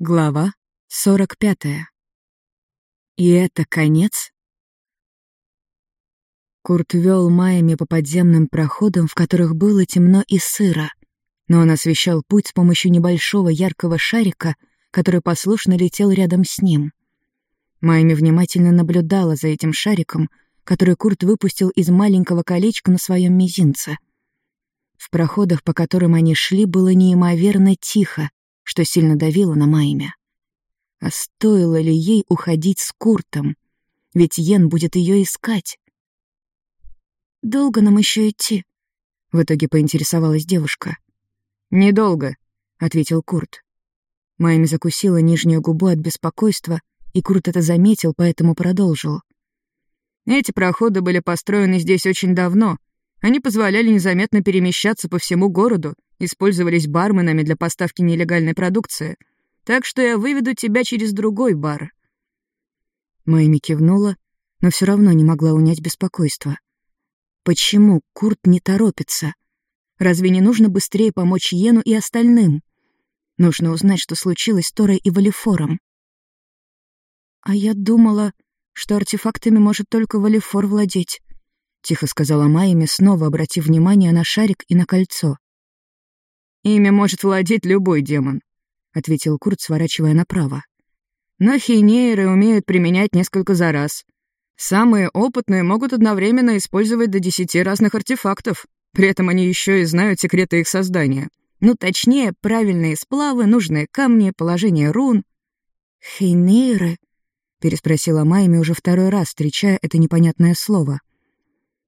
Глава 45. И это конец? Курт вел Майами по подземным проходам, в которых было темно и сыро, но он освещал путь с помощью небольшого яркого шарика, который послушно летел рядом с ним. Майми внимательно наблюдала за этим шариком, который Курт выпустил из маленького колечка на своем мизинце. В проходах, по которым они шли, было неимоверно тихо, что сильно давило на Майме. А стоило ли ей уходить с Куртом? Ведь Йен будет ее искать. «Долго нам еще идти?» — в итоге поинтересовалась девушка. «Недолго», — ответил Курт. Майми закусила нижнюю губу от беспокойства, и Курт это заметил, поэтому продолжил. «Эти проходы были построены здесь очень давно. Они позволяли незаметно перемещаться по всему городу, использовались барменами для поставки нелегальной продукции. Так что я выведу тебя через другой бар». Майми кивнула, но все равно не могла унять беспокойство. Почему Курт не торопится? Разве не нужно быстрее помочь Йену и остальным? Нужно узнать, что случилось с Торой и Валифором. «А я думала, что артефактами может только Валифор владеть», — тихо сказала Майми, снова обратив внимание на шарик и на кольцо. «Ими может владеть любой демон», — ответил Курт, сворачивая направо. «Но хейнейры умеют применять несколько за раз. Самые опытные могут одновременно использовать до десяти разных артефактов, при этом они еще и знают секреты их создания. Ну, точнее, правильные сплавы, нужные камни, положение рун». «Хейнейры?» — переспросила Майми уже второй раз, встречая это непонятное слово.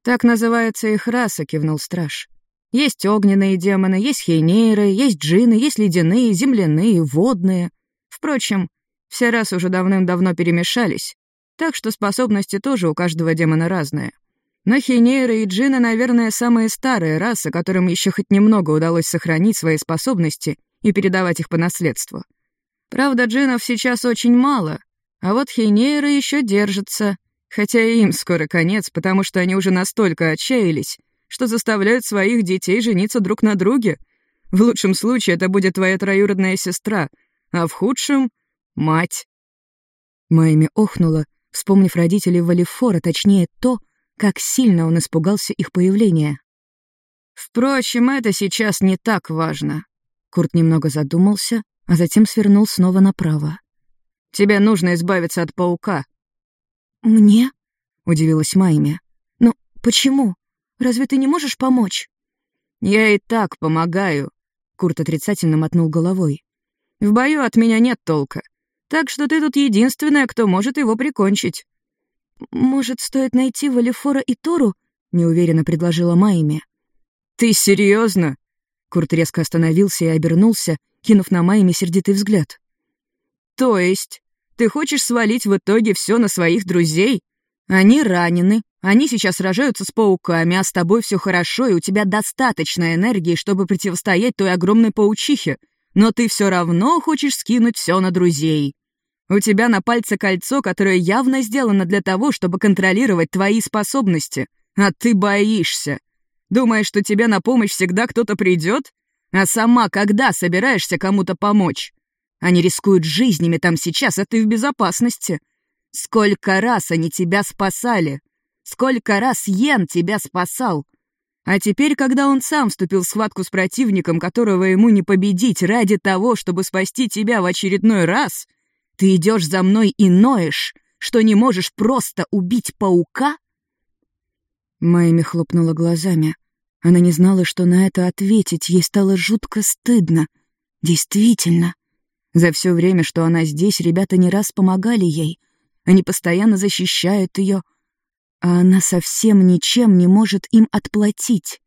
«Так называется их раса», — кивнул страж. Есть огненные демоны, есть хейнейры, есть джины, есть ледяные, земляные, водные. Впрочем, все раз уже давным-давно перемешались, так что способности тоже у каждого демона разные. Но хейнейры и джины, наверное, самые старые расы, которым еще хоть немного удалось сохранить свои способности и передавать их по наследству. Правда, джинов сейчас очень мало, а вот хейнейры еще держатся, хотя и им скоро конец, потому что они уже настолько отчаялись, что заставляют своих детей жениться друг на друге. В лучшем случае это будет твоя троюродная сестра, а в худшем — мать». Майми охнула, вспомнив родителей Валифора, точнее то, как сильно он испугался их появления. «Впрочем, это сейчас не так важно». Курт немного задумался, а затем свернул снова направо. «Тебе нужно избавиться от паука». «Мне?» — удивилась Майми. «Но почему?» Разве ты не можешь помочь?» «Я и так помогаю», — Курт отрицательно мотнул головой. «В бою от меня нет толка, так что ты тут единственная, кто может его прикончить». «Может, стоит найти Валифора и Тору?» — неуверенно предложила Майми. «Ты серьезно? Курт резко остановился и обернулся, кинув на Майми сердитый взгляд. «То есть ты хочешь свалить в итоге все на своих друзей? Они ранены, они сейчас сражаются с пауками, а с тобой все хорошо, и у тебя достаточно энергии, чтобы противостоять той огромной паучихе. Но ты все равно хочешь скинуть все на друзей. У тебя на пальце кольцо, которое явно сделано для того, чтобы контролировать твои способности. А ты боишься. Думаешь, что тебе на помощь всегда кто-то придет? А сама когда собираешься кому-то помочь? Они рискуют жизнями там сейчас, а ты в безопасности. Сколько раз они тебя спасали? Сколько раз Йен тебя спасал? А теперь, когда он сам вступил в схватку с противником, которого ему не победить ради того, чтобы спасти тебя в очередной раз, ты идешь за мной и ноешь, что не можешь просто убить паука? Майми хлопнула глазами. Она не знала, что на это ответить, ей стало жутко стыдно. Действительно. За все время, что она здесь, ребята не раз помогали ей — они постоянно защищают ее, а она совсем ничем не может им отплатить.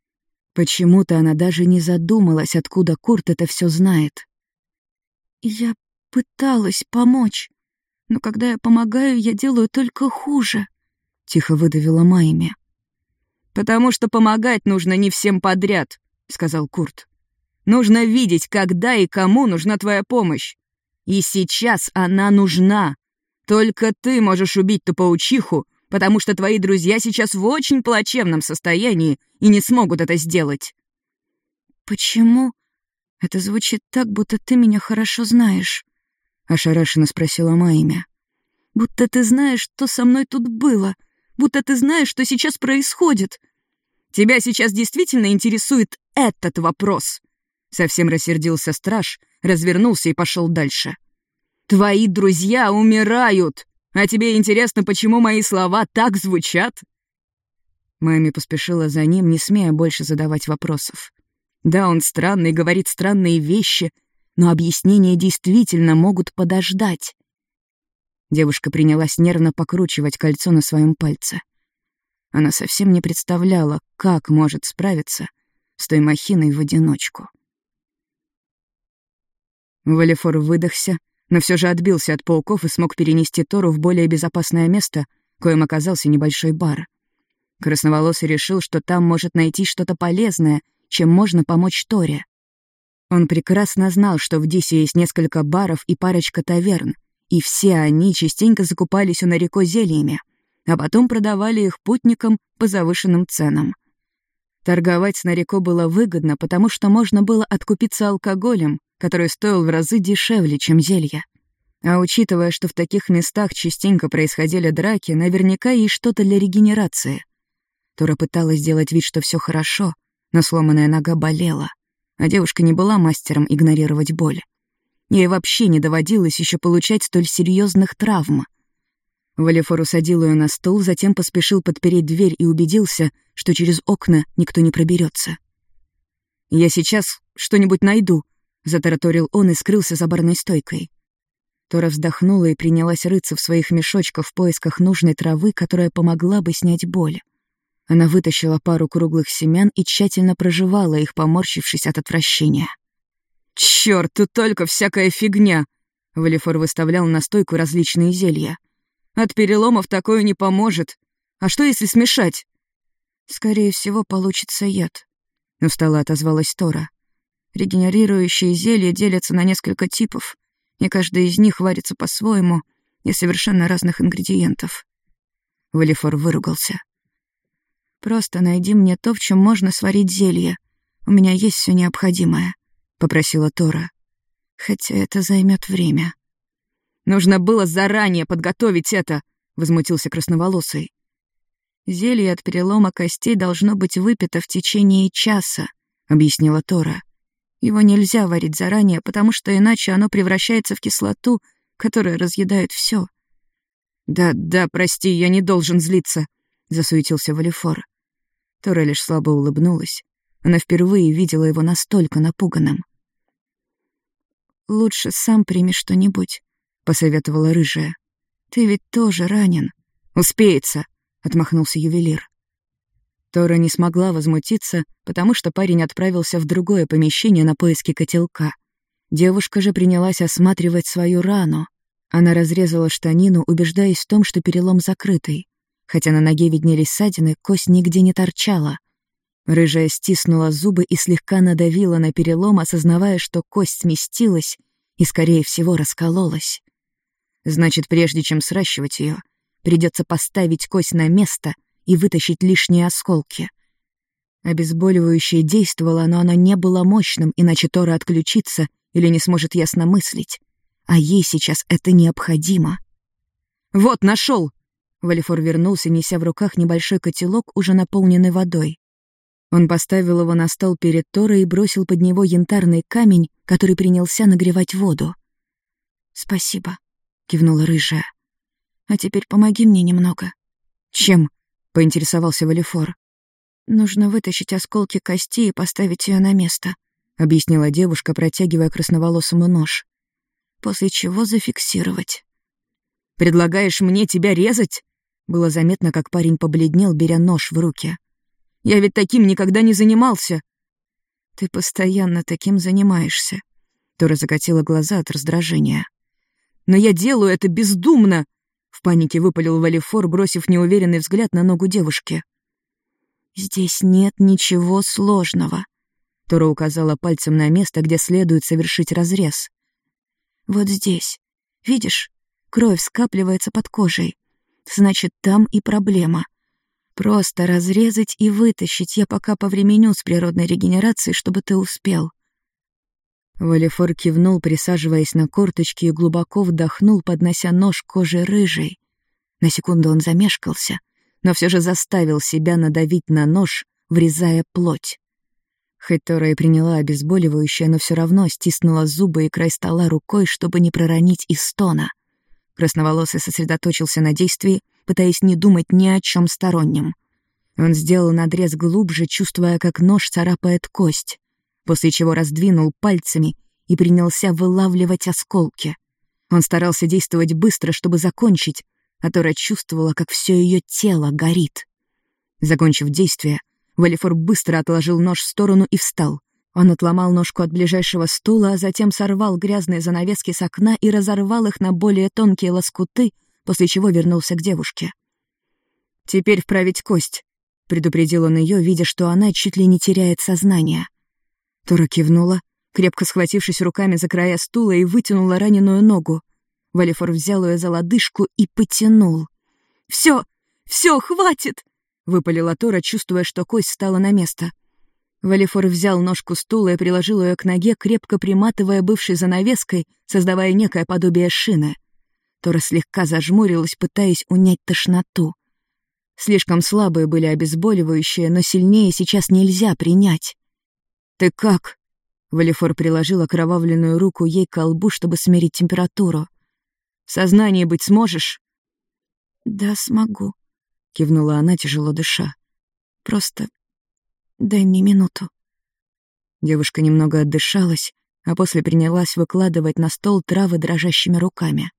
Почему-то она даже не задумалась, откуда Курт это все знает. «Я пыталась помочь, но когда я помогаю, я делаю только хуже», — тихо выдавила Майми. «Потому что помогать нужно не всем подряд», — сказал Курт. «Нужно видеть, когда и кому нужна твоя помощь. И сейчас она нужна. Только ты можешь убить ту паучиху, потому что твои друзья сейчас в очень плачевном состоянии и не смогут это сделать». «Почему? Это звучит так, будто ты меня хорошо знаешь». — ошарашенно спросила Майя. «Будто ты знаешь, что со мной тут было. Будто ты знаешь, что сейчас происходит. Тебя сейчас действительно интересует этот вопрос?» Совсем рассердился страж, развернулся и пошел дальше. «Твои друзья умирают, а тебе интересно, почему мои слова так звучат?» Мами поспешила за ним, не смея больше задавать вопросов. Да, он странный, говорит странные вещи, но объяснения действительно могут подождать. Девушка принялась нервно покручивать кольцо на своем пальце. Она совсем не представляла, как может справиться с той махиной в одиночку. Валифор выдохся, но все же отбился от пауков и смог перенести Тору в более безопасное место, коим оказался небольшой бар. Красноволосый решил, что там может найти что-то полезное, чем можно помочь Торе. Он прекрасно знал, что в Дисе есть несколько баров и парочка таверн, и все они частенько закупались у Нареко зельями, а потом продавали их путникам по завышенным ценам. Торговать с Нареко было выгодно, потому что можно было откупиться алкоголем, который стоил в разы дешевле, чем зелья. А учитывая, что в таких местах частенько происходили драки, наверняка и что-то для регенерации. Тора пыталась сделать вид, что все хорошо, но сломанная нога болела, а девушка не была мастером игнорировать боль. Ей вообще не доводилось еще получать столь серьезных травм. Валефор усадил ее на стул, затем поспешил подпереть дверь и убедился, что через окна никто не проберется. «Я сейчас что-нибудь найду», — затараторил он и скрылся за барной стойкой. Тора вздохнула и принялась рыться в своих мешочках в поисках нужной травы, которая помогла бы снять боль. Она вытащила пару круглых семян и тщательно проживала их, поморщившись от отвращения. «Чёрт, тут только всякая фигня!» Валифор выставлял на стойку различные зелья. «От переломов такое не поможет. А что, если смешать?» «Скорее всего, получится яд», — устало отозвалась Тора. Регенерирующие зелья делятся на несколько типов, и каждый из них варится по-своему и совершенно разных ингредиентов. Валифор выругался. «Просто найди мне то, в чем можно сварить зелье. У меня есть все необходимое», — попросила Тора. «Хотя это займет время». «Нужно было заранее подготовить это», — возмутился красноволосый. «Зелье от перелома костей должно быть выпито в течение часа», — объяснила Тора. Его нельзя варить заранее, потому что иначе оно превращается в кислоту, которая разъедает все. «Да, да, прости, я не должен злиться», — засуетился Валифор. Тора лишь слабо улыбнулась. Она впервые видела его настолько напуганным. «Лучше сам прими что-нибудь», — посоветовала рыжая. «Ты ведь тоже ранен». «Успеется», — отмахнулся ювелир. Тора не смогла возмутиться, потому что парень отправился в другое помещение на поиски котелка. Девушка же принялась осматривать свою рану. Она разрезала штанину, убеждаясь в том, что перелом закрытый. Хотя на ноге виднелись ссадины, кость нигде не торчала. Рыжая стиснула зубы и слегка надавила на перелом, осознавая, что кость сместилась и, скорее всего, раскололась. Значит, прежде чем сращивать ее, придется поставить кость на место и вытащить лишние осколки. Обезболивающее действовало, но оно не было мощным, иначе Тора отключится или не сможет ясно мыслить. А ей сейчас это необходимо. «Вот, нашел! Валифор вернулся, неся в руках небольшой котелок, уже наполненный водой. Он поставил его на стол перед Торой и бросил под него янтарный камень, который принялся нагревать воду. «Спасибо», — кивнула рыжая. «А теперь помоги мне немного». «Чем?» — поинтересовался Валифор. «Нужно вытащить осколки кости и поставить ее на место», — объяснила девушка, протягивая красноволосому нож. «После чего зафиксировать». «Предлагаешь мне тебя резать?» Было заметно, как парень побледнел, беря нож в руки. «Я ведь таким никогда не занимался». «Ты постоянно таким занимаешься», — Тора закатила глаза от раздражения. «Но я делаю это бездумно!» В панике выпалил Валифор, бросив неуверенный взгляд на ногу девушки. «Здесь нет ничего сложного», — Тора указала пальцем на место, где следует совершить разрез. «Вот здесь. Видишь, кровь скапливается под кожей. Значит, там и проблема. Просто разрезать и вытащить я пока повременю с природной регенерацией, чтобы ты успел». Валифор кивнул, присаживаясь на корточки, и глубоко вдохнул, поднося нож коже рыжей. На секунду он замешкался, но все же заставил себя надавить на нож, врезая плоть. Хоть Тора и приняла обезболивающее, но все равно стиснула зубы и край стола рукой, чтобы не проронить из стона. Красноволосый сосредоточился на действии, пытаясь не думать ни о чем стороннем. Он сделал надрез глубже, чувствуя, как нож царапает кость, после чего раздвинул пальцами и принялся вылавливать осколки. Он старался действовать быстро, чтобы закончить, а чувствовала, как все ее тело горит. Закончив действие, Валифор быстро отложил нож в сторону и встал. Он отломал ножку от ближайшего стула, а затем сорвал грязные занавески с окна и разорвал их на более тонкие лоскуты, после чего вернулся к девушке. «Теперь вправить кость», — предупредил он ее, видя, что она чуть ли не теряет сознание. Тора кивнула, крепко схватившись руками за края стула и вытянула раненую ногу. Валифор взял ее за лодыжку и потянул. «Все! Все, хватит!» — выпалила Тора, чувствуя, что кость стала на место. Валифор взял ножку стула и приложил ее к ноге, крепко приматывая бывшей занавеской, создавая некое подобие шины. Тора слегка зажмурилась, пытаясь унять тошноту. Слишком слабые были обезболивающие, но сильнее сейчас нельзя принять. «Ты как?» Валифор приложил окровавленную руку ей к колбу, чтобы смерить температуру. «В сознании быть сможешь?» «Да, смогу», — кивнула она, тяжело дыша. «Просто дай мне минуту». Девушка немного отдышалась, а после принялась выкладывать на стол травы дрожащими руками.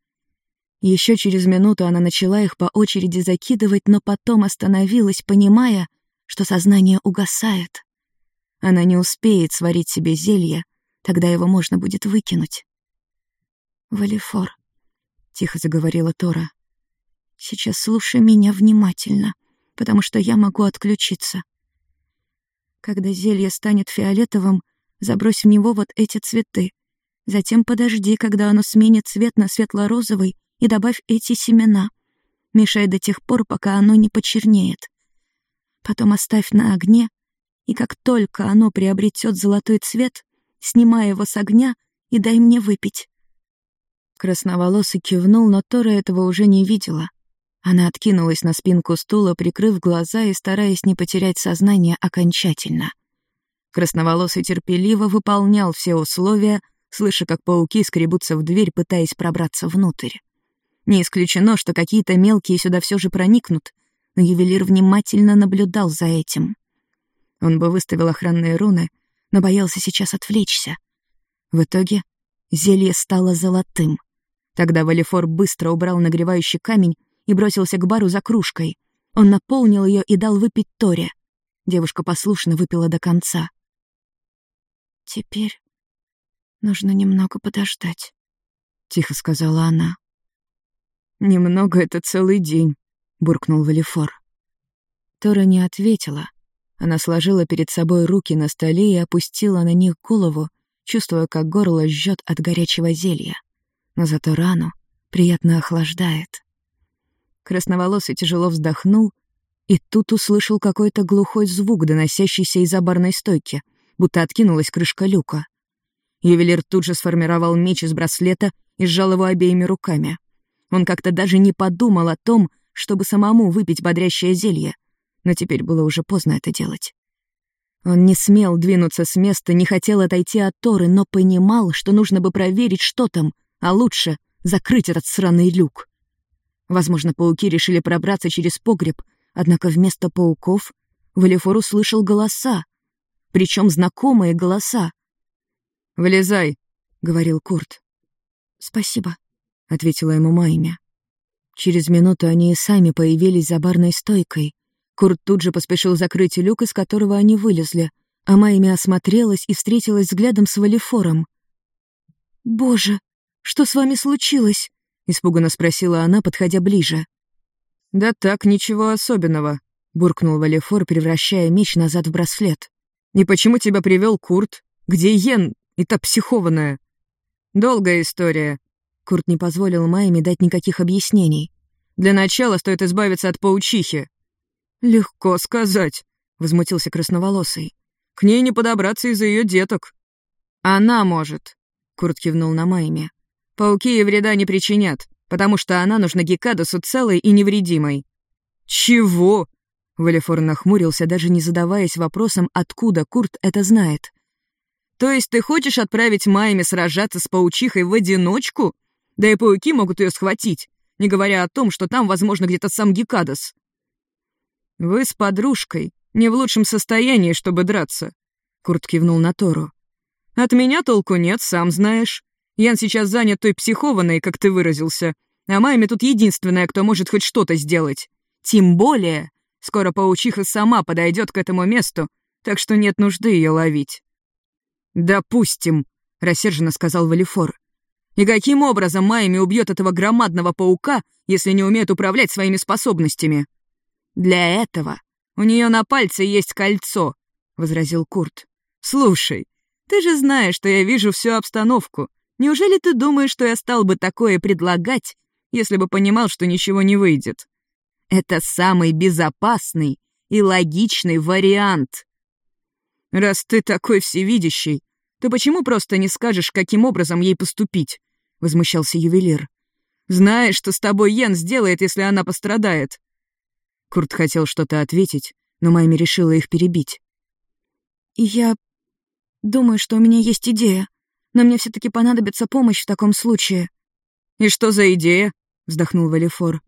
Еще через минуту она начала их по очереди закидывать, но потом остановилась, понимая, что сознание угасает. Она не успеет сварить себе зелье, тогда его можно будет выкинуть. «Валифор», — тихо заговорила Тора, — «сейчас слушай меня внимательно, потому что я могу отключиться. Когда зелье станет фиолетовым, забрось в него вот эти цветы. Затем подожди, когда оно сменит цвет на светло-розовый, и добавь эти семена. Мешай до тех пор, пока оно не почернеет. Потом оставь на огне, и как только оно приобретет золотой цвет, снимай его с огня и дай мне выпить». Красноволосый кивнул, но Тора этого уже не видела. Она откинулась на спинку стула, прикрыв глаза и стараясь не потерять сознание окончательно. Красноволосый терпеливо выполнял все условия, слыша, как пауки скребутся в дверь, пытаясь пробраться внутрь. Не исключено, что какие-то мелкие сюда все же проникнут, но ювелир внимательно наблюдал за этим. Он бы выставил охранные руны, но боялся сейчас отвлечься. В итоге зелье стало золотым. Тогда Валифор быстро убрал нагревающий камень и бросился к бару за кружкой. Он наполнил ее и дал выпить Торе. Девушка послушно выпила до конца. «Теперь нужно немного подождать», — тихо сказала она. «Немного — это целый день», — буркнул Валифор. Тора не ответила. Она сложила перед собой руки на столе и опустила на них голову, чувствуя, как горло жжет от горячего зелья. Но зато рану приятно охлаждает. Красноволосый тяжело вздохнул и тут услышал какой-то глухой звук, доносящийся из-за барной стойки, будто откинулась крышка люка. Ювелир тут же сформировал меч из браслета и сжал его обеими руками. Он как-то даже не подумал о том, чтобы самому выпить бодрящее зелье, но теперь было уже поздно это делать. Он не смел двинуться с места, не хотел отойти от Торы, но понимал, что нужно бы проверить, что там, а лучше закрыть этот сраный люк. Возможно, пауки решили пробраться через погреб, однако вместо пауков Валифор услышал голоса, причем знакомые голоса. «Влезай», — говорил Курт. «Спасибо», — ответила ему Майми. Через минуту они и сами появились за барной стойкой. Курт тут же поспешил закрыть люк, из которого они вылезли, а Майми осмотрелась и встретилась взглядом с Валифором. «Боже, что с вами случилось?» — испуганно спросила она, подходя ближе. «Да так, ничего особенного», — буркнул Валифор, превращая меч назад в браслет. «И почему тебя привел Курт? Где Йен и та психованная?» «Долгая история», Курт не позволил Майме дать никаких объяснений. «Для начала стоит избавиться от паучихи». «Легко сказать», — возмутился красноволосый. «К ней не подобраться из-за ее деток». «Она может», — Курт кивнул на Майме. «Пауки ей вреда не причинят, потому что она нужна Гекадасу целой и невредимой». «Чего?» — Валифор нахмурился, даже не задаваясь вопросом, откуда Курт это знает. «То есть ты хочешь отправить Майме сражаться с паучихой в одиночку? Да и пауки могут ее схватить, не говоря о том, что там, возможно, где-то сам Гекадас». «Вы с подружкой не в лучшем состоянии, чтобы драться», — Курт кивнул на Тору. От меня толку нет, сам знаешь. Ян сейчас занят той психованной, как ты выразился. А Майми тут единственная, кто может хоть что-то сделать. Тем более, скоро паучиха сама подойдет к этому месту, так что нет нужды ее ловить. «Допустим», — рассерженно сказал Валифор. «И каким образом Майми убьет этого громадного паука, если не умеет управлять своими способностями?» «Для этого у нее на пальце есть кольцо», — возразил Курт. «Слушай, ты же знаешь, что я вижу всю обстановку. Неужели ты думаешь, что я стал бы такое предлагать, если бы понимал, что ничего не выйдет? Это самый безопасный и логичный вариант. Раз ты такой всевидящий, то почему просто не скажешь, каким образом ей поступить? Возмущался ювелир. Знаешь, что с тобой Йен сделает, если она пострадает. Курт хотел что-то ответить, но Майми решила их перебить. «Я Думаю, что у меня есть идея, но мне все таки понадобится помощь в таком случае». «И что за идея?» — вздохнул Валифор.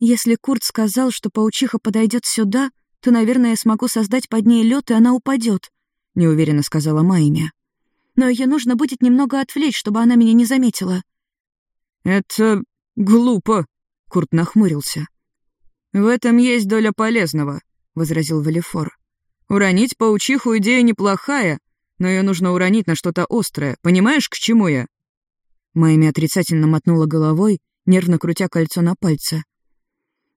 «Если Курт сказал, что паучиха подойдет сюда, то, наверное, я смогу создать под ней лед, и она упадет, неуверенно сказала Майми. «Но ее нужно будет немного отвлечь, чтобы она меня не заметила». «Это глупо», — Курт нахмурился. «В этом есть доля полезного», — возразил Валифор. «Уронить паучиху идея неплохая, но ее нужно уронить на что-то острое. Понимаешь, к чему я?» Майми отрицательно мотнула головой, нервно крутя кольцо на пальце.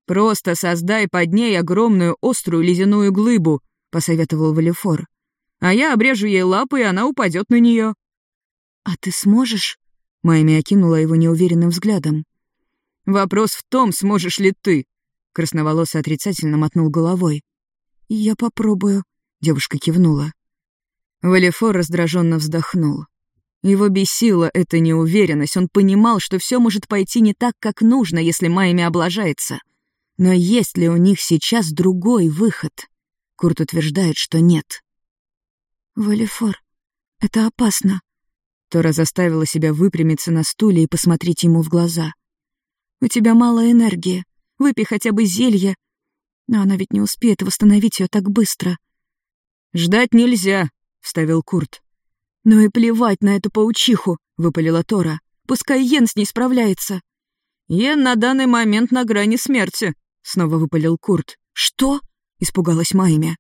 «Просто создай под ней огромную острую ледяную глыбу», — посоветовал Валифор. «А я обрежу ей лапы, и она упадет на нее». «А ты сможешь?» — Майми окинула его неуверенным взглядом. «Вопрос в том, сможешь ли ты?» Красноволосый отрицательно мотнул головой. «Я попробую», — девушка кивнула. Валифор раздраженно вздохнул. Его бесила эта неуверенность, он понимал, что все может пойти не так, как нужно, если Майми облажается. Но есть ли у них сейчас другой выход? Курт утверждает, что нет. «Валифор, это опасно». Тора заставила себя выпрямиться на стуле и посмотреть ему в глаза. «У тебя мало энергии. Выпей хотя бы зелье. Но она ведь не успеет восстановить ее так быстро». «Ждать нельзя», вставил Курт. «Ну и плевать на эту паучиху», — выпалила Тора. «Пускай Йен с ней справляется». «Йен на данный момент на грани смерти», — снова выпалил Курт. «Что?» — испугалась Майми.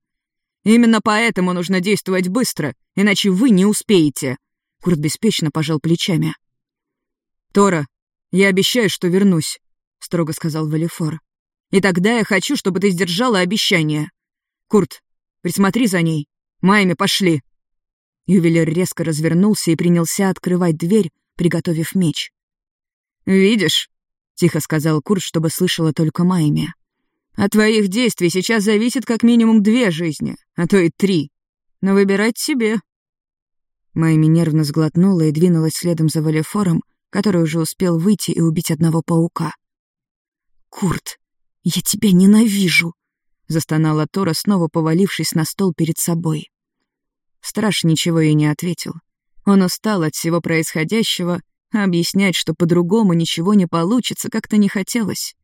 «Именно поэтому нужно действовать быстро, иначе вы не успеете». Курт беспечно пожал плечами. «Тора, я обещаю, что вернусь», — строго сказал Валифор. «И тогда я хочу, чтобы ты сдержала обещание. Курт, присмотри за ней. Майми, пошли». Ювелир резко развернулся и принялся открывать дверь, приготовив меч. «Видишь?» — тихо сказал Курт, чтобы слышала только Майми. «От твоих действий сейчас зависит как минимум две жизни, а то и три. Но выбирать тебе». Майми нервно сглотнула и двинулась следом за Валефором, который уже успел выйти и убить одного паука. «Курт, я тебя ненавижу!» — застонала Тора, снова повалившись на стол перед собой. Страж ничего ей не ответил. Он устал от всего происходящего, а объяснять, что по-другому ничего не получится, как-то не хотелось.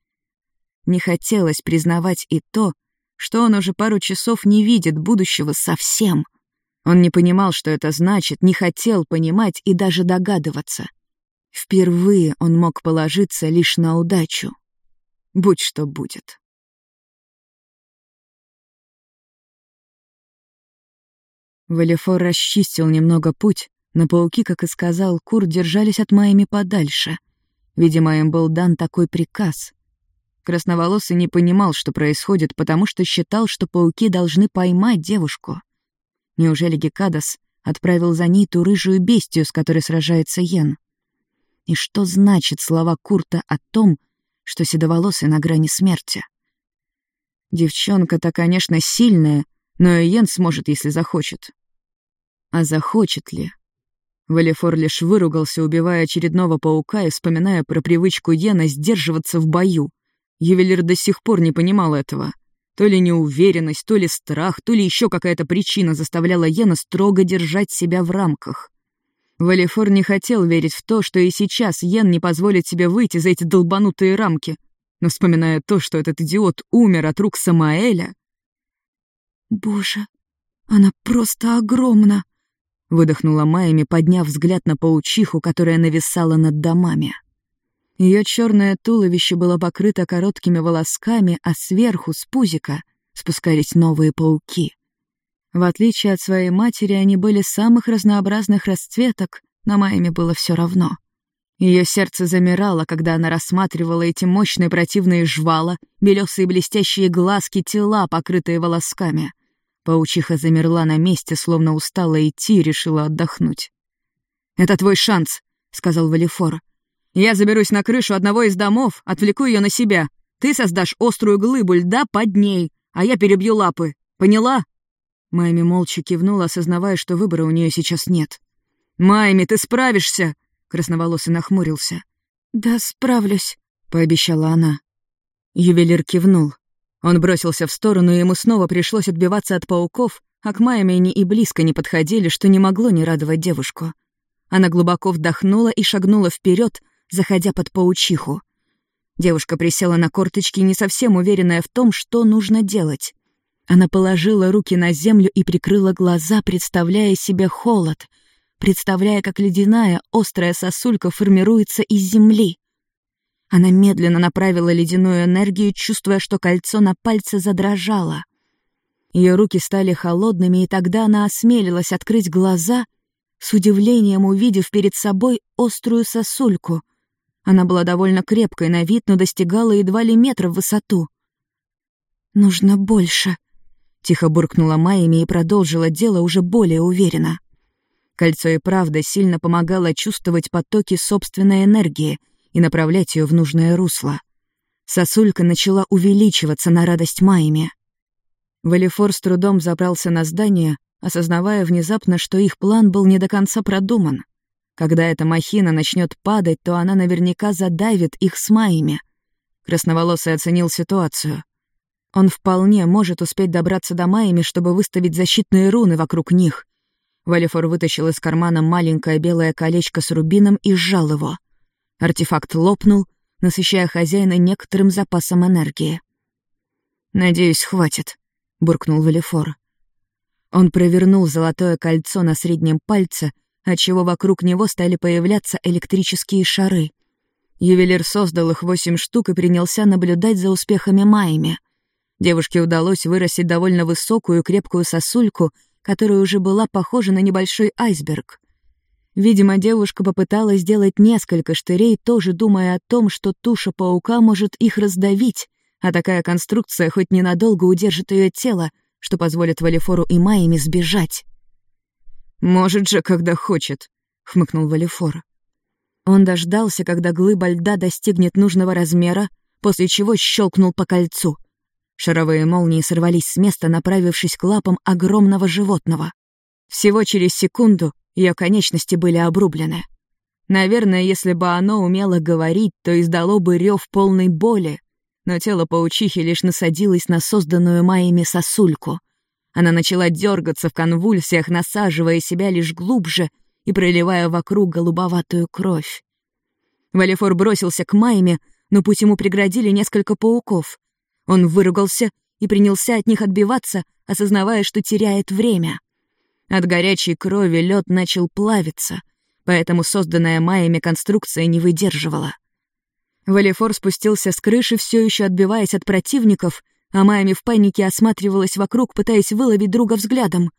Не хотелось признавать и то, что он уже пару часов не видит будущего совсем. Он не понимал, что это значит, не хотел понимать и даже догадываться. Впервые он мог положиться лишь на удачу. Будь что будет. Валифор расчистил немного путь, но пауки, как и сказал Кур, держались от Майами подальше. Видимо, им был дан такой приказ. Красноволосый не понимал, что происходит, потому что считал, что пауки должны поймать девушку. Неужели Гекадас отправил за ней ту рыжую бестию, с которой сражается Йен? И что значит слова Курта о том, что седоволосый на грани смерти? Девчонка-то, конечно, сильная, но и Йен сможет, если захочет. А захочет ли? Валифор лишь выругался, убивая очередного паука и вспоминая про привычку Йена сдерживаться в бою. Ювелир до сих пор не понимал этого. То ли неуверенность, то ли страх, то ли еще какая-то причина заставляла Йена строго держать себя в рамках. Валифор не хотел верить в то, что и сейчас Йен не позволит себе выйти за эти долбанутые рамки, но вспоминая то, что этот идиот умер от рук Самаэля... «Боже, она просто огромна!» выдохнула Майами, подняв взгляд на паучиху, которая нависала над домами. Ее черное туловище было покрыто короткими волосками, а сверху, с пузика, спускались новые пауки. В отличие от своей матери, они были самых разнообразных расцветок, но Майами было все равно. Ее сердце замирало, когда она рассматривала эти мощные противные жвала, белесые блестящие глазки, тела, покрытые волосками — Паучиха замерла на месте, словно устала идти и решила отдохнуть. «Это твой шанс», — сказал Валифор. «Я заберусь на крышу одного из домов, отвлеку ее на себя. Ты создашь острую глыбу льда под ней, а я перебью лапы. Поняла?» Майми молча кивнула, осознавая, что выбора у нее сейчас нет. «Майми, ты справишься!» — красноволосый нахмурился. «Да, справлюсь», — пообещала она. Ювелир кивнул. Он бросился в сторону, и ему снова пришлось отбиваться от пауков, а к Майаме они и близко не подходили, что не могло не радовать девушку. Она глубоко вдохнула и шагнула вперед, заходя под паучиху. Девушка присела на корточки, не совсем уверенная в том, что нужно делать. Она положила руки на землю и прикрыла глаза, представляя себе холод, представляя, как ледяная, острая сосулька формируется из земли. Она медленно направила ледяную энергию, чувствуя, что кольцо на пальце задрожало. Ее руки стали холодными, и тогда она осмелилась открыть глаза, с удивлением увидев перед собой острую сосульку. Она была довольно крепкой на вид, но достигала едва ли метра в высоту. «Нужно больше», — тихо буркнула Майями и продолжила дело уже более уверенно. Кольцо и правда сильно помогало чувствовать потоки собственной энергии — и направлять ее в нужное русло. Сосулька начала увеличиваться на радость Майме. Валифор с трудом забрался на здание, осознавая внезапно, что их план был не до конца продуман. Когда эта махина начнет падать, то она наверняка задавит их с Майями. Красноволосый оценил ситуацию. Он вполне может успеть добраться до Майями, чтобы выставить защитные руны вокруг них. Валифор вытащил из кармана маленькое белое колечко с рубином и сжал его. Артефакт лопнул, насыщая хозяина некоторым запасом энергии. «Надеюсь, хватит», — буркнул Валифор. Он провернул золотое кольцо на среднем пальце, отчего вокруг него стали появляться электрические шары. Ювелир создал их восемь штук и принялся наблюдать за успехами Майми. Девушке удалось вырастить довольно высокую крепкую сосульку, которая уже была похожа на небольшой айсберг. Видимо, девушка попыталась сделать несколько штырей, тоже думая о том, что туша паука может их раздавить, а такая конструкция хоть ненадолго удержит ее тело, что позволит Валифору и Майями сбежать. «Может же, когда хочет», — хмыкнул Валифор. Он дождался, когда глыба льда достигнет нужного размера, после чего щелкнул по кольцу. Шаровые молнии сорвались с места, направившись к лапам огромного животного. Всего через секунду ее конечности были обрублены. Наверное, если бы оно умело говорить, то издало бы рев полной боли, но тело паучихи лишь насадилось на созданную Майями сосульку. Она начала дергаться в конвульсиях, насаживая себя лишь глубже и проливая вокруг голубоватую кровь. Валифор бросился к Майме, но путь ему преградили несколько пауков. Он выругался и принялся от них отбиваться, осознавая, что теряет время. От горячей крови лед начал плавиться, поэтому созданная Майями конструкция не выдерживала. Валифор спустился с крыши, все еще отбиваясь от противников, а Майами в панике осматривалась вокруг, пытаясь выловить друга взглядом.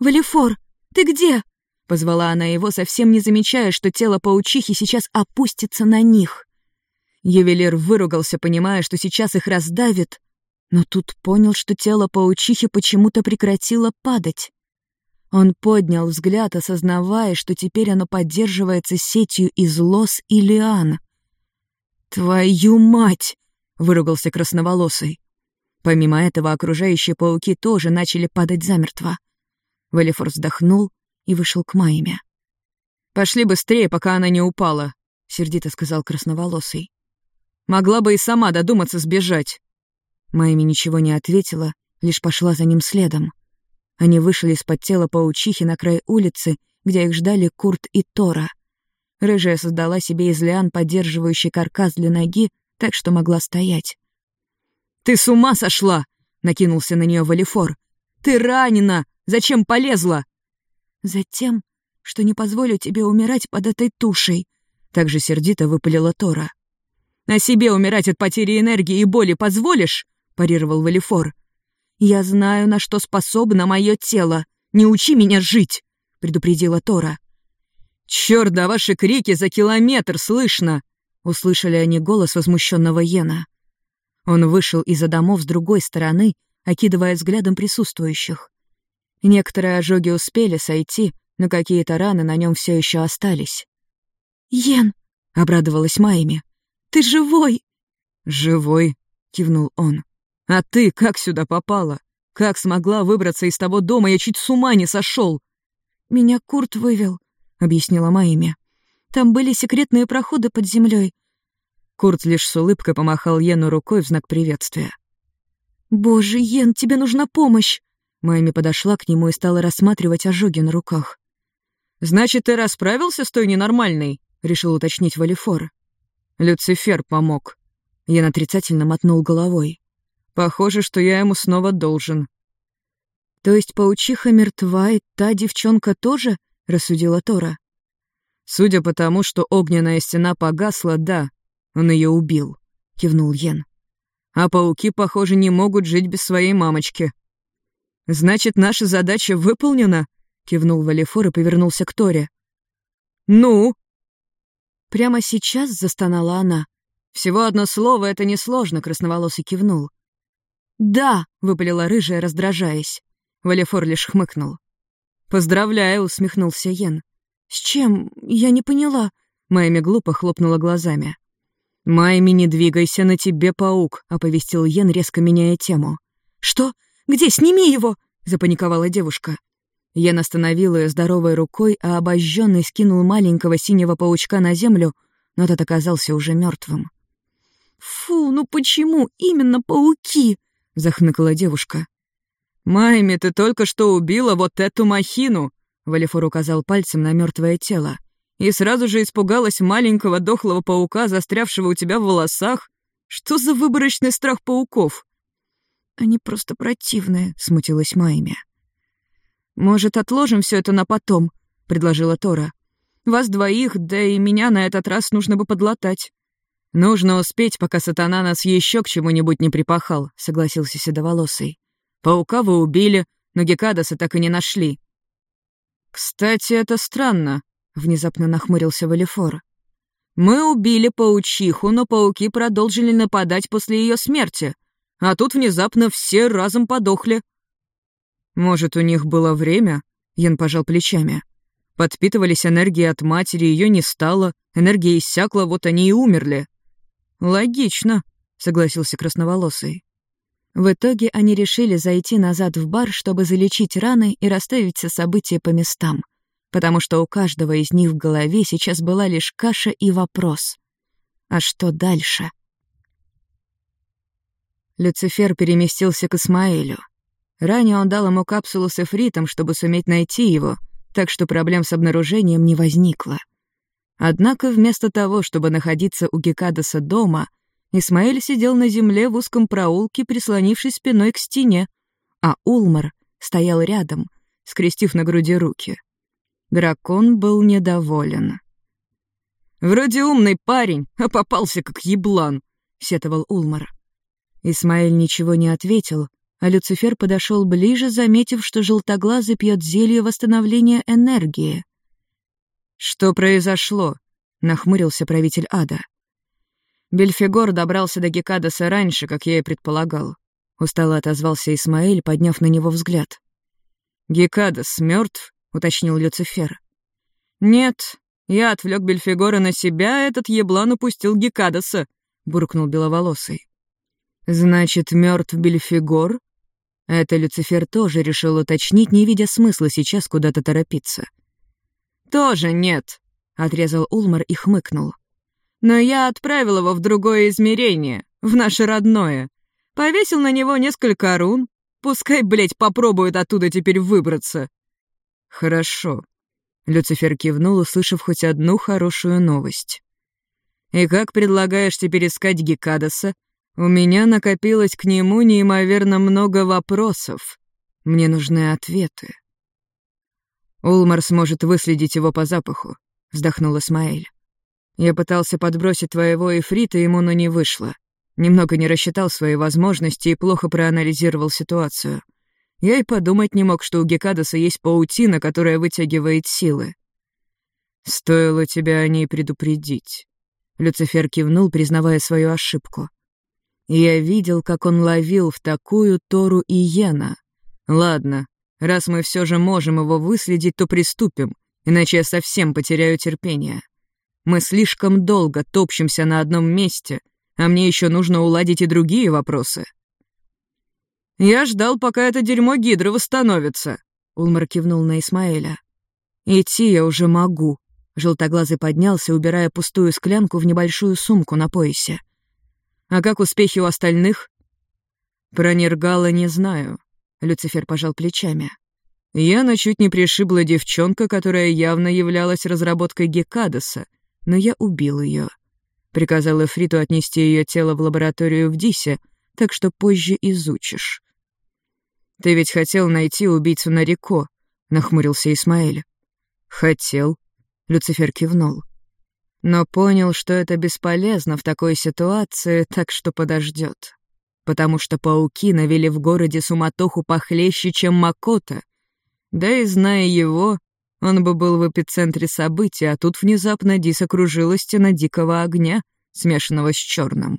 «Валифор, ты где?» — позвала она его, совсем не замечая, что тело паучихи сейчас опустится на них. Ювелир выругался, понимая, что сейчас их раздавит, но тут понял, что тело паучихи почему-то прекратило падать. Он поднял взгляд, осознавая, что теперь оно поддерживается сетью из лос и лиан. «Твою мать!» — выругался красноволосый. Помимо этого, окружающие пауки тоже начали падать замертво. Валифор вздохнул и вышел к Майме. «Пошли быстрее, пока она не упала», — сердито сказал красноволосый. «Могла бы и сама додуматься сбежать». Майми ничего не ответила, лишь пошла за ним следом. Они вышли из-под тела паучихи на край улицы, где их ждали Курт и Тора. Рыжая создала себе из лиан поддерживающий каркас для ноги, так что могла стоять. «Ты с ума сошла!» — накинулся на нее Валифор. «Ты ранена! Зачем полезла?» «Затем, что не позволю тебе умирать под этой тушей», — также сердито выпалила Тора. «На себе умирать от потери энергии и боли позволишь?» — парировал Валифор. «Я знаю, на что способно мое тело. Не учи меня жить!» — предупредила Тора. «Чёрт, да ваши крики за километр слышно!» — услышали они голос возмущенного Йена. Он вышел из-за домов с другой стороны, окидывая взглядом присутствующих. Некоторые ожоги успели сойти, но какие-то раны на нем все еще остались. «Йен!» — обрадовалась Майми. «Ты живой!» «Живой!» — кивнул он. «А ты как сюда попала? Как смогла выбраться из того дома? Я чуть с ума не сошел!» «Меня Курт вывел», — объяснила Майми. «Там были секретные проходы под землей. Курт лишь с улыбкой помахал Йену рукой в знак приветствия. «Боже, Йен, тебе нужна помощь!» Майми подошла к нему и стала рассматривать ожоги на руках. «Значит, ты расправился с той ненормальной?» — решил уточнить Валифор. Люцифер помог. Йен отрицательно мотнул головой. «Похоже, что я ему снова должен». «То есть паучиха мертва, и та девчонка тоже?» — рассудила Тора. «Судя по тому, что огненная стена погасла, да, он ее убил», — кивнул Йен. «А пауки, похоже, не могут жить без своей мамочки». «Значит, наша задача выполнена?» — кивнул Валифор и повернулся к Торе. «Ну?» Прямо сейчас застонала она. «Всего одно слово, это несложно», — красноволосый кивнул. «Да», — выпалила рыжая, раздражаясь. Валифор лишь хмыкнул. «Поздравляю», — усмехнулся Йен. «С чем? Я не поняла». Майми глупо хлопнула глазами. «Майми, не двигайся, на тебе паук», — оповестил Йен, резко меняя тему. «Что? Где? Сними его!» — запаниковала девушка. Йен остановил ее здоровой рукой, а обожженный скинул маленького синего паучка на землю, но тот оказался уже мертвым. «Фу, ну почему именно пауки?» — захныкала девушка. «Майми, ты только что убила вот эту махину!» Валифор указал пальцем на мертвое тело. «И сразу же испугалась маленького дохлого паука, застрявшего у тебя в волосах. Что за выборочный страх пауков?» «Они просто противные», — смутилась Майми. «Может, отложим все это на потом?» — предложила Тора. «Вас двоих, да и меня на этот раз нужно бы подлатать». «Нужно успеть, пока сатана нас еще к чему-нибудь не припахал», — согласился Седоволосый. Паука вы убили, но Гекадаса так и не нашли». «Кстати, это странно», — внезапно нахмурился Валифор. «Мы убили паучиху, но пауки продолжили нападать после ее смерти, а тут внезапно все разом подохли». «Может, у них было время?» — Ян пожал плечами. «Подпитывались энергией от матери, ее не стало, энергия иссякла, вот они и умерли». «Логично», — согласился красноволосый. В итоге они решили зайти назад в бар, чтобы залечить раны и расставить все события по местам, потому что у каждого из них в голове сейчас была лишь каша и вопрос. А что дальше? Люцифер переместился к Исмаэлю. Ранее он дал ему капсулу с эфритом, чтобы суметь найти его, так что проблем с обнаружением не возникло. Однако вместо того, чтобы находиться у Гекадаса дома, Исмаэль сидел на земле в узком проулке, прислонившись спиной к стене, а Улмар стоял рядом, скрестив на груди руки. Дракон был недоволен. «Вроде умный парень, а попался как еблан», — сетовал Улмар. Исмаэль ничего не ответил, а Люцифер подошел ближе, заметив, что желтоглазый пьет зелье восстановления энергии. «Что произошло?» — нахмурился правитель ада. Бельфигор добрался до Гекадаса раньше, как я и предполагал. Устало отозвался Исмаэль, подняв на него взгляд. «Гекадас мертв? уточнил Люцифер. «Нет, я отвлек Бельфигора на себя, а этот еблан упустил Гекадаса», — буркнул Беловолосый. «Значит, мертв Бельфигор?» Это Люцифер тоже решил уточнить, не видя смысла сейчас куда-то торопиться. «Тоже нет», — отрезал Улмар и хмыкнул. «Но я отправил его в другое измерение, в наше родное. Повесил на него несколько рун. Пускай, блядь, попробует оттуда теперь выбраться». «Хорошо», — Люцифер кивнул, услышав хоть одну хорошую новость. «И как предлагаешь теперь искать Гекадаса? У меня накопилось к нему неимоверно много вопросов. Мне нужны ответы». «Улмар сможет выследить его по запаху», — вздохнул Исмаэль. «Я пытался подбросить твоего эфрита ему, но не вышло. Немного не рассчитал свои возможности и плохо проанализировал ситуацию. Я и подумать не мог, что у Гекадаса есть паутина, которая вытягивает силы. «Стоило тебя о ней предупредить», — Люцифер кивнул, признавая свою ошибку. «Я видел, как он ловил в такую Тору и Йена. Ладно, раз мы все же можем его выследить, то приступим, иначе я совсем потеряю терпение. Мы слишком долго топчемся на одном месте, а мне еще нужно уладить и другие вопросы». «Я ждал, пока это дерьмо Гидры восстановится», — Улмар кивнул на Исмаэля. «Идти я уже могу», — желтоглазый поднялся, убирая пустую склянку в небольшую сумку на поясе. «А как успехи у остальных?» «Про Нергала не знаю», — Люцифер пожал плечами. «Яна чуть не пришибла девчонка, которая явно являлась разработкой Гекадаса, но я убил ее. Приказал Эфриту отнести ее тело в лабораторию в Дисе, так что позже изучишь. «Ты ведь хотел найти убийцу на реко», — нахмурился Исмаэль. «Хотел», — Люцифер кивнул. «Но понял, что это бесполезно в такой ситуации, так что подождет. Потому что пауки навели в городе суматоху похлеще, чем Макота. Да и зная его, он бы был в эпицентре событий, а тут внезапно Дис окружила стена дикого огня, смешанного с черным.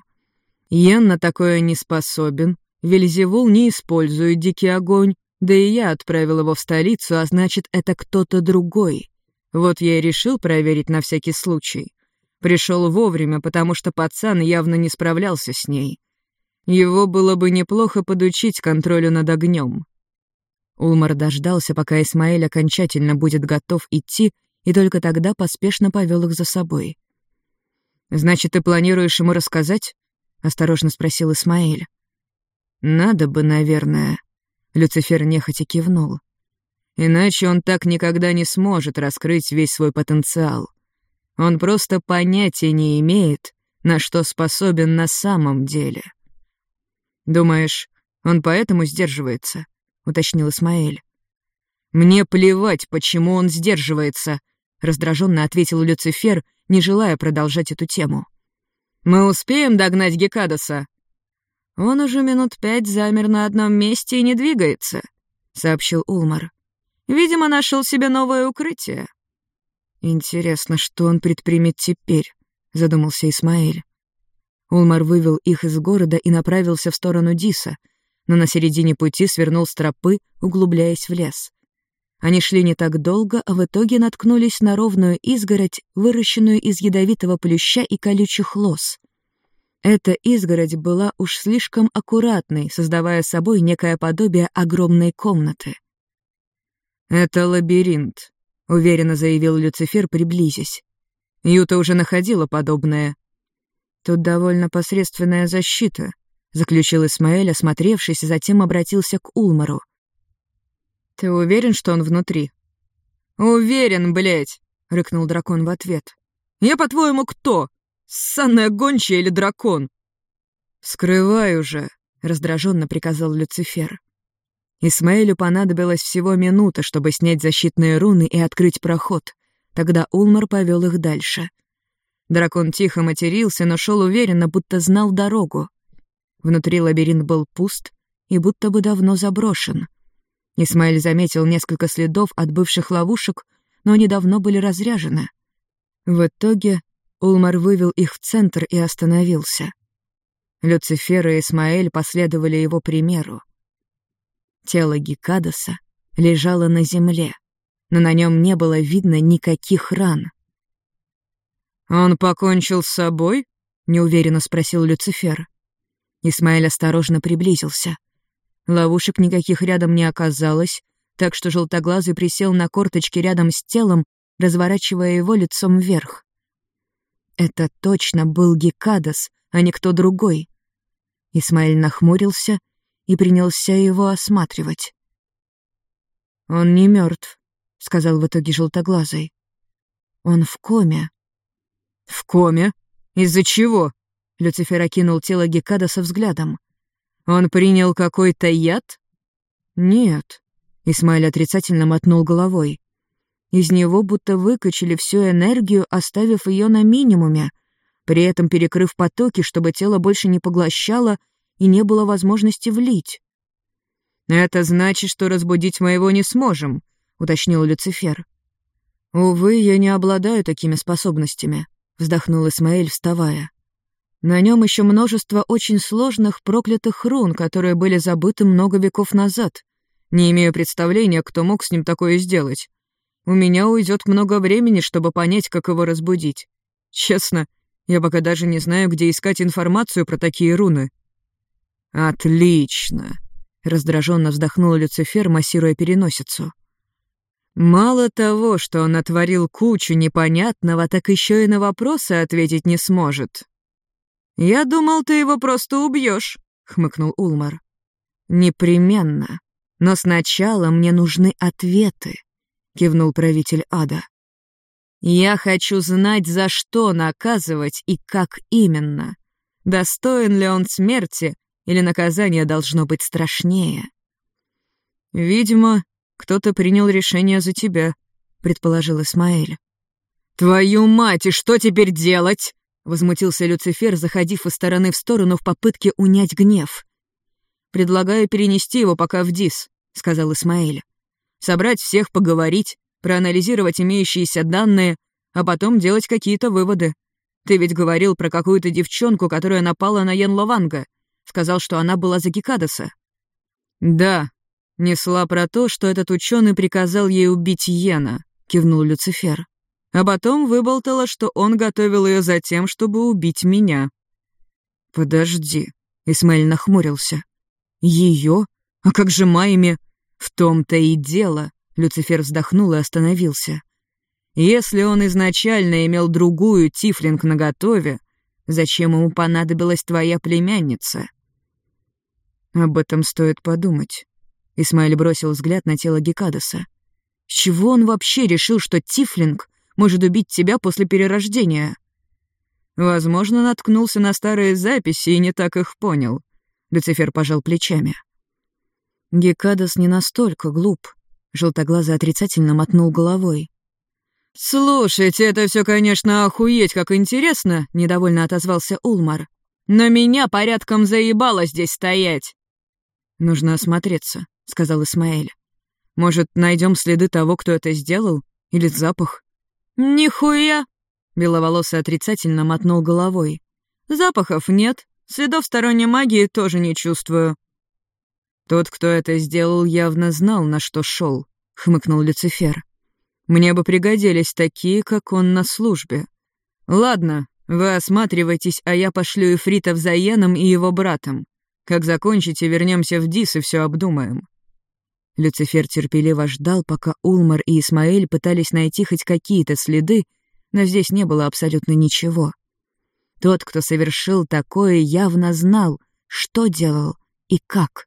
Йен на такое не способен, Вельзевул не использует дикий огонь, да и я отправил его в столицу, а значит, это кто-то другой. Вот я и решил проверить на всякий случай. Пришел вовремя, потому что пацан явно не справлялся с ней. Его было бы неплохо подучить контролю над огнем. Улмар дождался, пока Исмаэль окончательно будет готов идти, и только тогда поспешно повел их за собой. «Значит, ты планируешь ему рассказать?» — осторожно спросил Исмаэль. «Надо бы, наверное», — Люцифер нехотя кивнул. «Иначе он так никогда не сможет раскрыть весь свой потенциал. Он просто понятия не имеет, на что способен на самом деле». «Думаешь, он поэтому сдерживается?» — уточнил Исмаэль. «Мне плевать, почему он сдерживается», — раздраженно ответил Люцифер, не желая продолжать эту тему. «Мы успеем догнать Гекадаса?» «Он уже минут пять замер на одном месте и не двигается», — сообщил Улмар. «Видимо, нашел себе новое укрытие». «Интересно, что он предпримет теперь?» — задумался Исмаэль. Улмар вывел их из города и направился в сторону Диса, но на середине пути свернул с тропы, углубляясь в лес. Они шли не так долго, а в итоге наткнулись на ровную изгородь, выращенную из ядовитого плюща и колючих лос. Эта изгородь была уж слишком аккуратной, создавая собой некое подобие огромной комнаты. «Это лабиринт», — уверенно заявил Люцифер, приблизясь. Юта уже находила подобное. «Тут довольно посредственная защита», — заключил Исмаэль, осмотревшись, затем обратился к Улмару. «Ты уверен, что он внутри?» «Уверен, блядь!» — рыкнул дракон в ответ. «Я, по-твоему, кто? Санная гончая или дракон?» «Скрывай уже», — раздраженно приказал Люцифер. Исмаэлю понадобилось всего минута, чтобы снять защитные руны и открыть проход. Тогда Улмар повел их дальше. Дракон тихо матерился, но шел уверенно, будто знал дорогу. Внутри лабиринт был пуст и будто бы давно заброшен. Исмаэль заметил несколько следов от бывших ловушек, но они давно были разряжены. В итоге Улмар вывел их в центр и остановился. Люцифер и Исмаэль последовали его примеру. Тело Гекадаса лежало на земле, но на нем не было видно никаких ран. «Он покончил с собой?» — неуверенно спросил Люцифер. Исмаэль осторожно приблизился. Ловушек никаких рядом не оказалось, так что желтоглазый присел на корточки рядом с телом разворачивая его лицом вверх. Это точно был Гекадас, а не кто другой. Исмаэль нахмурился и принялся его осматривать. «Он не мертв, сказал в итоге желтоглазый. «Он в коме». «В коме? Из-за чего?» Люцифер окинул тело Гекадаса взглядом. «Он принял какой-то яд?» «Нет», — Исмаэль отрицательно мотнул головой. Из него будто выкачали всю энергию, оставив ее на минимуме, при этом перекрыв потоки, чтобы тело больше не поглощало и не было возможности влить. «Это значит, что разбудить мы его не сможем», — уточнил Люцифер. «Увы, я не обладаю такими способностями», — вздохнул Исмаэль, вставая. На нем еще множество очень сложных проклятых рун, которые были забыты много веков назад. Не имею представления, кто мог с ним такое сделать. У меня уйдет много времени, чтобы понять, как его разбудить. Честно, я пока даже не знаю, где искать информацию про такие руны». «Отлично!» — раздраженно вздохнул Люцифер, массируя переносицу. «Мало того, что он натворил кучу непонятного, так еще и на вопросы ответить не сможет. «Я думал, ты его просто убьешь», — хмыкнул Улмар. «Непременно. Но сначала мне нужны ответы», — кивнул правитель ада. «Я хочу знать, за что наказывать и как именно. Достоин ли он смерти, или наказание должно быть страшнее?» «Видимо, кто-то принял решение за тебя», — предположил Исмаэль. «Твою мать, и что теперь делать?» Возмутился Люцифер, заходив из стороны в сторону в попытке унять гнев. «Предлагаю перенести его пока в ДИС», — сказал Исмаэль. «Собрать всех, поговорить, проанализировать имеющиеся данные, а потом делать какие-то выводы. Ты ведь говорил про какую-то девчонку, которая напала на Ян Лаванга. Сказал, что она была за Кикадоса». «Да, несла про то, что этот ученый приказал ей убить Йена», — кивнул Люцифер а потом выболтала, что он готовил ее за тем, чтобы убить меня. «Подожди», — Исмаэль нахмурился. «Ее? А как же Майми?» «В том-то и дело», — Люцифер вздохнул и остановился. «Если он изначально имел другую Тифлинг наготове, зачем ему понадобилась твоя племянница?» «Об этом стоит подумать». Исмаэль бросил взгляд на тело Гекадаса. «С чего он вообще решил, что Тифлинг может убить тебя после перерождения». Возможно, наткнулся на старые записи и не так их понял. Люцифер пожал плечами. Гекадас не настолько глуп. Желтоглазый отрицательно мотнул головой. «Слушайте, это все, конечно, охуеть, как интересно», — недовольно отозвался Улмар. «Но меня порядком заебало здесь стоять». «Нужно осмотреться», — сказал Исмаэль. «Может, найдем следы того, кто это сделал? Или запах?» «Нихуя!» — беловолосый отрицательно мотнул головой. «Запахов нет, следов сторонней магии тоже не чувствую». «Тот, кто это сделал, явно знал, на что шел», — хмыкнул Люцифер. «Мне бы пригодились такие, как он на службе. Ладно, вы осматривайтесь, а я пошлю Эфритов за Яном и его братом. Как закончите, вернемся в Дис и все обдумаем». Люцифер терпеливо ждал, пока Улмар и Исмаэль пытались найти хоть какие-то следы, но здесь не было абсолютно ничего. Тот, кто совершил такое, явно знал, что делал и как.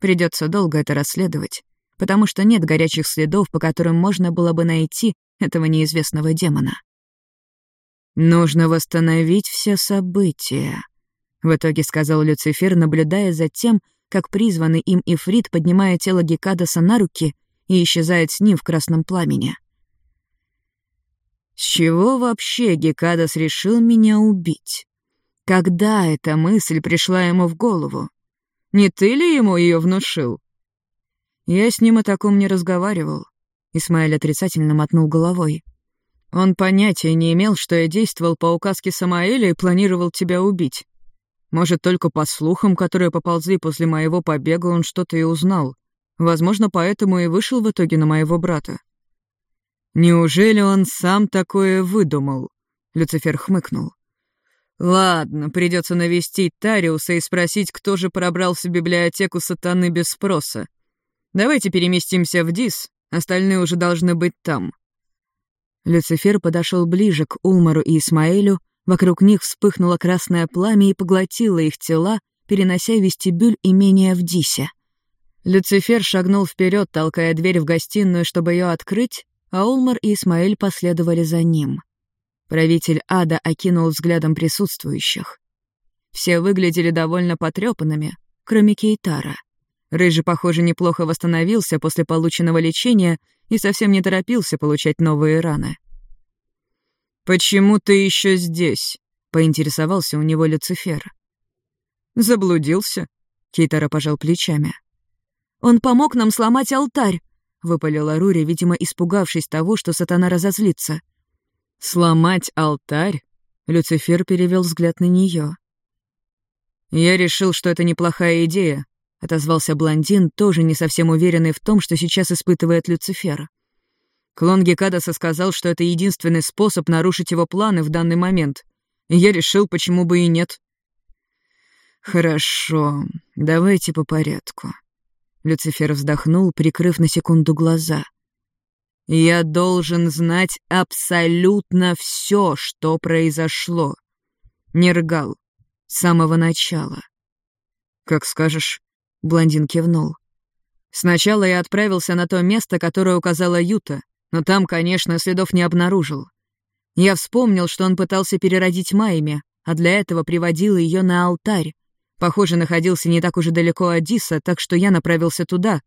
Придется долго это расследовать, потому что нет горячих следов, по которым можно было бы найти этого неизвестного демона. «Нужно восстановить все события», — в итоге сказал Люцифер, наблюдая за тем, как призванный им Ифрит поднимает тело Гекадаса на руки и исчезает с ним в красном пламени. С чего вообще Гекадас решил меня убить? Когда эта мысль пришла ему в голову? Не ты ли ему ее внушил? Я с ним о таком не разговаривал. Исмаэль отрицательно мотнул головой. Он понятия не имел, что я действовал по указке Самаэля и планировал тебя убить. Может, только по слухам, которые поползли после моего побега, он что-то и узнал. Возможно, поэтому и вышел в итоге на моего брата. Неужели он сам такое выдумал? Люцифер хмыкнул. Ладно, придется навестить Тариуса и спросить, кто же пробрался в библиотеку сатаны без спроса. Давайте переместимся в Дис, остальные уже должны быть там. Люцифер подошел ближе к Улмару и Исмаэлю, вокруг них вспыхнуло красное пламя и поглотило их тела, перенося вестибюль имения в Дисе. Люцифер шагнул вперед, толкая дверь в гостиную, чтобы ее открыть, а Улмар и Исмаэль последовали за ним. Правитель ада окинул взглядом присутствующих. Все выглядели довольно потрепанными, кроме Кейтара. Рыжий, похоже, неплохо восстановился после полученного лечения и совсем не торопился получать новые раны. «Почему ты еще здесь?» — поинтересовался у него Люцифер. «Заблудился?» — Кейтара пожал плечами. «Он помог нам сломать алтарь», — выпалила Рури, видимо, испугавшись того, что сатана разозлится. «Сломать алтарь?» — Люцифер перевел взгляд на нее. «Я решил, что это неплохая идея», — отозвался блондин, тоже не совсем уверенный в том, что сейчас испытывает Люцифер. Клон Гекадаса сказал, что это единственный способ нарушить его планы в данный момент. Я решил, почему бы и нет. «Хорошо, давайте по порядку», Люцифер вздохнул, прикрыв на секунду глаза. «Я должен знать абсолютно все, что произошло. Нергал, с самого начала». «Как скажешь», — блондин кивнул. «Сначала я отправился на то место, которое указала Юта, но там, конечно, следов не обнаружил. Я вспомнил, что он пытался переродить Майми, а для этого приводил ее на алтарь, Похоже, находился не так уж и далеко от Диса, так что я направился туда.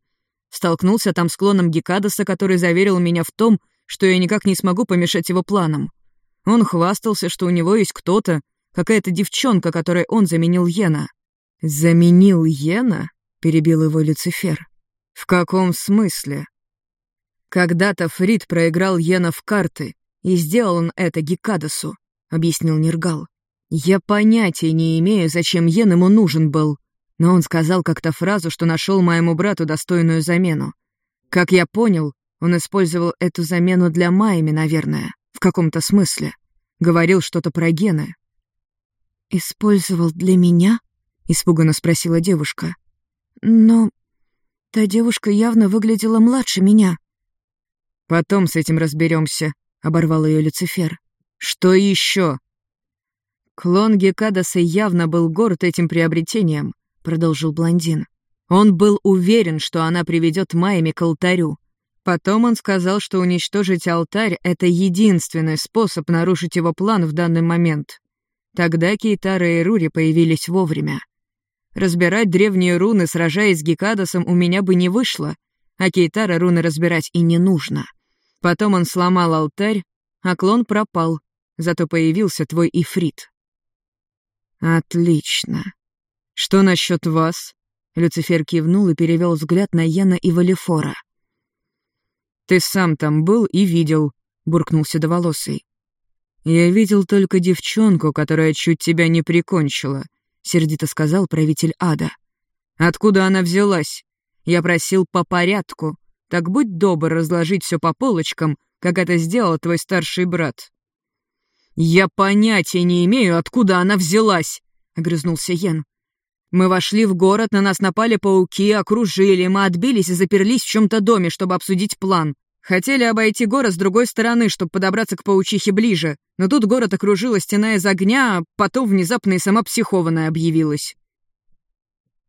Столкнулся там с клоном Гекадаса, который заверил меня в том, что я никак не смогу помешать его планам. Он хвастался, что у него есть кто-то, какая-то девчонка, которой он заменил Йена. «Заменил Йена?» — перебил его Люцифер. «В каком смысле?» «Когда-то Фрид проиграл Йена в карты, и сделал он это Гекадасу», — объяснил Нергал. Я понятия не имею, зачем Йен ему нужен был, но он сказал как-то фразу, что нашел моему брату достойную замену. Как я понял, он использовал эту замену для Майми, наверное, в каком-то смысле. Говорил что-то про гены. «Использовал для меня?» — испуганно спросила девушка. «Но та девушка явно выглядела младше меня». «Потом с этим разберемся, оборвал ее Люцифер. «Что еще?» «Клон Гекадаса явно был горд этим приобретением», — продолжил блондин. «Он был уверен, что она приведет Майами к алтарю. Потом он сказал, что уничтожить алтарь — это единственный способ нарушить его план в данный момент. Тогда Кейтара и Рури появились вовремя. Разбирать древние руны, сражаясь с Гекадасом, у меня бы не вышло, а Кейтара руны разбирать и не нужно. Потом он сломал алтарь, а клон пропал, зато появился твой Ифрит. «Отлично. Что насчет вас?» Люцифер кивнул и перевел взгляд на Яна и Валифора. «Ты сам там был и видел», — буркнул седоволосый. «Я видел только девчонку, которая чуть тебя не прикончила», — сердито сказал правитель ада. «Откуда она взялась? Я просил по порядку. Так будь добр разложить все по полочкам, как это сделал твой старший брат». «Я понятия не имею, откуда она взялась!» — огрызнулся Йен. «Мы вошли в город, на нас напали пауки, окружили, мы отбились и заперлись в чем-то доме, чтобы обсудить план. Хотели обойти город с другой стороны, чтобы подобраться к паучихе ближе, но тут город окружила стена из огня, а потом внезапно и сама психованная объявилась».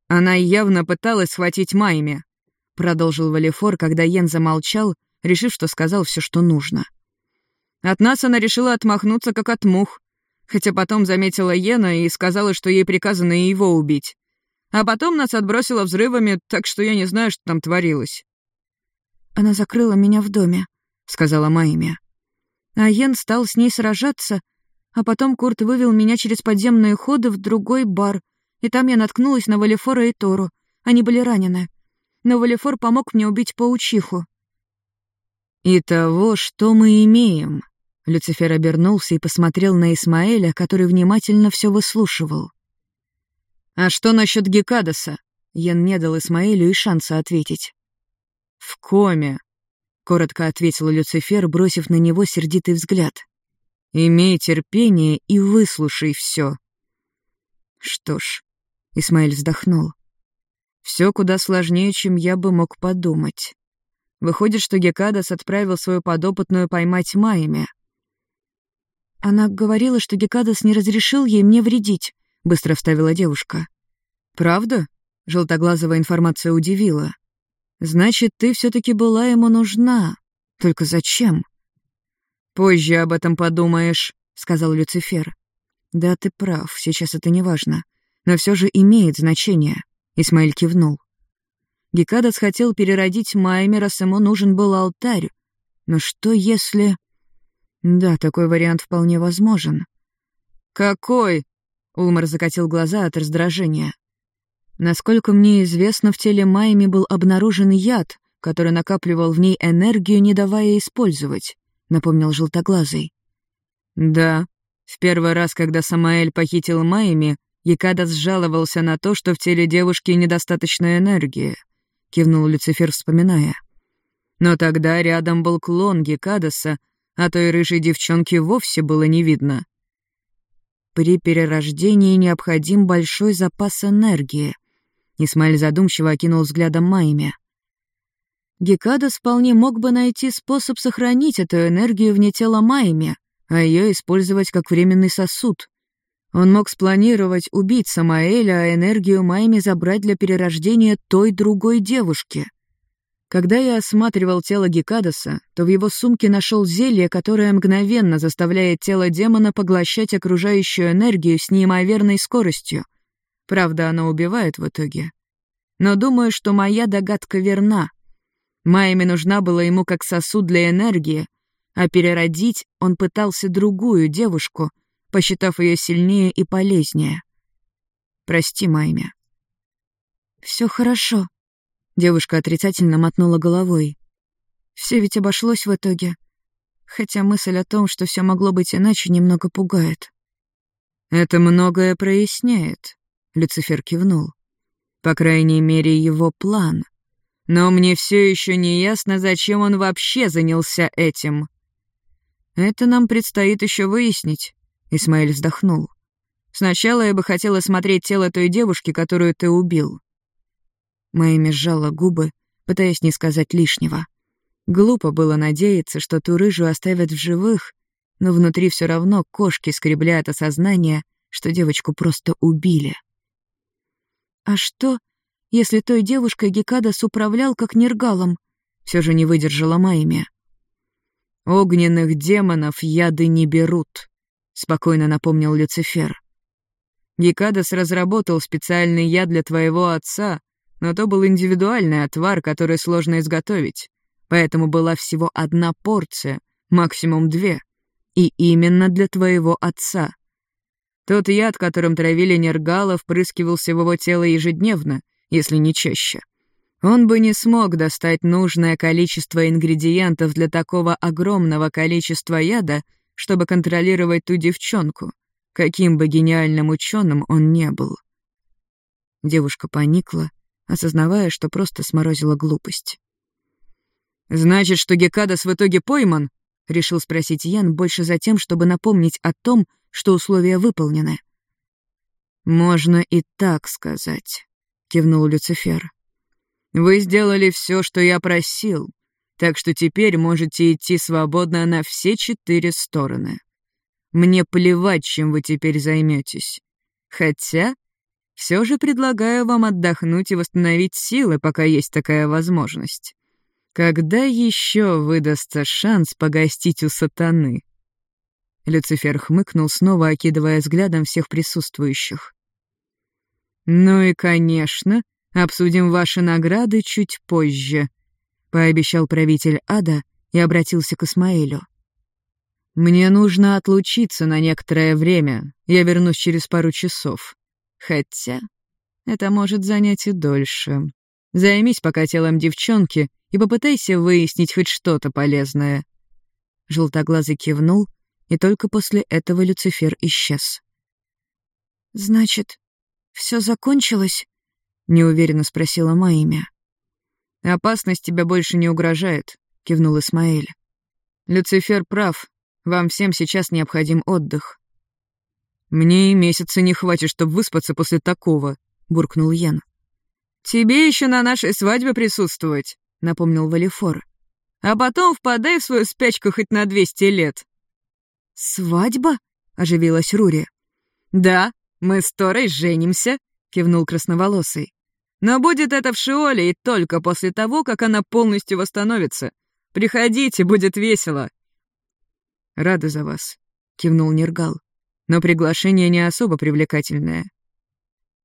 «Она явно пыталась схватить Майми», — продолжил Валифор, когда Йен замолчал, решив, что сказал все, что нужно. От нас она решила отмахнуться, как от мух, хотя потом заметила Йена и сказала, что ей приказано его убить. А потом нас отбросила взрывами, так что я не знаю, что там творилось. «Она закрыла меня в доме», — сказала Майми. А Йен стал с ней сражаться, а потом Курт вывел меня через подземные ходы в другой бар, и там я наткнулась на Валифора и Тору. Они были ранены. Но Валифор помог мне убить паучиху. «Итого, что мы имеем?» Люцифер обернулся и посмотрел на Исмаэля, который внимательно все выслушивал. «А что насчет Гекадаса?» Ян не дал Исмаэлю и шанса ответить. «В коме», — коротко ответил Люцифер, бросив на него сердитый взгляд. «Имей терпение и выслушай все». «Что ж», — Исмаэль вздохнул, — «все куда сложнее, чем я бы мог подумать. Выходит, что Гекадас отправил свою подопытную поймать Майями. Она говорила, что Гекадас не разрешил ей мне вредить, быстро вставила девушка. Правда? Желтоглазовая информация удивила. Значит, ты все таки была ему нужна. Только зачем? Позже об этом подумаешь, сказал Люцифер. Да, ты прав, сейчас это не важно. Но все же имеет значение. Исмаиль кивнул. Гекадас хотел переродить Майми, раз ему нужен был алтарь. Но что если... Да, такой вариант вполне возможен. «Какой?» — Улмар закатил глаза от раздражения. Насколько мне известно, в теле Майми был обнаружен яд, который накапливал в ней энергию, не давая использовать, напомнил желтоглазый. Да, в первый раз, когда Самаэль похитил Майми, Якадас жаловался на то, что в теле девушки недостаточно энергии, кивнул Люцифер, вспоминая. Но тогда рядом был клон Гекадаса, а той рыжей девчонки вовсе было не видно. При перерождении необходим большой запас энергии — Исмаэль задумчиво окинул взглядом Майми. Гекадас вполне мог бы найти способ сохранить эту энергию вне тела Майми, а ее использовать как временный сосуд. Он мог спланировать убить Самаэля, а энергию Майми забрать для перерождения той другой девушки. Когда я осматривал тело Гекадаса, то в его сумке нашел зелье, которое мгновенно заставляет тело демона поглощать окружающую энергию с неимоверной скоростью — Правда, она убивает в итоге. Но думаю, что моя догадка верна. Майами нужна была ему как сосуд для энергии, а переродить он пытался другую девушку, посчитав ее сильнее и полезнее. Прости, Майми. Все хорошо. Девушка отрицательно мотнула головой. Все ведь обошлось в итоге. Хотя мысль о том, что все могло быть иначе, немного пугает. Это многое проясняет. Люцифер кивнул. По крайней мере, его план. Но мне все еще не ясно, зачем он вообще занялся этим. Это нам предстоит еще выяснить, Исмаэль вздохнул. Сначала я бы хотела смотреть тело той девушки, которую ты убил. Мэйми сжала губы, пытаясь не сказать лишнего. Глупо было надеяться, что ту рыжую оставят в живых, но внутри все равно кошки скребли от осознания, что девочку просто убили. А что, если той девушкой Гекадас управлял как нергалом? Все же не выдержала Майми. «Огненных демонов яды не берут», — спокойно напомнил Люцифер. «Гекадас разработал специальный яд для твоего отца, но то был индивидуальный отвар, который сложно изготовить, поэтому была всего одна порция, максимум две, и именно для твоего отца. Тот яд, которым травили Нергала, впрыскивался в его тело ежедневно, если не чаще. Он бы не смог достать нужное количество ингредиентов для такого огромного количества яда, чтобы контролировать ту девчонку, каким бы гениальным ученым он не был. Девушка поникла, осознавая, что просто сморозила глупость. «Значит, что Гекадас в итоге пойман?» — решил спросить Ян больше за тем, чтобы напомнить о том, что условия выполнены. «Можно и так сказать», — кивнул Люцифер. «Вы сделали все, что я просил, так что теперь можете идти свободно на все четыре стороны. Мне плевать, чем вы теперь займетесь. Хотя все же предлагаю вам отдохнуть и восстановить силы, пока есть такая возможность. Когда еще выдастся шанс погостить у сатаны?» Люцифер хмыкнул, снова окидывая взглядом всех присутствующих. «Ну и, конечно, обсудим ваши награды чуть позже», — пообещал правитель ада и обратился к Исмаэлю. «Мне нужно отлучиться на некоторое время. Я вернусь через пару часов. Хотя это может занять и дольше. Займись пока телом девчонки и попытайся выяснить хоть что-то полезное». Желтоглазый кивнул, и только после этого Люцифер исчез. «Значит, все закончилось?» — неуверенно спросила Маимя. «Опасность тебя больше не угрожает», — кивнул Исмаэль. «Люцифер прав, вам всем сейчас необходим отдых». «Мне и месяца не хватит, чтобы выспаться после такого», — буркнул Ян. «Тебе еще на нашей свадьбе присутствовать», — напомнил Валифор. «А потом впадай в свою спячку хоть на двести лет». «Свадьба?» — оживилась Рури. «Да, мы с Торой женимся», — кивнул красноволосый. «Но будет это в Шиоле и только после того, как она полностью восстановится. Приходите, будет весело». «Рада за вас», — кивнул Нергал. «Но приглашение не особо привлекательное».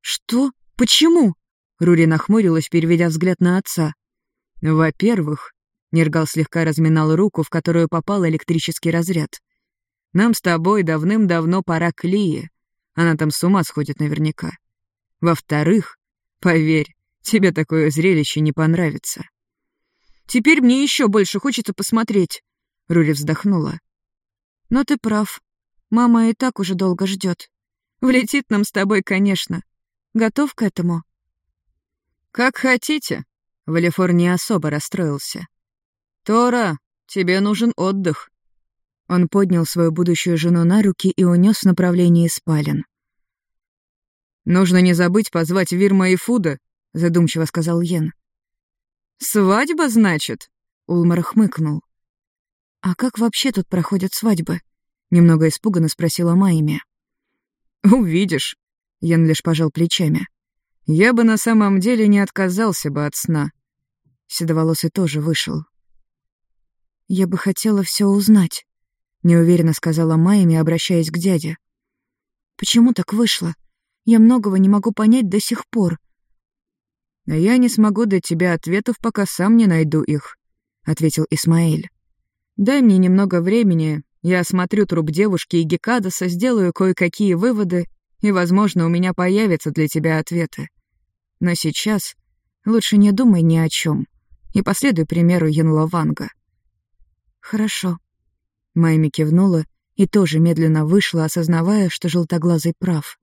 «Что? Почему?» — Рури нахмурилась, переведя взгляд на отца. «Во-первых...» — Нергал слегка разминал руку, в которую попал электрический разряд. «Нам с тобой давным-давно пора к Лие. Она там с ума сходит наверняка. Во-вторых, поверь, тебе такое зрелище не понравится. Теперь мне еще больше хочется посмотреть. Рури вздохнула. Но ты прав. Мама и так уже долго ждет. Влетит нам с тобой, конечно. Готов к этому? Как хотите. Валифор не особо расстроился. Тора, тебе нужен отдых. Он поднял свою будущую жену на руки и унес в направлении спален. «Нужно не забыть позвать Вирма и Фуда», — задумчиво сказал Йен. «Свадьба, значит?» — Улмар хмыкнул. «А как вообще тут проходят свадьбы?» — немного испуганно спросила Майми. «Увидишь», — Йен лишь пожал плечами. «Я бы на самом деле не отказался бы от сна». Седоволосый тоже вышел. «Я бы хотела все узнать», — неуверенно сказала Майми, обращаясь к дяде. «Почему так вышло? Я многого не могу понять до сих пор». «А я не смогу дать тебе ответов, пока сам не найду их», — ответил Исмаэль. «Дай мне немного времени, я осмотрю труп девушки и Гекадаса, сделаю кое-какие выводы, и, возможно, у меня появятся для тебя ответы. Но сейчас лучше не думай ни о чем и последуй примеру Янлаванга». «Хорошо», Майми кивнула и тоже медленно вышла, осознавая, что желтоглазый прав.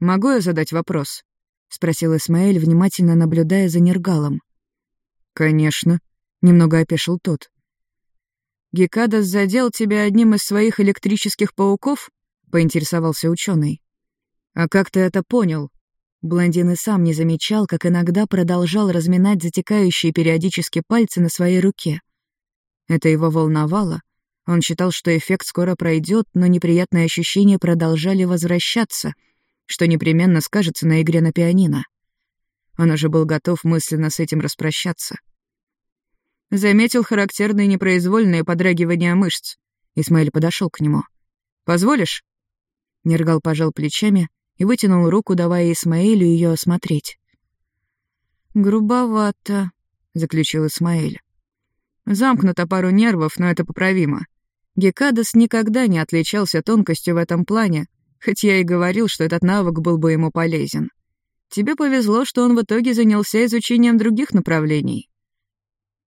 «Могу я задать вопрос?» — спросил Исмаэль, внимательно наблюдая за Нергалом. «Конечно», — немного опешил тот. «Гекадас задел тебя одним из своих электрических пауков?» — поинтересовался ученый. «А как ты это понял?» Блондин и сам не замечал, как иногда продолжал разминать затекающие периодически пальцы на своей руке. Это его волновало. Он считал, что эффект скоро пройдет, но неприятные ощущения продолжали возвращаться, что непременно скажется на игре на пианино. Он уже был готов мысленно с этим распрощаться. Заметил характерные непроизвольные подрагивания мышц. Исмаэль подошел к нему. «Позволишь?» Нергал пожал плечами и вытянул руку, давая Исмаэлю ее осмотреть. «Грубовато», — заключил Исмаэль. Замкнуто пару нервов, но это поправимо. Гекадас никогда не отличался тонкостью в этом плане, хоть я и говорил, что этот навык был бы ему полезен. Тебе повезло, что он в итоге занялся изучением других направлений.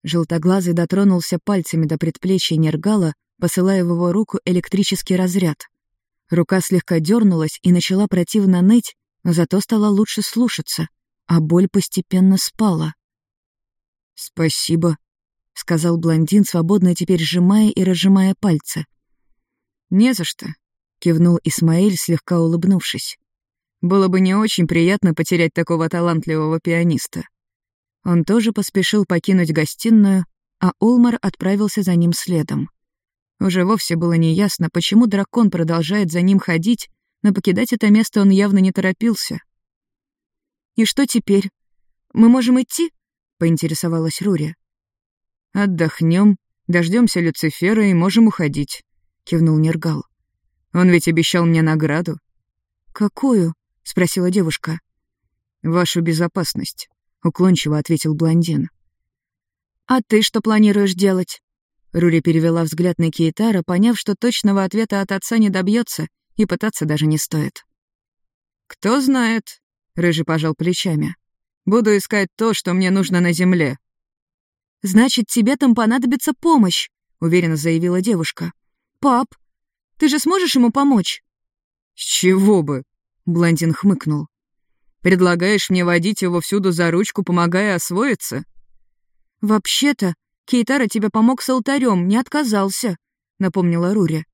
Желтоглазый дотронулся пальцами до предплечья Нергала, посылая в его руку электрический разряд. Рука слегка дернулась и начала противно ныть, но зато стала лучше слушаться, а боль постепенно спала. «Спасибо», — сказал блондин, свободно теперь сжимая и разжимая пальцы. «Не за что», — кивнул Исмаэль, слегка улыбнувшись. «Было бы не очень приятно потерять такого талантливого пианиста». Он тоже поспешил покинуть гостиную, а Улмар отправился за ним следом. Уже вовсе было неясно, почему дракон продолжает за ним ходить, но покидать это место он явно не торопился. «И что теперь? Мы можем идти?» — поинтересовалась Рури. «Отдохнем, дождемся Люцифера и можем уходить», — кивнул Нергал. «Он ведь обещал мне награду». «Какую?» — спросила девушка. «Вашу безопасность», — уклончиво ответил блондин. «А ты что планируешь делать?» Рури перевела взгляд на Кейтара, поняв, что точного ответа от отца не добьется, и пытаться даже не стоит. «Кто знает», — Рыжий пожал плечами. «Буду искать то, что мне нужно на земле, «Значит, тебе там понадобится помощь», — уверенно заявила девушка. «Пап, ты же сможешь ему помочь?» «С чего бы?» — блондин хмыкнул. «Предлагаешь мне водить его всюду за ручку, помогая освоиться?» «Вообще-то, Кейтара тебе помог с алтарем, не отказался», — напомнила Рури.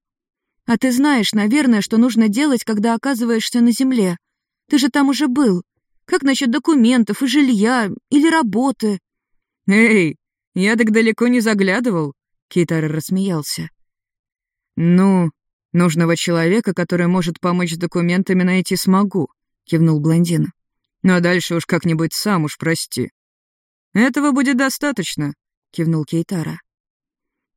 «А ты знаешь, наверное, что нужно делать, когда оказываешься на земле. Ты же там уже был. Как насчет документов и жилья или работы?» «Эй, я так далеко не заглядывал», — Кейтара рассмеялся. «Ну, нужного человека, который может помочь с документами, найти смогу», — кивнул блондин. «Ну а дальше уж как-нибудь сам уж прости». «Этого будет достаточно», — кивнул Кейтара.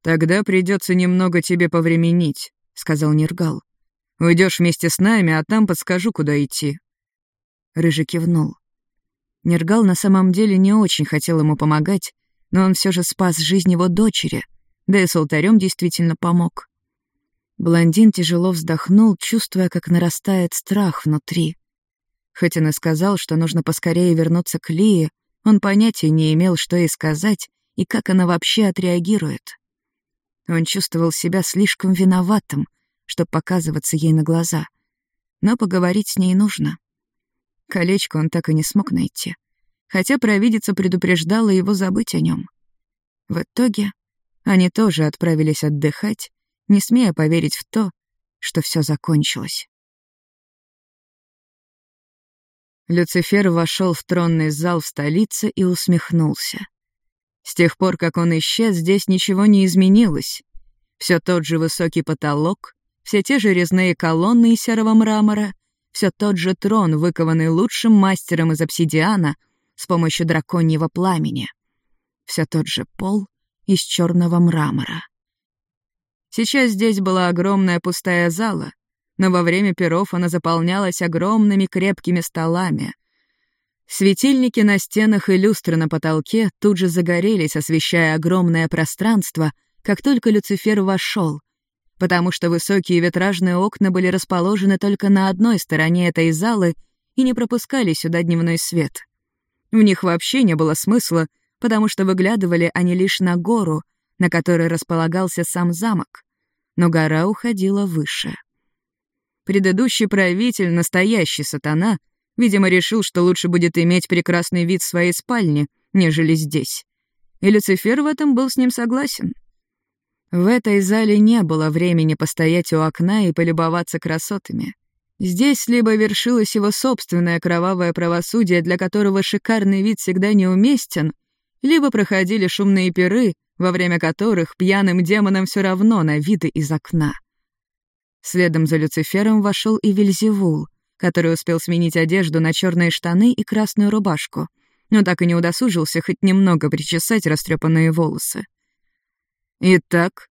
«Тогда придется немного тебе повременить», — сказал Нергал. «Уйдешь вместе с нами, а там подскажу, куда идти». Рыжий кивнул. Нергал на самом деле не очень хотел ему помогать, но он все же спас жизнь его дочери, да и с алтарем действительно помог. Блондин тяжело вздохнул, чувствуя, как нарастает страх внутри. Хоть он и сказал, что нужно поскорее вернуться к Лии, он понятия не имел, что ей сказать и как она вообще отреагирует. Он чувствовал себя слишком виноватым, чтобы показываться ей на глаза. Но поговорить с ней нужно. Колечко он так и не смог найти, хотя провидица предупреждала его забыть о нем. В итоге они тоже отправились отдыхать, не смея поверить в то, что все закончилось. Люцифер вошел в тронный зал в столице и усмехнулся. С тех пор, как он исчез, здесь ничего не изменилось. Все тот же высокий потолок, все те же резные колонны из серого мрамора, все тот же трон, выкованный лучшим мастером из обсидиана с помощью драконьего пламени. Все тот же пол из черного мрамора. Сейчас здесь была огромная пустая зала, но во время перов она заполнялась огромными крепкими столами. Светильники на стенах и люстры на потолке тут же загорелись, освещая огромное пространство, как только Люцифер вошел, потому что высокие витражные окна были расположены только на одной стороне этой залы и не пропускали сюда дневной свет. В них вообще не было смысла, потому что выглядывали они лишь на гору — на которой располагался сам замок, но гора уходила выше. Предыдущий правитель, настоящий сатана, видимо, решил, что лучше будет иметь прекрасный вид своей спальне, нежели здесь. И Люцифер в этом был с ним согласен. В этой зале не было времени постоять у окна и полюбоваться красотами. Здесь либо вершилось его собственное кровавое правосудие, для которого шикарный вид всегда неуместен, либо проходили шумные пиры, во время которых пьяным демонам все равно на виды из окна. Следом за Люцифером вошел и Вильзевул, который успел сменить одежду на черные штаны и красную рубашку, но так и не удосужился хоть немного причесать растрепанные волосы. «Итак,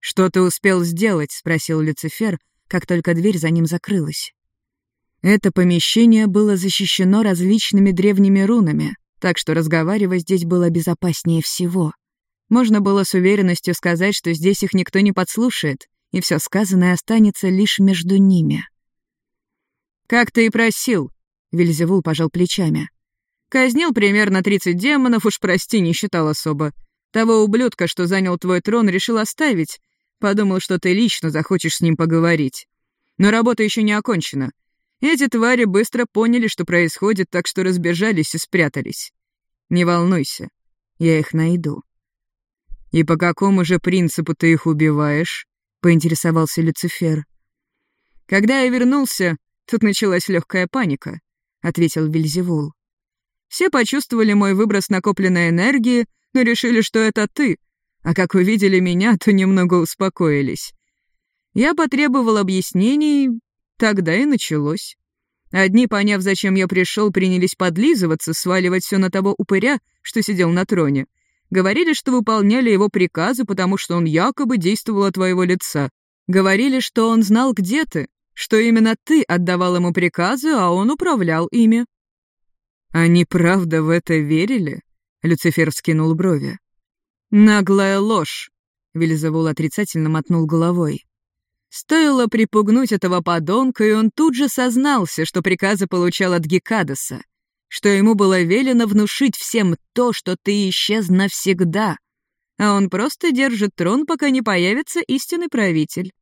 что ты успел сделать?» — спросил Люцифер, как только дверь за ним закрылась. Это помещение было защищено различными древними рунами, так что разговаривать здесь было безопаснее всего. Можно было с уверенностью сказать, что здесь их никто не подслушает, и все сказанное останется лишь между ними. «Как ты и просил», — Вильзевул пожал плечами. «Казнил примерно 30 демонов, уж прости, не считал особо. Того ублюдка, что занял твой трон, решил оставить. Подумал, что ты лично захочешь с ним поговорить. Но работа еще не окончена. Эти твари быстро поняли, что происходит, так что разбежались и спрятались. Не волнуйся, я их найду». «И по какому же принципу ты их убиваешь?» — поинтересовался Люцифер. «Когда я вернулся, тут началась легкая паника», — ответил Вильзевул. «Все почувствовали мой выброс накопленной энергии, но решили, что это ты, а как увидели меня, то немного успокоились. Я потребовал объяснений, тогда и началось. Одни, поняв, зачем я пришел, принялись подлизываться, сваливать все на того упыря, что сидел на троне — Говорили, что выполняли его приказы, потому что он якобы действовал от твоего лица. Говорили, что он знал, где ты, что именно ты отдавал ему приказы, а он управлял ими». «Они правда в это верили?» — Люцифер вскинул брови. «Наглая ложь!» — Вельзевул отрицательно мотнул головой. Стоило припугнуть этого подонка, и он тут же сознался, что приказы получал от Гекадаса что ему было велено внушить всем то, что ты исчез навсегда, а он просто держит трон, пока не появится истинный правитель.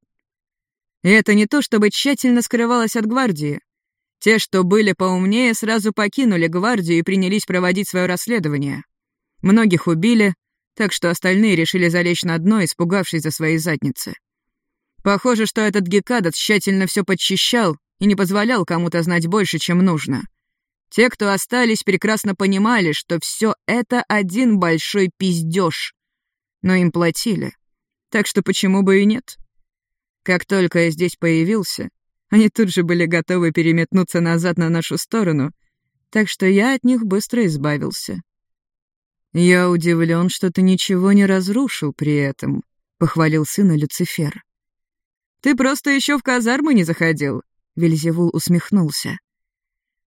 И это не то, чтобы тщательно скрывалось от гвардии. Те, что были поумнее, сразу покинули гвардию и принялись проводить свое расследование. Многих убили, так что остальные решили залечь на дно, испугавшись за свои задницы. Похоже, что этот Гекадот тщательно все подчищал и не позволял кому-то знать больше, чем нужно — Те, кто остались, прекрасно понимали, что все это один большой пиздеж. Но им платили. Так что почему бы и нет? Как только я здесь появился, они тут же были готовы переметнуться назад на нашу сторону, так что я от них быстро избавился. «Я удивлен, что ты ничего не разрушил при этом», — похвалил сына Люцифер. «Ты просто еще в казармы не заходил», — Вельзевул усмехнулся.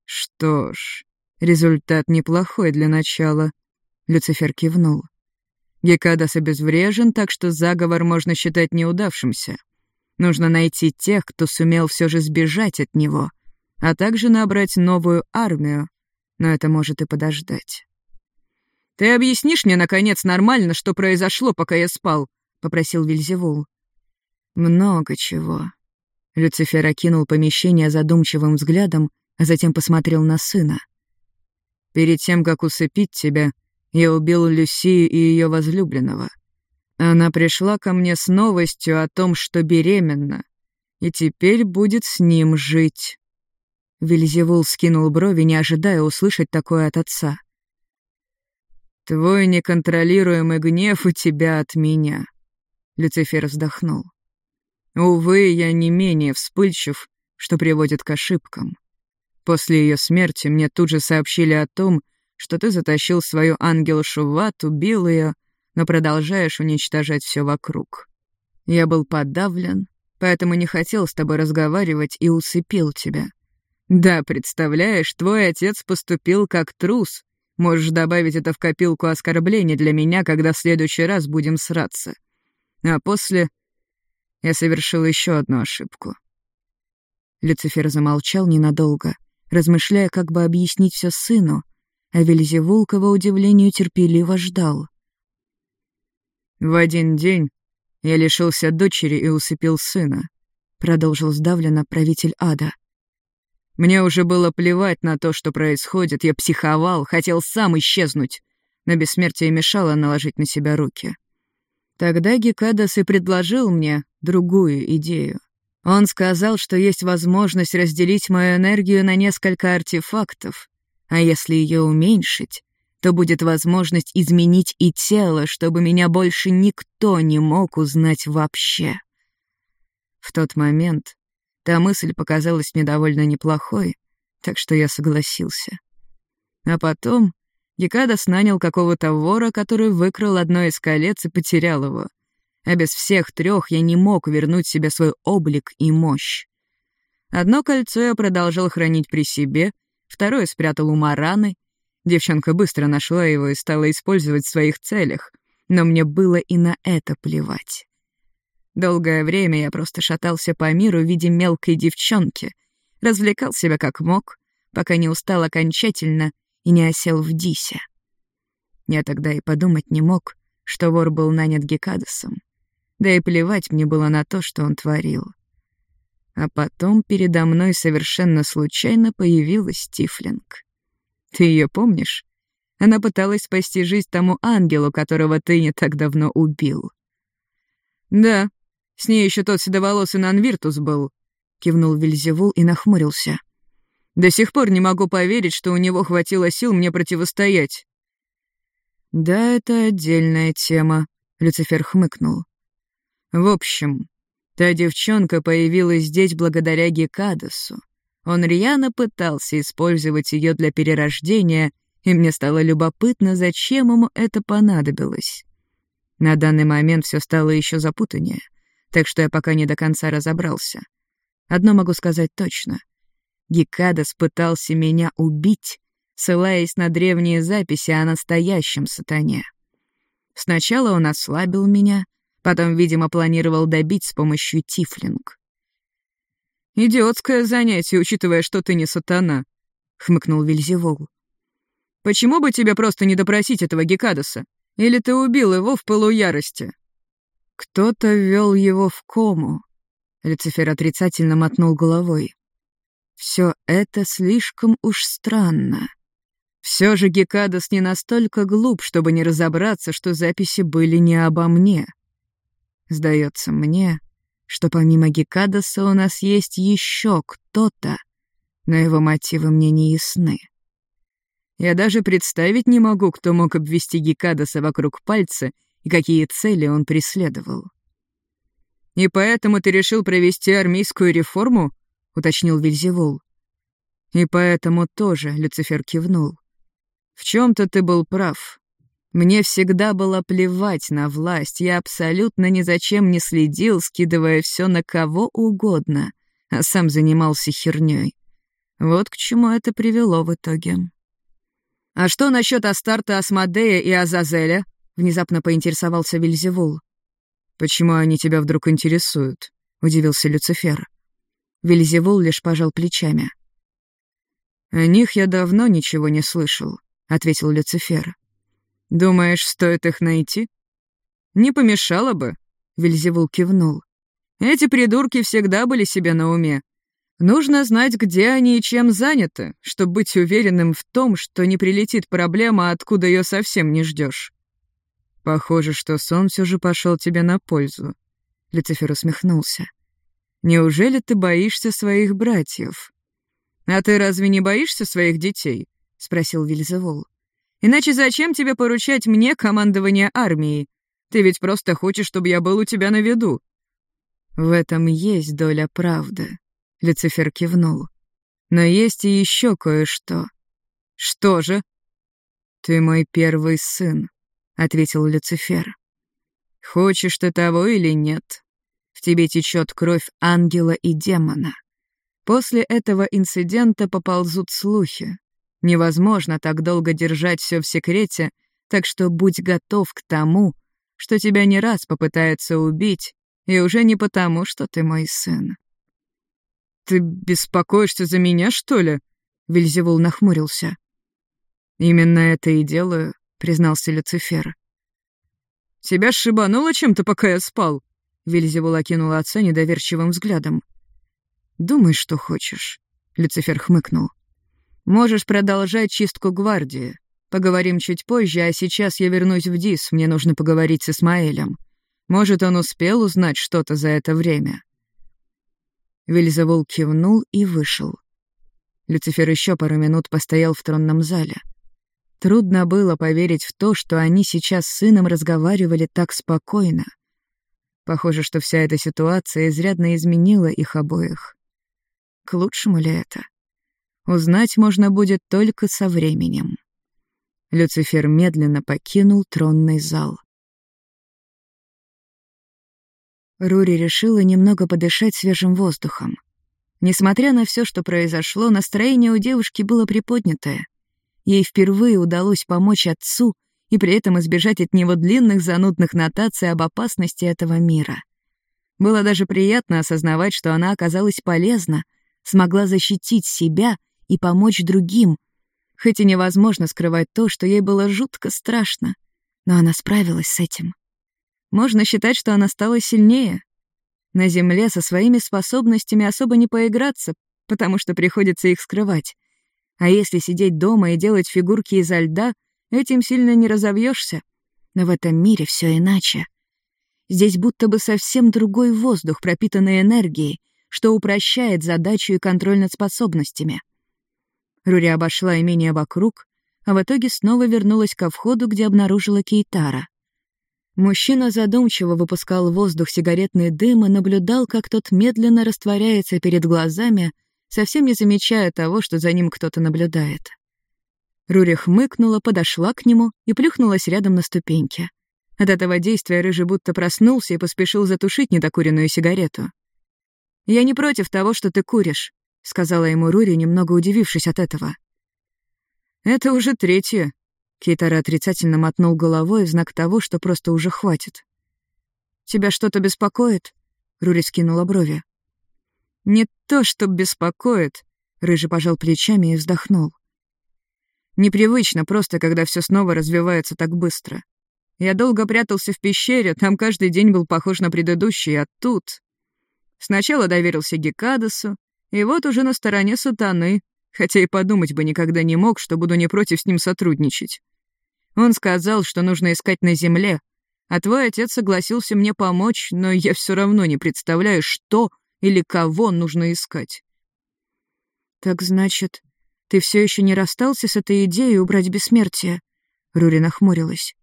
«Что ж, результат неплохой для начала», — Люцифер кивнул. «Гекадас обезврежен, так что заговор можно считать неудавшимся. Нужно найти тех, кто сумел все же сбежать от него, а также набрать новую армию, но это может и подождать». «Ты объяснишь мне, наконец, нормально, что произошло, пока я спал?» — попросил Вильзевул. «Много чего». Люцифер окинул помещение задумчивым взглядом, а затем посмотрел на сына. «Перед тем, как усыпить тебя, я убил Люсию и ее возлюбленного. Она пришла ко мне с новостью о том, что беременна, и теперь будет с ним жить». Вильзевул скинул брови, не ожидая услышать такое от отца. «Твой неконтролируемый гнев у тебя от меня», — Люцифер вздохнул. «Увы, я не менее вспыльчив, что приводит к ошибкам. После ее смерти мне тут же сообщили о том, что ты затащил свою ангелшу в ад, убил ее, но продолжаешь уничтожать все вокруг. Я был подавлен, поэтому не хотел с тобой разговаривать и усыпил тебя. Да, представляешь, твой отец поступил как трус. Можешь добавить это в копилку оскорблений для меня, когда в следующий раз будем сраться. А после я совершил еще одну ошибку. Люцифер замолчал ненадолго, размышляя, как бы объяснить все сыну, а Вельзевул, к его удивлению, терпеливо ждал. «В один день я лишился дочери и усыпил сына», — продолжил сдавленно правитель ада. «Мне уже было плевать на то, что происходит, я психовал, хотел сам исчезнуть, но бессмертие мешало наложить на себя руки. Тогда Гекадас и предложил мне другую идею. Он сказал, что есть возможность разделить мою энергию на несколько артефактов, а если ее уменьшить, то будет возможность изменить и тело, чтобы меня больше никто не мог узнать вообще. В тот момент та мысль показалась мне довольно неплохой, так что я согласился. А потом Гекадас нанял какого-то вора, который выкрал одно из колец и потерял его — а без всех трех я не мог вернуть себе свой облик и мощь. Одно кольцо я продолжал хранить при себе, второе спрятал у Мараны. Девчонка быстро нашла его и стала использовать в своих целях, но мне было и на это плевать. Долгое время я просто шатался по миру в виде мелкой девчонки, развлекал себя как мог, пока не устал окончательно и не осел в Дисе. Я тогда и подумать не мог, что вор был нанят Гекадасом. Да и плевать мне было на то, что он творил. А потом передо мной совершенно случайно появилась Тифлинг. Ты ее помнишь? Она пыталась спасти жизнь тому ангелу, которого ты не так давно убил. Да, с ней еще тот седоволосый Нанвиртус был, кивнул Вильзевул и нахмурился. До сих пор не могу поверить, что у него хватило сил мне противостоять. Да, это отдельная тема, Люцифер хмыкнул. В общем, та девчонка появилась здесь благодаря Гекадасу. Он рьяно пытался использовать ее для перерождения, и мне стало любопытно, зачем ему это понадобилось. На данный момент все стало еще запутаннее, так что я пока не до конца разобрался. Одно могу сказать точно. Гекадас пытался меня убить, ссылаясь на древние записи о настоящем сатане. Сначала он ослабил меня, Потом, видимо, планировал добить с помощью тифлинг. «Идиотское занятие, учитывая, что ты не сатана», — хмыкнул Вильзевол. «Почему бы тебе просто не допросить этого Гекадаса? Или ты убил его в пылу ярости?» «Кто-то ввел его в кому», — Люцифер отрицательно мотнул головой. «Все это слишком уж странно. Все же Гекадас не настолько глуп, чтобы не разобраться, что записи были не обо мне». Сдается мне, что помимо Гекадаса у нас есть еще кто-то, но его мотивы мне не ясны. Я даже представить не могу, кто мог обвести Гекадаса вокруг пальца и какие цели он преследовал. «И поэтому ты решил провести армейскую реформу?» — уточнил Вильзевул. «И поэтому тоже», — Люцифер кивнул. «В чем то ты был прав. Мне всегда было плевать на власть, я абсолютно ни зачем не следил, скидывая все на кого угодно, а сам занимался херней. Вот к чему это привело в итоге. «А что насчет Астарта, Асмодея и Азазеля?» — внезапно поинтересовался Вильзевул. «Почему они тебя вдруг интересуют?» — удивился Люцифер. Вильзевул лишь пожал плечами. «О них я давно ничего не слышал», — ответил Люцифер. «Думаешь, стоит их найти?» «Не помешало бы», — Вильзевул кивнул. «Эти придурки всегда были себе на уме. Нужно знать, где они и чем заняты, чтобы быть уверенным в том, что не прилетит проблема, откуда ее совсем не ждешь. Похоже, что сон все же пошел тебе на пользу. Люцифер усмехнулся. Неужели ты боишься своих братьев? А ты разве не боишься своих детей? спросил Вильзевол. Иначе зачем тебе поручать мне командование армией? Ты ведь просто хочешь, чтобы я был у тебя на виду». «В этом есть доля правды», — Люцифер кивнул. «Но есть и еще кое-что». «Что же?» «Ты мой первый сын», — ответил Люцифер. «Хочешь ты того или нет, в тебе течет кровь ангела и демона. После этого инцидента поползут слухи. Невозможно так долго держать все в секрете, так что будь готов к тому, что тебя не раз попытается убить, и уже не потому, что ты мой сын. «Ты беспокоишься за меня, что ли?» — Вильзевул нахмурился. «Именно это и делаю», — признался Люцифер. «Тебя шибануло чем-то, пока я спал?» Вильзевул окинул отца недоверчивым взглядом. «Думай, что хочешь», — Люцифер хмыкнул. Можешь продолжать чистку гвардии. Поговорим чуть позже, а сейчас я вернусь в ДИС, мне нужно поговорить с Исмаэлем. Может, он успел узнать что-то за это время?» Вельзевул кивнул и вышел. Люцифер еще пару минут постоял в тронном зале. Трудно было поверить в то, что они сейчас с сыном разговаривали так спокойно. Похоже, что вся эта ситуация изрядно изменила их обоих. К лучшему ли это? Узнать можно будет только со временем. Люцифер медленно покинул тронный зал. Рури решила немного подышать свежим воздухом. Несмотря на все, что произошло, настроение у девушки было приподнятое. Ей впервые удалось помочь отцу и при этом избежать от него длинных занудных нотаций об опасности этого мира. Было даже приятно осознавать, что она оказалась полезна, смогла защитить себя — и помочь другим, хоть и невозможно скрывать то, что ей было жутко страшно, но она справилась с этим. Можно считать, что она стала сильнее. На Земле со своими способностями особо не поиграться, потому что приходится их скрывать. А если сидеть дома и делать фигурки изо льда, этим сильно не разовьешься. Но в этом мире все иначе. Здесь будто бы совсем другой воздух, пропитанный энергией, что упрощает задачу и контроль над способностями — Рури обошла имение вокруг, а в итоге снова вернулась ко входу, где обнаружила Кейтара. Мужчина задумчиво выпускал воздух сигаретный дым и наблюдал, как тот медленно растворяется перед глазами, совсем не замечая того, что за ним кто-то наблюдает. Рури хмыкнула, подошла к нему и плюхнулась рядом на ступеньке. От этого действия Рыжий будто проснулся и поспешил затушить недокуренную сигарету. «Я не против того, что ты куришь», — сказала ему Рури, немного удивившись от этого. «Это уже третье», — Кейтара отрицательно мотнул головой в знак того, что просто уже хватит. «Тебя что-то беспокоит?» — Рури скинула брови. «Не то, что беспокоит», — Рыжий пожал плечами и вздохнул. «Непривычно просто, когда все снова развивается так быстро. Я долго прятался в пещере, там каждый день был похож на предыдущий, а тут...» Сначала доверился Гекадасу, и вот уже на стороне сатаны, хотя и подумать бы никогда не мог, что буду не против с ним сотрудничать. Он сказал, что нужно искать на земле, а твой отец согласился мне помочь, но я все равно не представляю, что или кого нужно искать. Так значит, ты все еще не расстался с этой идеей убрать бессмертие?» Рури нахмурилась.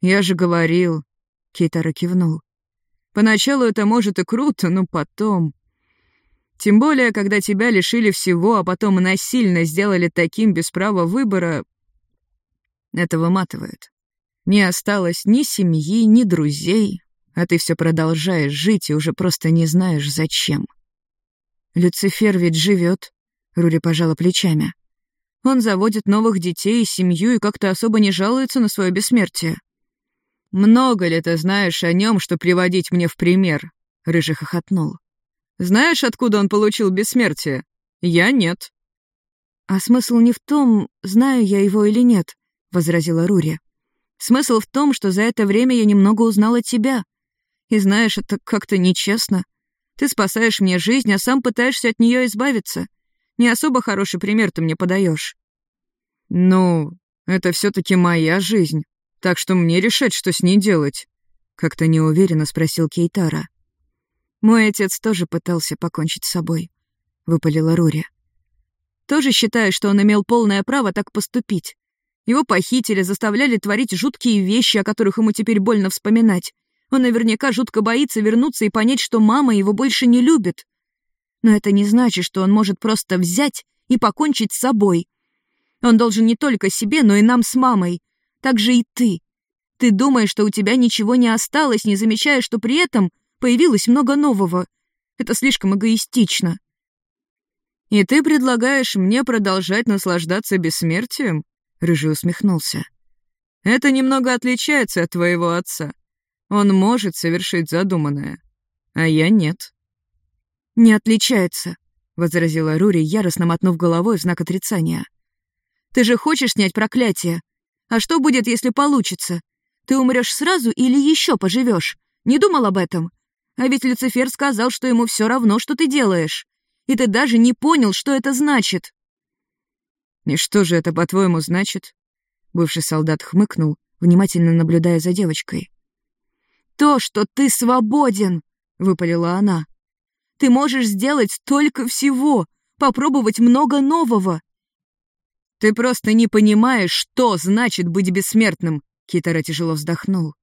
«Я же говорил», — Кейтара кивнул. «Поначалу это может и круто, но потом...» Тем более, когда тебя лишили всего, а потом насильно сделали таким без права выбора, это выматывает. Не осталось ни семьи, ни друзей, а ты все продолжаешь жить и уже просто не знаешь, зачем. Люцифер ведь живет, Рури пожала плечами. Он заводит новых детей и семью и как-то особо не жалуется на свое бессмертие. «Много ли ты знаешь о нем, что приводить мне в пример?» — Рыжий хохотнул. «Знаешь, откуда он получил бессмертие? Я нет». «А смысл не в том, знаю я его или нет», — возразила Рури. «Смысл в том, что за это время я немного узнала тебя. И знаешь, это как-то нечестно. Ты спасаешь мне жизнь, а сам пытаешься от нее избавиться. Не особо хороший пример ты мне подаешь. «Ну, это все таки моя жизнь», так что мне решать, что с ней делать», — как-то неуверенно спросил Кейтара. «Мой отец тоже пытался покончить с собой», — выпалила Рури. «Тоже считаю, что он имел полное право так поступить. Его похитили, заставляли творить жуткие вещи, о которых ему теперь больно вспоминать. Он наверняка жутко боится вернуться и понять, что мама его больше не любит. Но это не значит, что он может просто взять и покончить с собой. Он должен не только себе, но и нам с мамой. Так же и ты. Ты думаешь, что у тебя ничего не осталось, не замечая, что при этом появилось много нового. Это слишком эгоистично. «И ты предлагаешь мне продолжать наслаждаться бессмертием?» Рыжий усмехнулся. «Это немного отличается от твоего отца. Он может совершить задуманное, а я нет». «Не отличается», — возразила Рури, яростно мотнув головой в знак отрицания. «Ты же хочешь снять проклятие? А что будет, если получится? Ты умрешь сразу или еще поживешь? Не думал об этом? А ведь Люцифер сказал, что ему все равно, что ты делаешь. И ты даже не понял, что это значит. И что же это, по-твоему, значит? Бывший солдат хмыкнул, внимательно наблюдая за девочкой. «То, что ты свободен!» — выпалила она. «Ты можешь сделать столько всего, попробовать много нового. «Ты просто не понимаешь, что значит быть бессмертным», — Китара тяжело вздохнул.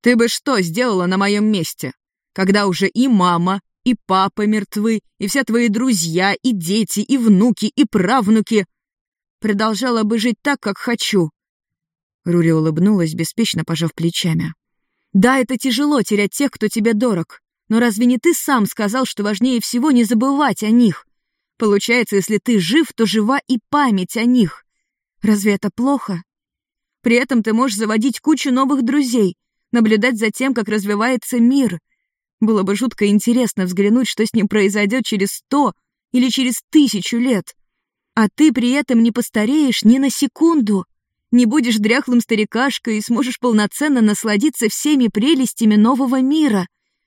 «Ты бы что сделала на моем месте, когда уже и мама, и папа мертвы, и все твои друзья, и дети, и внуки, и правнуки? Продолжала бы жить так, как хочу». Рури улыбнулась, беспечно пожав плечами. «Да, это тяжело терять тех, кто тебе дорог. Но разве не ты сам сказал, что важнее всего не забывать о них? Получается, если ты жив, то жива и память о них. Разве это плохо? При этом ты можешь заводить кучу новых друзей, наблюдать за тем, как развивается мир. Было бы жутко интересно взглянуть, что с ним произойдет через сто или через тысячу лет. А ты при этом не постареешь ни на секунду, не будешь дряхлым старикашкой и сможешь полноценно насладиться всеми прелестями нового мира,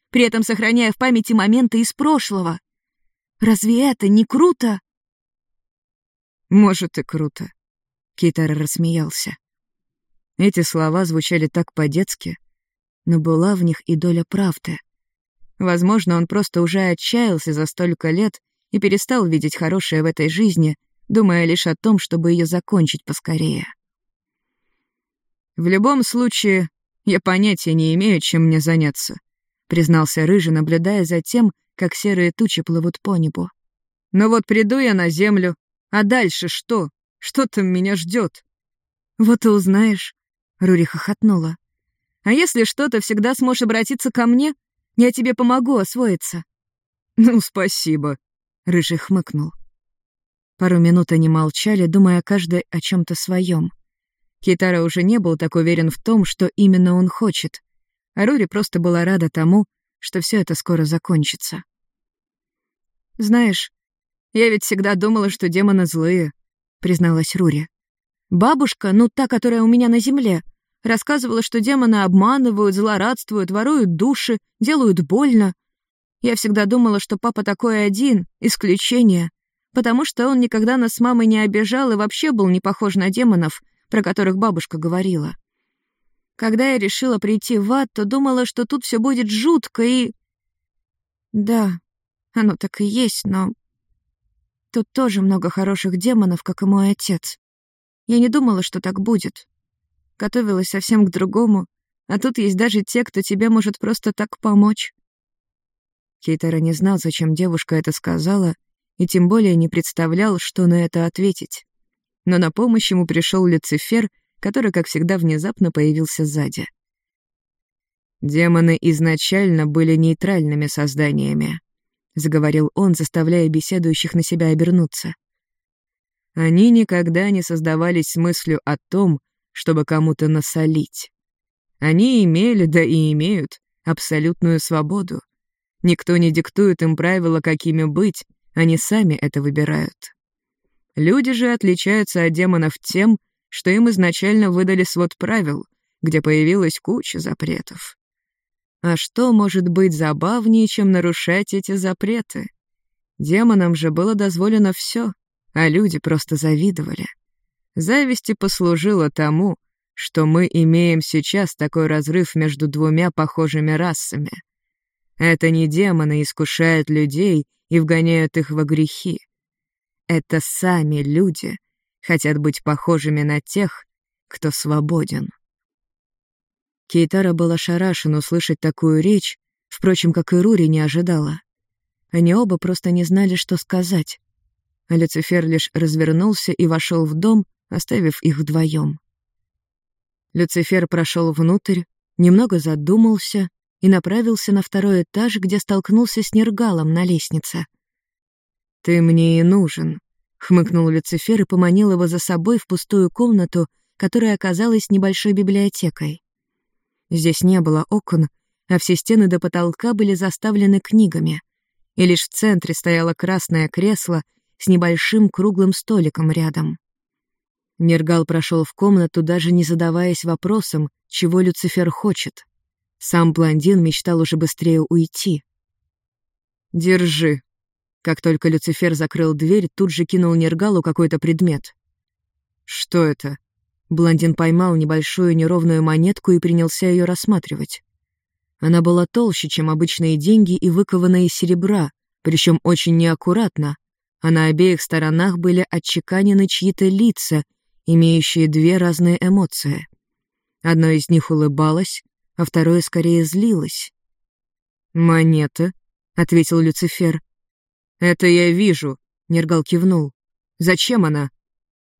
при этом сохраняя в памяти моменты из прошлого. Разве это не круто?» «Может, и круто», — Китара рассмеялся. Эти слова звучали так по-детски, но была в них и доля правды. Возможно, он просто уже отчаялся за столько лет и перестал видеть хорошее в этой жизни, думая лишь о том, чтобы ее закончить поскорее. «В любом случае, я понятия не имею, чем мне заняться», — признался Рыжий, наблюдая за тем, как серые тучи плывут по небу. Но вот приду я на землю, а дальше что? Что там меня ждет? Вот и узнаешь, Рури хохотнула. А если что-то, всегда сможешь обратиться ко мне? Я тебе помогу освоиться. Ну, спасибо, Рыжий хмыкнул. Пару минут они молчали, думая каждый о чем то своем. Китара уже не был так уверен в том, что именно он хочет. А Рури просто была рада тому, что все это скоро закончится. «Знаешь, я ведь всегда думала, что демоны злые», — призналась Рури. «Бабушка, ну та, которая у меня на земле, рассказывала, что демоны обманывают, злорадствуют, воруют души, делают больно. Я всегда думала, что папа такой один, исключение, потому что он никогда нас с мамой не обижал и вообще был не похож на демонов, про которых бабушка говорила. Когда я решила прийти в ад, то думала, что тут все будет жутко и... Да, оно так и есть, но... Тут тоже много хороших демонов, как и мой отец. Я не думала, что так будет. Готовилась совсем к другому, а тут есть даже те, кто тебе может просто так помочь. Кейтера не знал, зачем девушка это сказала, и тем более не представлял, что на это ответить. Но на помощь ему пришел Люцифер, который, как всегда, внезапно появился сзади. «Демоны изначально были нейтральными созданиями», — заговорил он, заставляя беседующих на себя обернуться. «Они никогда не создавались с мыслью о том, чтобы кому-то насолить. Они имели, да и имеют, абсолютную свободу. Никто не диктует им правила, какими быть, они сами это выбирают. Люди же отличаются от демонов тем, что им изначально выдали свод правил, где появилась куча запретов. А что может быть забавнее, чем нарушать эти запреты? Демонам же было дозволено все, а люди просто завидовали. Зависть и послужила тому, что мы имеем сейчас такой разрыв между двумя похожими расами. Это не демоны искушают людей и вгоняют их во грехи. Это сами люди хотят быть похожими на тех, кто свободен. Кейтара был ошарашен услышать такую речь, впрочем, как и Рури не ожидала. Они оба просто не знали, что сказать. Люцифер лишь развернулся и вошел в дом, оставив их вдвоем. Люцифер прошел внутрь, немного задумался и направился на второй этаж, где столкнулся с Нергалом на лестнице. «Ты мне и нужен», — хмыкнул Люцифер и поманил его за собой в пустую комнату, которая оказалась небольшой библиотекой. Здесь не было окон, а все стены до потолка были заставлены книгами, и лишь в центре стояло красное кресло с небольшим круглым столиком рядом. Нергал прошел в комнату, даже не задаваясь вопросом, чего Люцифер хочет. Сам блондин мечтал уже быстрее уйти. «Держи». Как только Люцифер закрыл дверь, тут же кинул Нергалу какой-то предмет. «Что это?» Блондин поймал небольшую неровную монетку и принялся ее рассматривать. Она была толще, чем обычные деньги и выкована из серебра, причем очень неаккуратно, а на обеих сторонах были отчеканены чьи-то лица имеющие две разные эмоции. Одно из них улыбалось, а второе скорее злилось. «Монета», — ответил Люцифер. «Это я вижу», — Нергал кивнул. «Зачем она?»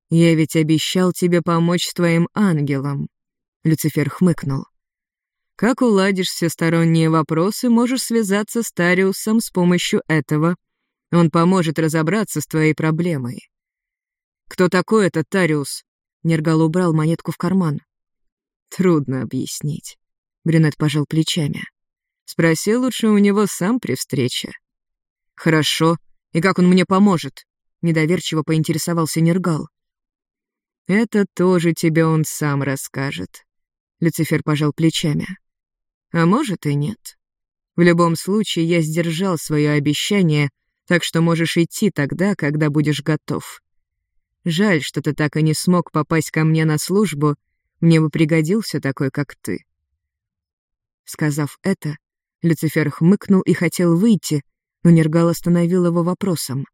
«Я ведь обещал тебе помочь твоим ангелам», — Люцифер хмыкнул. «Как уладишь все сторонние вопросы, можешь связаться с Тариусом с помощью этого. Он поможет разобраться с твоей проблемой. «Кто такой этот Тариус?» Нергал убрал монетку в карман. «Трудно объяснить». Брюнет пожал плечами. «Спроси лучше у него сам при встрече». «Хорошо. И как он мне поможет?» Недоверчиво поинтересовался Нергал. «Это тоже тебе он сам расскажет». Люцифер пожал плечами. «А может и нет. В любом случае я сдержал свое обещание, так что можешь идти тогда, когда будешь готов. Жаль, что ты так и не смог попасть ко мне на службу, мне бы пригодился такой, как ты». Сказав это, Люцифер хмыкнул и хотел выйти, но Нергал остановил его вопросом.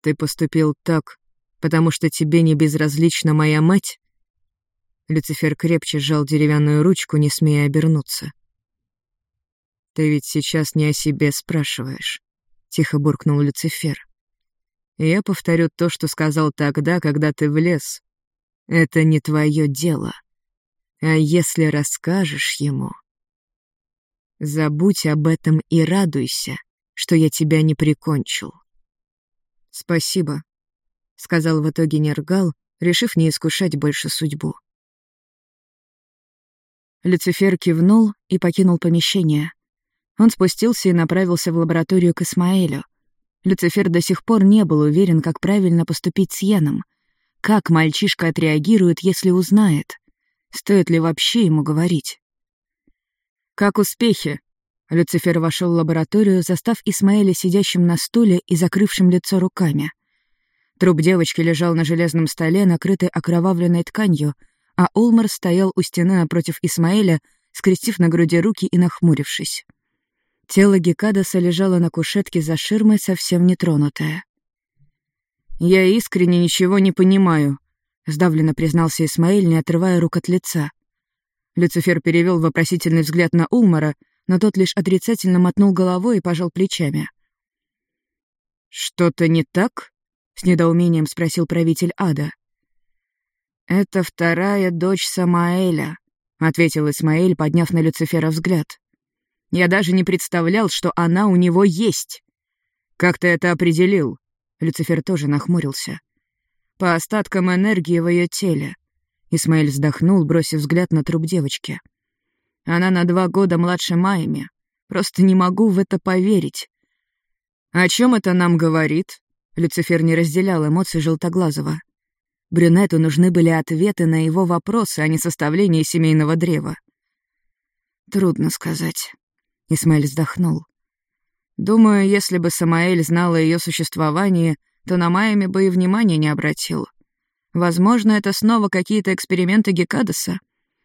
«Ты поступил так, потому что тебе не безразлична моя мать?» Люцифер крепче сжал деревянную ручку, не смея обернуться. «Ты ведь сейчас не о себе спрашиваешь», — тихо буркнул Люцифер. Я повторю то, что сказал тогда, когда ты влез. Это не твое дело. А если расскажешь ему... Забудь об этом и радуйся, что я тебя не прикончил. Спасибо, — сказал в итоге Нергал, решив не искушать больше судьбу. Люцифер кивнул и покинул помещение. Он спустился и направился в лабораторию к Исмаэлю — Люцифер до сих пор не был уверен, как правильно поступить с Йеном. Как мальчишка отреагирует, если узнает? Стоит ли вообще ему говорить? «Как успехи?» Люцифер вошел в лабораторию, застав Исмаэля сидящим на стуле и закрывшим лицо руками. Труп девочки лежал на железном столе, накрытый окровавленной тканью, а Улмар стоял у стены напротив Исмаэля, скрестив на груди руки и нахмурившись. Тело Гекадаса лежало на кушетке за ширмой, совсем нетронутое. «Я искренне ничего не понимаю», — сдавленно признался Исмаиль, не отрывая рук от лица. Люцифер перевел вопросительный взгляд на Улмара, но тот лишь отрицательно мотнул головой и пожал плечами. «Что-то не так?» — с недоумением спросил правитель ада. «Это вторая дочь Самаэля», — ответил Исмаэль, подняв на Люцифера взгляд. «Я даже не представлял, что она у него есть». «Как ты это определил?» Люцифер тоже нахмурился. «По остаткам энергии в ее теле». Исмаэль вздохнул, бросив взгляд на труп девочки. «Она на два года младше Майми. Просто не могу в это поверить». «О чем это нам говорит?» Люцифер не разделял эмоций Желтоглазого. Брюнету нужны были ответы на его вопросы, а не составление семейного древа. «Трудно сказать», — Исмаэль вздохнул. «Думаю, если бы Самаэль знал о ее существовании, то на Майами бы и внимания не обратил. Возможно, это снова какие-то эксперименты Гекадаса.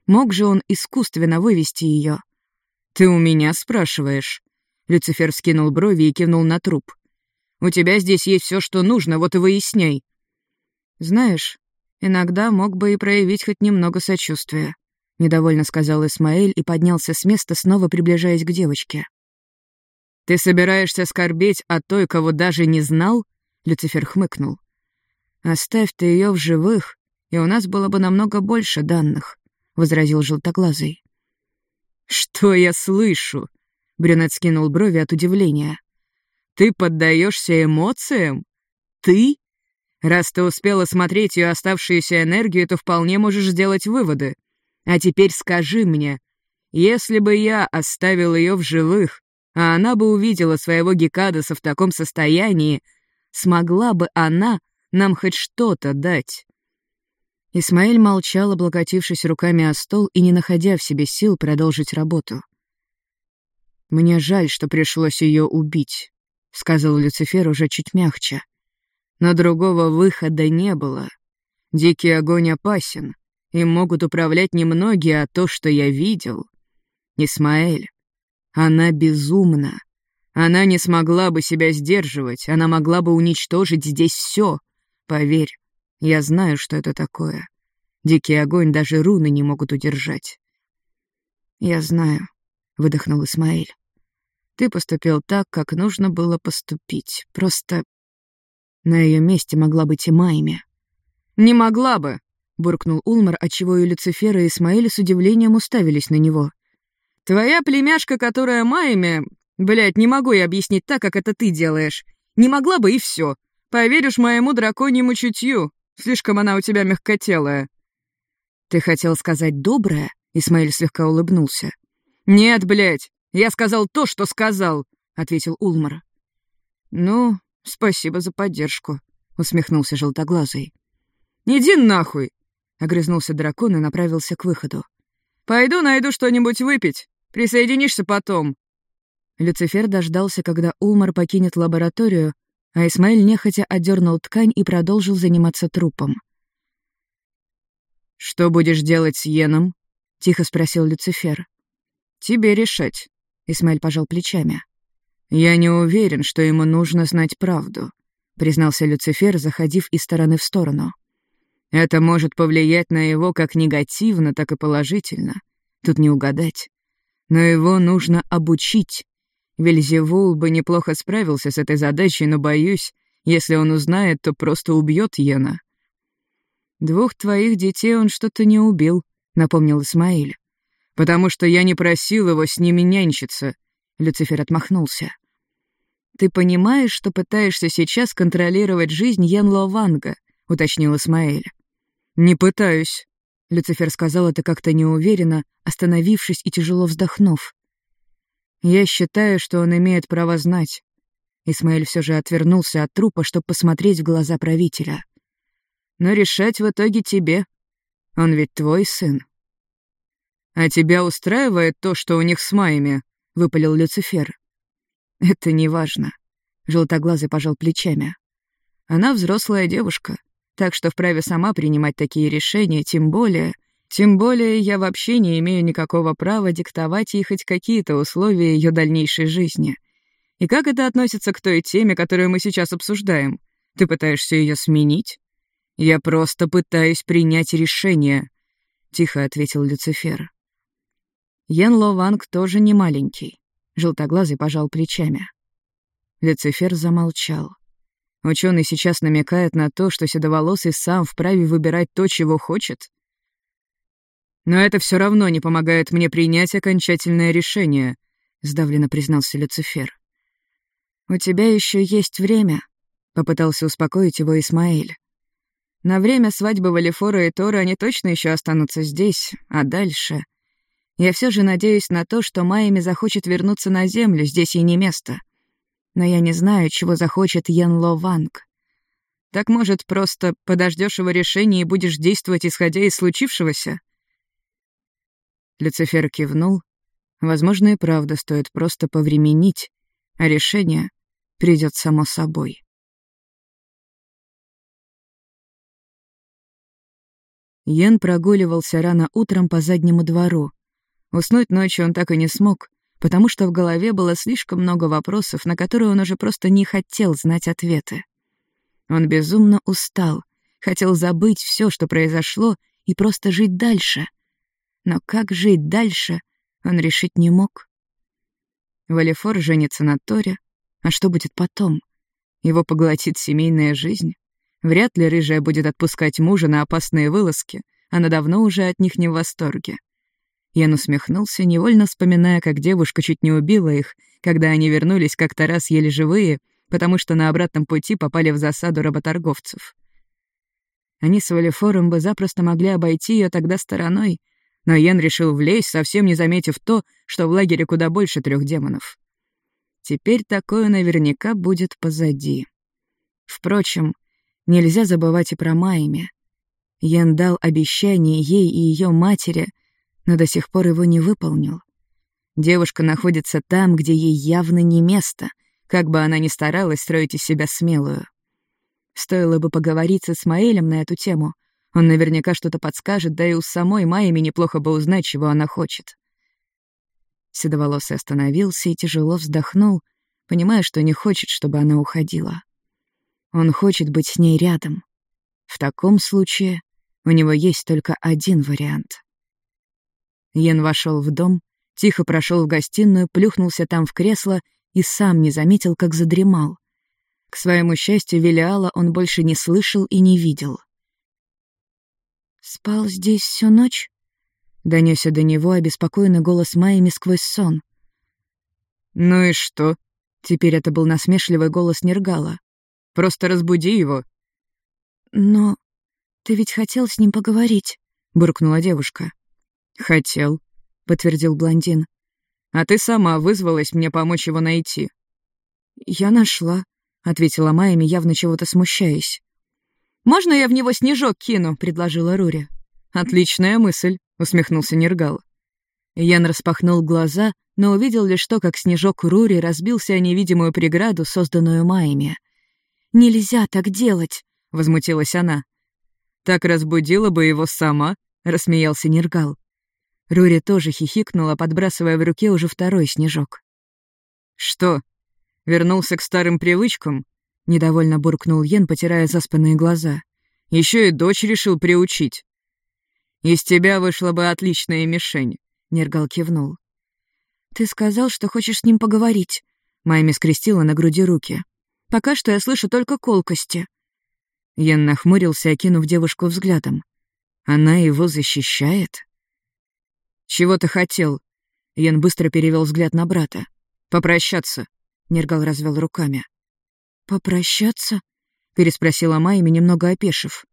Мог же он искусственно вывести ее. «Ты у меня спрашиваешь?» Люцифер вскинул брови и кивнул на труп. «У тебя здесь есть все, что нужно, вот и выясняй. «Знаешь, иногда мог бы и проявить хоть немного сочувствия», — недовольно сказал Исмаэль и поднялся с места, снова приближаясь к девочке. «Ты собираешься скорбеть о той, кого даже не знал?» — Люцифер хмыкнул. «Оставь ты ее в живых, и у нас было бы намного больше данных», — возразил Желтоглазый. «Что я слышу?» — Брюнет скинул брови от удивления. «Ты поддаешься эмоциям? Ты?» Раз ты успела смотреть ее оставшуюся энергию, то вполне можешь сделать выводы. А теперь скажи мне, если бы я оставил ее в живых, а она бы увидела своего Гекадаса в таком состоянии, смогла бы она нам хоть что-то дать?» Исмаэль молчал, облокотившись руками о стол и не находя в себе сил продолжить работу. «Мне жаль, что пришлось ее убить», — сказал Люцифер уже чуть мягче. Но другого выхода не было. Дикий огонь опасен. Им могут управлять немногие, а то, что я видел... Исмаэль, она безумна. Она не смогла бы себя сдерживать, она могла бы уничтожить здесь все. Поверь, я знаю, что это такое. Дикий огонь даже руны не могут удержать. «Я знаю», — выдохнул Исмаэль. «Ты поступил так, как нужно было поступить. Просто на ее месте могла быть и Майми. «Не могла бы!» — буркнул Улмар, отчего и Люцифер и Исмаэль с удивлением уставились на него. «Твоя племяшка, которая Майми... Блядь, не могу я объяснить так, как это ты делаешь. Не могла бы и все. Поверишь моему драконьему чутью. Слишком она у тебя мягкотелая». «Ты хотел сказать доброе?» — Исмаэль слегка улыбнулся. «Нет, блядь, я сказал то, что сказал», — ответил Улмар. «Ну, «Спасибо за поддержку», — усмехнулся желтоглазый. «Иди нахуй!» — огрызнулся дракон и направился к выходу. «Пойду найду что-нибудь выпить. Присоединишься потом». Люцифер дождался, когда Улмар покинет лабораторию, а Исмаэль нехотя отдернул ткань и продолжил заниматься трупом. «Что будешь делать с Йеном?» — тихо спросил Люцифер. «Тебе решать», — Исмаэль пожал плечами. «Я не уверен, что ему нужно знать правду», — признался Люцифер, заходив из стороны в сторону. «Это может повлиять на его как негативно, так и положительно. Тут не угадать. Но его нужно обучить. Вельзевул бы неплохо справился с этой задачей, но, боюсь, если он узнает, то просто убьет Йена». «Двух твоих детей он что-то не убил», — напомнил Исмаиль. «Потому что я не просил его с ними нянчиться», — Люцифер отмахнулся. «Ты понимаешь, что пытаешься сейчас контролировать жизнь Янло Ванга?» — уточнил Исмаэль. «Не пытаюсь», — Люцифер сказал это как-то неуверенно, остановившись и тяжело вздохнув. «Я считаю, что он имеет право знать». Исмаэль все же отвернулся от трупа, чтобы посмотреть в глаза правителя. «Но решать в итоге тебе. Он ведь твой сын». «А тебя устраивает то, что у них с Майями?» — выпалил Люцифер. «Это не важно», — желтоглазый пожал плечами. «Она взрослая девушка, так что вправе сама принимать такие решения, тем более, Тем более я вообще не имею никакого права диктовать ей хоть какие-то условия ее дальнейшей жизни. И как это относится к той теме, которую мы сейчас обсуждаем? Ты пытаешься ее сменить? Я просто пытаюсь принять решение, — тихо ответил Люцифер. Ян Лованг тоже не маленький. Желтоглазый пожал плечами. Люцифер замолчал. Ученый сейчас намекает на то, что Седоволосый сам вправе выбирать то, чего хочет. «Но это все равно не помогает мне принять окончательное решение», — сдавленно признался Люцифер. «У тебя еще есть время», — попытался успокоить его Исмаэль. «На время свадьбы Валифора и Тора они точно еще останутся здесь, а дальше...» Я все же надеюсь на то, что Майами захочет вернуться на Землю, здесь ей не место но я не знаю, чего захочет Ян Ло Ванг. Так, может, просто подождешь его решения и будешь действовать, исходя из случившегося?» Люцифер кивнул. Возможно, и правда стоит просто повременить, а решение придет само собой. Йен прогуливался рано утром по заднему двору. Уснуть ночью он так и не смог, потому что в голове было слишком много вопросов, на которые он уже просто не хотел знать ответы. Он безумно устал, хотел забыть все, что произошло, и просто жить дальше. Но как жить дальше, он решить не мог. Валифор женится на Торе, а что будет потом? Его поглотит семейная жизнь? Вряд ли рыжая будет отпускать мужа на опасные вылазки, она давно уже от них не в восторге. Ян усмехнулся, невольно вспоминая, как девушка чуть не убила их, когда они вернулись как-то раз еле живые, потому что на обратном пути попали в засаду работорговцев. Они с Валифором бы запросто могли обойти ее тогда стороной, но Йен решил влезть, совсем не заметив то, что в лагере куда больше трех демонов. Теперь такое наверняка будет позади. Впрочем, нельзя забывать и про Майми. Йен дал обещание ей и ее матери — но до сих пор его не выполнил. Девушка находится там, где ей явно не место, как бы она ни старалась строить из себя смелую. Стоило бы поговорить с Исмаэлем на эту тему. Он наверняка что-то подскажет, да и у самой Майями неплохо бы узнать, чего она хочет. Седоволосый остановился и тяжело вздохнул, понимая, что не хочет, чтобы она уходила. Он хочет быть с ней рядом. В таком случае у него есть только один вариант — Йен вошел в дом, тихо прошел в гостиную, плюхнулся там в кресло и сам не заметил, как задремал. К своему счастью, Велиала он больше не слышал и не видел. «Спал здесь всю ночь?» — донесся до него обеспокоенный голос Майями сквозь сон. «Ну и что?» — теперь это был насмешливый голос Нергала. «Просто разбуди его». «Но ты ведь хотел с ним поговорить», — буркнула девушка. «Хотел», — подтвердил блондин. «А ты сама вызвалась мне помочь его найти». «Я нашла», — ответила Майами, явно чего-то смущаясь. «Можно я в него снежок кину?» — предложила Рури. «Отличная мысль», — усмехнулся Нергал. Ян распахнул глаза, но увидел лишь то, как снежок Рури разбился о невидимую преграду, созданную Майами. «Нельзя так делать!» — возмутилась она. «Так разбудила бы его сама», — рассмеялся Нергал. Рури тоже хихикнула, подбрасывая в руке уже второй снежок. «Что, вернулся к старым привычкам?» — недовольно буркнул Йен, потирая заспанные глаза. Еще и дочь решил приучить». «Из тебя вышла бы отличная мишень», — Нергал кивнул. «Ты сказал, что хочешь с ним поговорить», — Майми скрестила на груди руки. «Пока что я слышу только колкости». Йен нахмурился, окинув девушку взглядом. «Она его защищает?» «Чего ты хотел?» Ян быстро перевел взгляд на брата. «Попрощаться», — Нергал развел руками. «Попрощаться?» — переспросила Майми, немного опешив.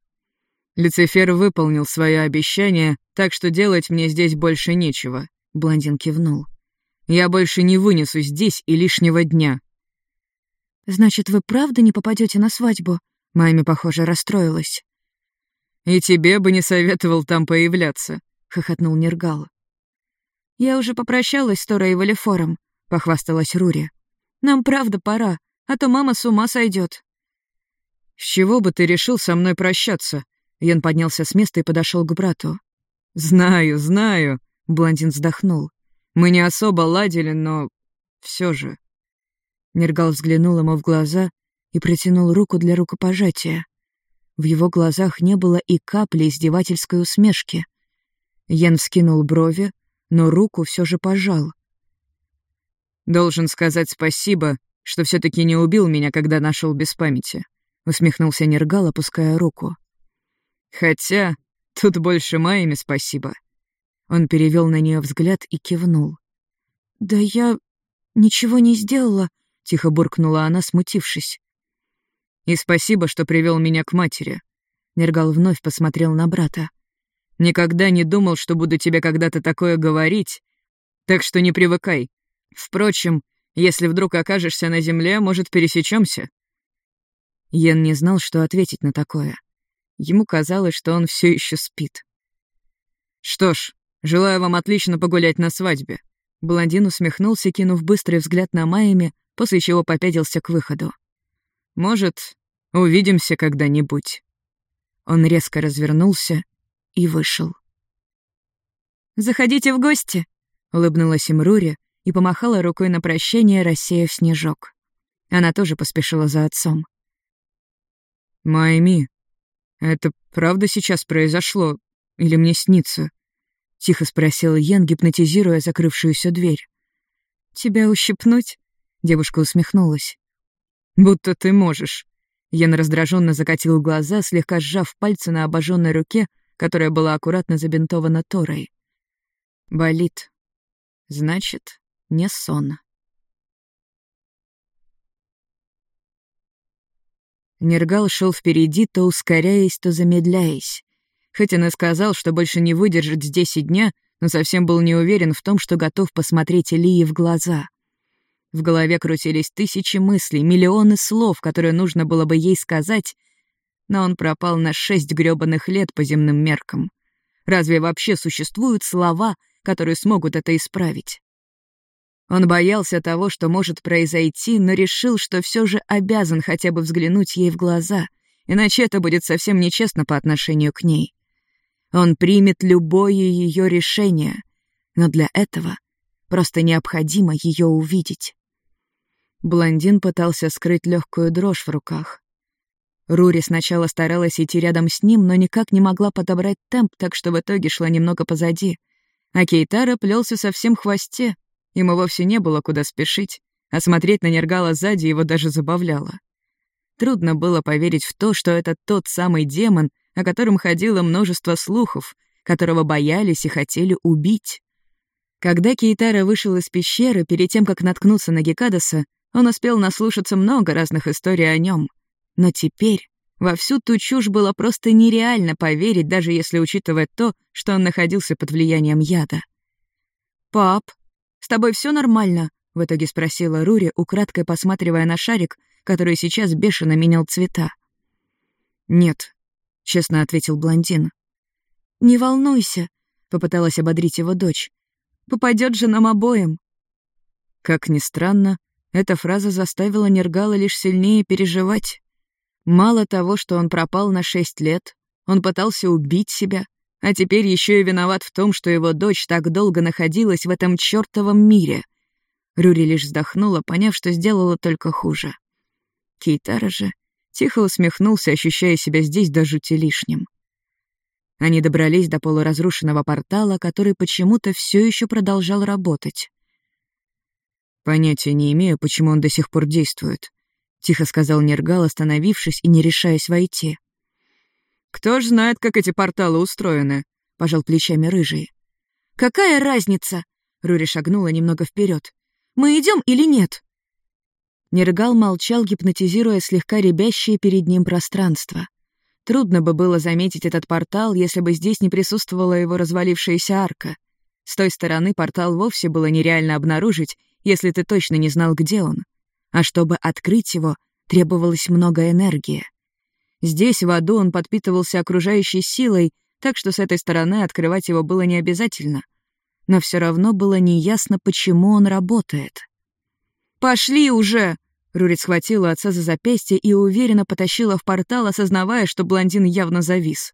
«Люцифер выполнил свое обещание, так что делать мне здесь больше нечего», — блондин кивнул. «Я больше не вынесу здесь и лишнего дня». «Значит, вы правда не попадете на свадьбу?» Майми, похоже, расстроилась. «И тебе бы не советовал там появляться», — хохотнул Нергал. «Я уже попрощалась с Торой и Валифором», — похвасталась Рури. «Нам правда пора, а то мама с ума сойдет. «С чего бы ты решил со мной прощаться?» Ян поднялся с места и подошел к брату. «Знаю, знаю», — блондин вздохнул. «Мы не особо ладили, но все же». Нергал взглянул ему в глаза и протянул руку для рукопожатия. В его глазах не было и капли издевательской усмешки. Ян вскинул брови, но руку все же пожал. «Должен сказать спасибо, что все таки не убил меня, когда нашел без памяти», — усмехнулся Нергал, опуская руку. «Хотя тут больше Майями спасибо». Он перевел на нее взгляд и кивнул. «Да я ничего не сделала», — тихо буркнула она, смутившись. «И спасибо, что привел меня к матери». Нергал вновь посмотрел на брата. «Никогда не думал, что буду тебе когда-то такое говорить, так что не привыкай. Впрочем, если вдруг окажешься на земле, может, пересечемся. Йен не знал, что ответить на такое. Ему казалось, что он все еще спит. «Что ж, желаю вам отлично погулять на свадьбе». Блондин усмехнулся, кинув быстрый взгляд на Майами, после чего попятился к выходу. «Может, увидимся когда-нибудь». Он резко развернулся и вышел. «Заходите в гости», — улыбнулась им Рури, и помахала рукой на прощение, рассеяв снежок. Она тоже поспешила за отцом. «Майми, это правда сейчас произошло? Или мне снится?» — тихо спросил Йен, гипнотизируя закрывшуюся дверь. «Тебя ущипнуть?» — девушка усмехнулась. «Будто ты можешь». Йен раздраженно закатил глаза, слегка сжав пальцы на обожженной руке, которая была аккуратно забинтована Торой. «Болит. Значит, не сон. Нергал шел впереди, то ускоряясь, то замедляясь. Хоть он и сказал, что больше не выдержит здесь и дня, но совсем был не уверен в том, что готов посмотреть Илии в глаза. В голове крутились тысячи мыслей, миллионы слов, которые нужно было бы ей сказать, но он пропал на шесть грёбаных лет по земным меркам. Разве вообще существуют слова, которые смогут это исправить? Он боялся того, что может произойти, но решил, что все же обязан хотя бы взглянуть ей в глаза, иначе это будет совсем нечестно по отношению к ней. Он примет любое ее решение, но для этого просто необходимо ее увидеть. Блондин пытался скрыть легкую дрожь в руках. Рури сначала старалась идти рядом с ним, но никак не могла подобрать темп, так что в итоге шла немного позади. А Кейтара плелся совсем в хвосте, Ему вовсе не было куда спешить, а смотреть на Нергала сзади его даже забавляло. Трудно было поверить в то, что это тот самый демон, о котором ходило множество слухов, которого боялись и хотели убить. Когда Кейтара вышел из пещеры, перед тем, как наткнуться на Гекадаса, он успел наслушаться много разных историй о нем. Но теперь во всю ту чушь было просто нереально поверить, даже если учитывать то, что он находился под влиянием яда. «Пап», «С тобой все нормально?» — в итоге спросила Рури, украдкой посматривая на шарик, который сейчас бешено менял цвета. «Нет», — честно ответил блондин. «Не волнуйся», — попыталась ободрить его дочь. «Попадет же нам обоим». Как ни странно, эта фраза заставила Нергала лишь сильнее переживать. Мало того, что он пропал на шесть лет, он пытался убить себя, а теперь еще и виноват в том, что его дочь так долго находилась в этом чертовом мире. Рюри лишь вздохнула, поняв, что сделала только хуже. Кейтара же тихо усмехнулся, ощущая себя здесь до жути лишним. Они добрались до полуразрушенного портала, который почему-то все еще продолжал работать. «Понятия не имею, почему он до сих пор действует», — тихо сказал Нергал, остановившись и не решаясь войти. «Кто ж знает, как эти порталы устроены?» — пожал плечами рыжий. «Какая разница?» — Рури шагнула немного вперед. «Мы идем или нет?» Нергал молчал, гипнотизируя слегка ребящее перед ним пространство. Трудно бы было заметить этот портал, если бы здесь не присутствовала его развалившаяся арка. С той стороны портал вовсе было нереально обнаружить, если ты точно не знал, где он. А чтобы открыть его, требовалось много энергии. Здесь, в аду, он подпитывался окружающей силой, так что с этой стороны открывать его было не обязательно. Но все равно было неясно, почему он работает. «Пошли уже!» Рурит схватила отца за запястье и уверенно потащила в портал, осознавая, что блондин явно завис.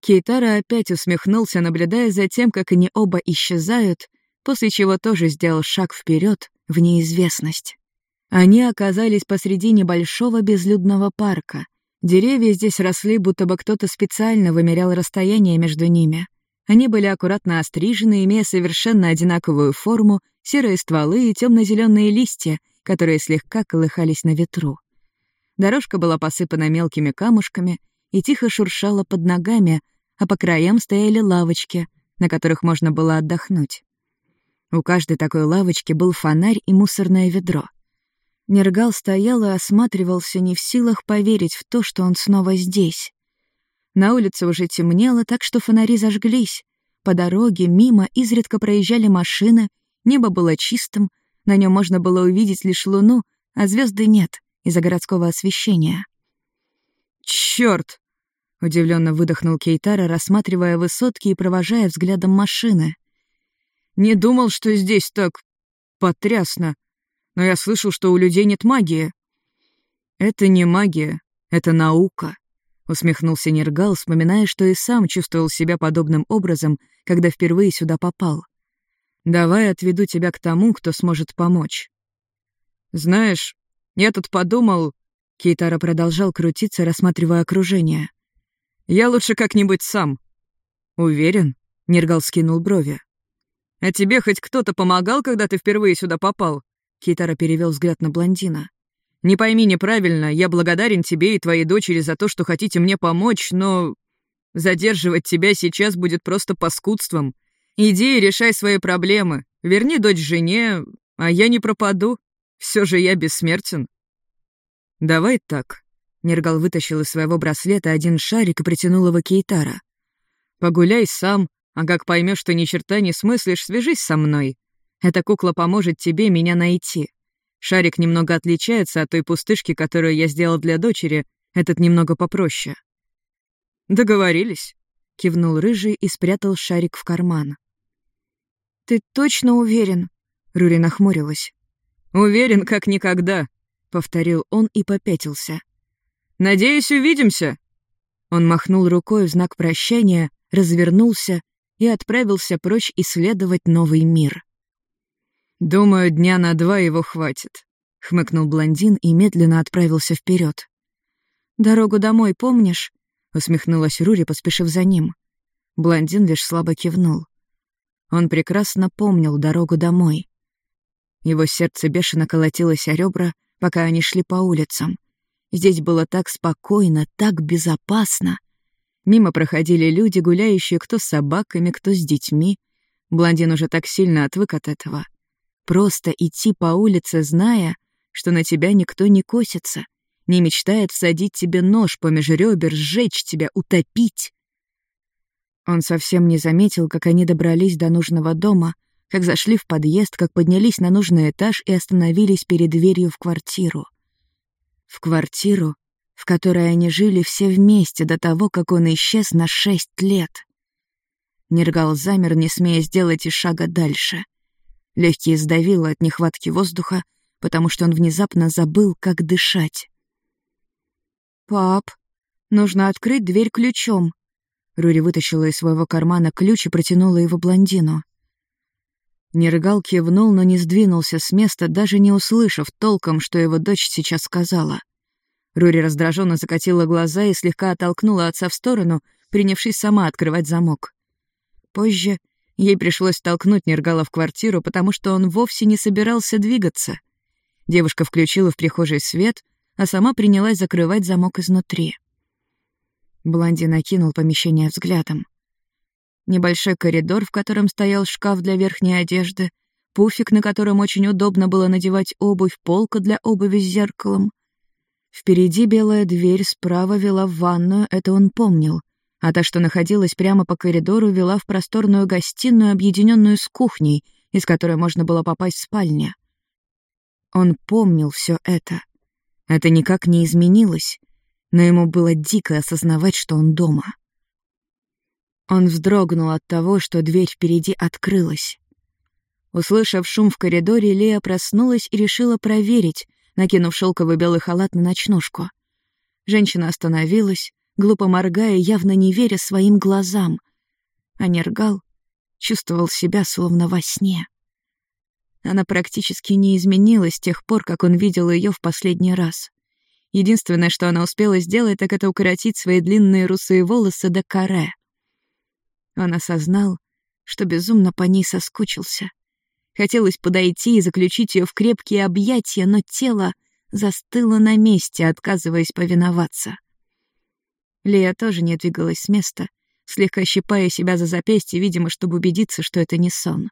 Кейтара опять усмехнулся, наблюдая за тем, как они оба исчезают, после чего тоже сделал шаг вперед в неизвестность. Они оказались посреди небольшого безлюдного парка. Деревья здесь росли, будто бы кто-то специально вымерял расстояние между ними. Они были аккуратно острижены, имея совершенно одинаковую форму, серые стволы и темно-зеленые листья, которые слегка колыхались на ветру. Дорожка была посыпана мелкими камушками и тихо шуршала под ногами, а по краям стояли лавочки, на которых можно было отдохнуть. У каждой такой лавочки был фонарь и мусорное ведро. Нергал стоял и осматривался, не в силах поверить в то, что он снова здесь. На улице уже темнело, так что фонари зажглись. По дороге, мимо, изредка проезжали машины, небо было чистым, на нем можно было увидеть лишь луну, а звезды нет из-за городского освещения. Черт! удивленно выдохнул Кейтара, рассматривая высотки и провожая взглядом машины. «Не думал, что здесь так потрясно, но я слышал, что у людей нет магии». «Это не магия, это наука», — усмехнулся Нергал, вспоминая, что и сам чувствовал себя подобным образом, когда впервые сюда попал. «Давай отведу тебя к тому, кто сможет помочь». «Знаешь, я тут подумал...» Кейтара продолжал крутиться, рассматривая окружение. «Я лучше как-нибудь сам». «Уверен?» — Нергал скинул брови. «А тебе хоть кто-то помогал, когда ты впервые сюда попал?» Кейтара перевел взгляд на блондина. «Не пойми неправильно, я благодарен тебе и твоей дочери за то, что хотите мне помочь, но... Задерживать тебя сейчас будет просто паскудством. Иди и решай свои проблемы. Верни дочь жене, а я не пропаду. Все же я бессмертен». «Давай так». Нергал вытащил из своего браслета один шарик и притянул его Кейтара. «Погуляй сам, а как поймешь, что ни черта не смыслишь, свяжись со мной. Эта кукла поможет тебе меня найти. Шарик немного отличается от той пустышки, которую я сделал для дочери, этот немного попроще». «Договорились», — кивнул Рыжий и спрятал шарик в карман. «Ты точно уверен?» — Рури нахмурилась. «Уверен, как никогда», — повторил он и попятился. «Надеюсь, увидимся». Он махнул рукой в знак прощания, развернулся и отправился прочь исследовать новый мир. «Думаю, дня на два его хватит», — хмыкнул блондин и медленно отправился вперед. «Дорогу домой помнишь?» — усмехнулась Рури, поспешив за ним. Блондин лишь слабо кивнул. Он прекрасно помнил дорогу домой. Его сердце бешено колотилось о ребра, пока они шли по улицам. Здесь было так спокойно, так безопасно. Мимо проходили люди, гуляющие кто с собаками, кто с детьми. Блондин уже так сильно отвык от этого. Просто идти по улице, зная, что на тебя никто не косится, не мечтает всадить тебе нож помеж ребер, сжечь тебя, утопить. Он совсем не заметил, как они добрались до нужного дома, как зашли в подъезд, как поднялись на нужный этаж и остановились перед дверью в квартиру. В квартиру, в которой они жили все вместе до того, как он исчез на шесть лет. Нергал замер, не смея сделать и шага дальше. Легкие сдавило от нехватки воздуха, потому что он внезапно забыл, как дышать. «Пап, нужно открыть дверь ключом». Рури вытащила из своего кармана ключ и протянула его блондину. Нергал кивнул, но не сдвинулся с места, даже не услышав толком, что его дочь сейчас сказала. Рури раздраженно закатила глаза и слегка оттолкнула отца в сторону, принявшись сама открывать замок. Позже ей пришлось толкнуть Нергала в квартиру, потому что он вовсе не собирался двигаться. Девушка включила в прихожей свет, а сама принялась закрывать замок изнутри. Блондин окинул помещение взглядом небольшой коридор, в котором стоял шкаф для верхней одежды, пуфик, на котором очень удобно было надевать обувь, полка для обуви с зеркалом. Впереди белая дверь справа вела в ванную, это он помнил, а та, что находилась прямо по коридору, вела в просторную гостиную, объединенную с кухней, из которой можно было попасть в спальню. Он помнил все это. Это никак не изменилось, но ему было дико осознавать, что он дома. Он вздрогнул от того, что дверь впереди открылась. Услышав шум в коридоре, Лея проснулась и решила проверить, накинув шелковый белый халат на ночнушку. Женщина остановилась, глупо моргая, явно не веря своим глазам. А Нергал чувствовал себя словно во сне. Она практически не изменилась с тех пор, как он видел ее в последний раз. Единственное, что она успела сделать, так это укоротить свои длинные русые волосы до каре. Он осознал, что безумно по ней соскучился. Хотелось подойти и заключить ее в крепкие объятия, но тело застыло на месте, отказываясь повиноваться. Лия тоже не двигалась с места, слегка щипая себя за запястье, видимо, чтобы убедиться, что это не сон.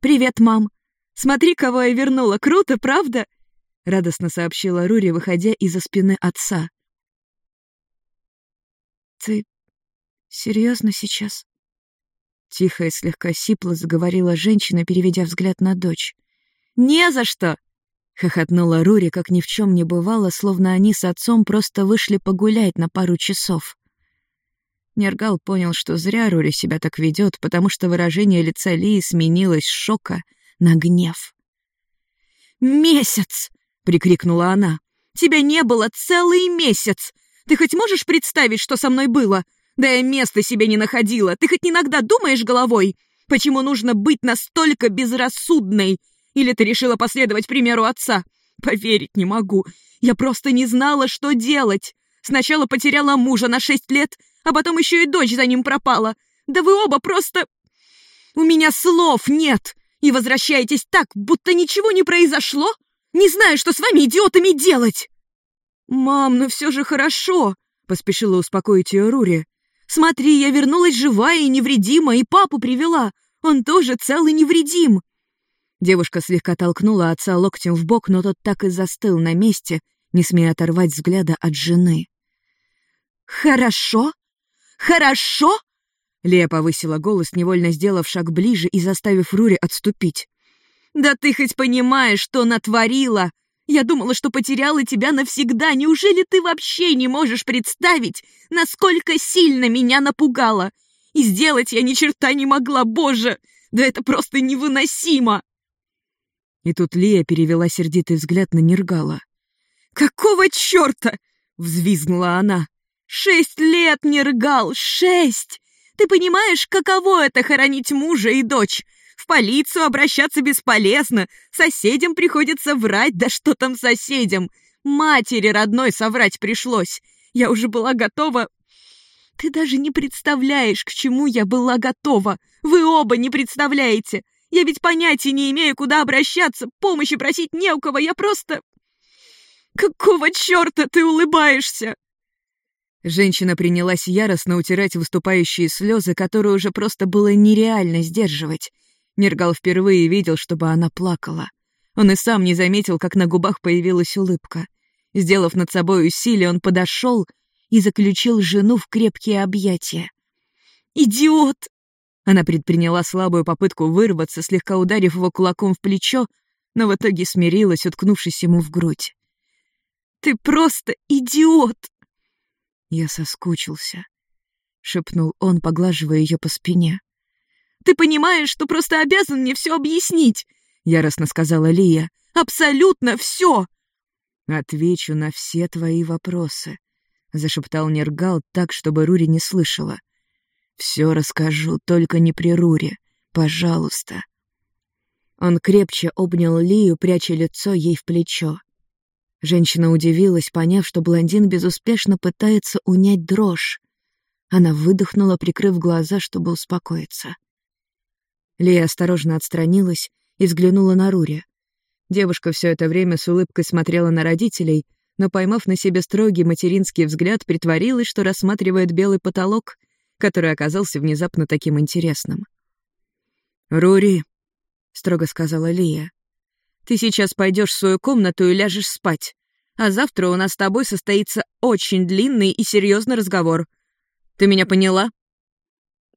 «Привет, мам! Смотри, кого я вернула! Круто, правда?» — радостно сообщила Рури, выходя из-за спины отца. «Ты серьезно сейчас?» Тихо и слегка сипло заговорила женщина, переведя взгляд на дочь. «Не за что!» — хохотнула Рури, как ни в чем не бывало, словно они с отцом просто вышли погулять на пару часов. Нергал понял, что зря Рури себя так ведет, потому что выражение лица Лии сменилось с шока на гнев. «Месяц!» — прикрикнула она. «Тебя не было целый месяц! Ты хоть можешь представить, что со мной было? Да я места себе не находила. Ты хоть иногда думаешь головой? Почему нужно быть настолько безрассудной? Или ты решила последовать примеру отца? Поверить не могу. Я просто не знала, что делать. Сначала потеряла мужа на шесть лет, а потом еще и дочь за ним пропала. Да вы оба просто... У меня слов нет. И возвращаетесь так, будто ничего не произошло? Не знаю, что с вами, идиотами, делать!» «Мам, ну все же хорошо», — поспешила успокоить ее Рури. Смотри, я вернулась живая и невредима, и папу привела. Он тоже цел и невредим». Девушка слегка толкнула отца локтем в бок, но тот так и застыл на месте, не смея оторвать взгляда от жены. «Хорошо? Хорошо?» Лея повысила голос, невольно сделав шаг ближе и заставив Рури отступить. «Да ты хоть понимаешь, что натворила? Я думала, что потеряла тебя навсегда. Неужели ты вообще не можешь представить, насколько сильно меня напугала? И сделать я ни черта не могла, боже! Да это просто невыносимо!» И тут Лия перевела сердитый взгляд на Нергала. «Какого черта?» — взвизгнула она. «Шесть лет, Нергал, шесть! Ты понимаешь, каково это хоронить мужа и дочь? В полицию обращаться бесполезно. Соседям приходится врать, да что там соседям. Матери родной соврать пришлось. Я уже была готова... Ты даже не представляешь, к чему я была готова. Вы оба не представляете. Я ведь понятия не имею, куда обращаться. Помощи просить не у кого. Я просто... Какого черта ты улыбаешься? Женщина принялась яростно утирать выступающие слезы, которые уже просто было нереально сдерживать. Нергал впервые видел, чтобы она плакала. Он и сам не заметил, как на губах появилась улыбка. Сделав над собой усилие, он подошел и заключил жену в крепкие объятия. «Идиот!» Она предприняла слабую попытку вырваться, слегка ударив его кулаком в плечо, но в итоге смирилась, уткнувшись ему в грудь. «Ты просто идиот!» «Я соскучился», — шепнул он, поглаживая ее по спине. Ты понимаешь, что просто обязан мне все объяснить?» — яростно сказала Лия. «Абсолютно все!» «Отвечу на все твои вопросы», — зашептал Нергал так, чтобы Рури не слышала. «Все расскажу, только не при Руре. Пожалуйста». Он крепче обнял Лию, пряча лицо ей в плечо. Женщина удивилась, поняв, что блондин безуспешно пытается унять дрожь. Она выдохнула, прикрыв глаза, чтобы успокоиться. Лия осторожно отстранилась и взглянула на Рури. Девушка все это время с улыбкой смотрела на родителей, но, поймав на себе строгий материнский взгляд, притворилась, что рассматривает белый потолок, который оказался внезапно таким интересным. «Рури», — строго сказала Лия, — «ты сейчас пойдешь в свою комнату и ляжешь спать, а завтра у нас с тобой состоится очень длинный и серьезный разговор. Ты меня поняла?»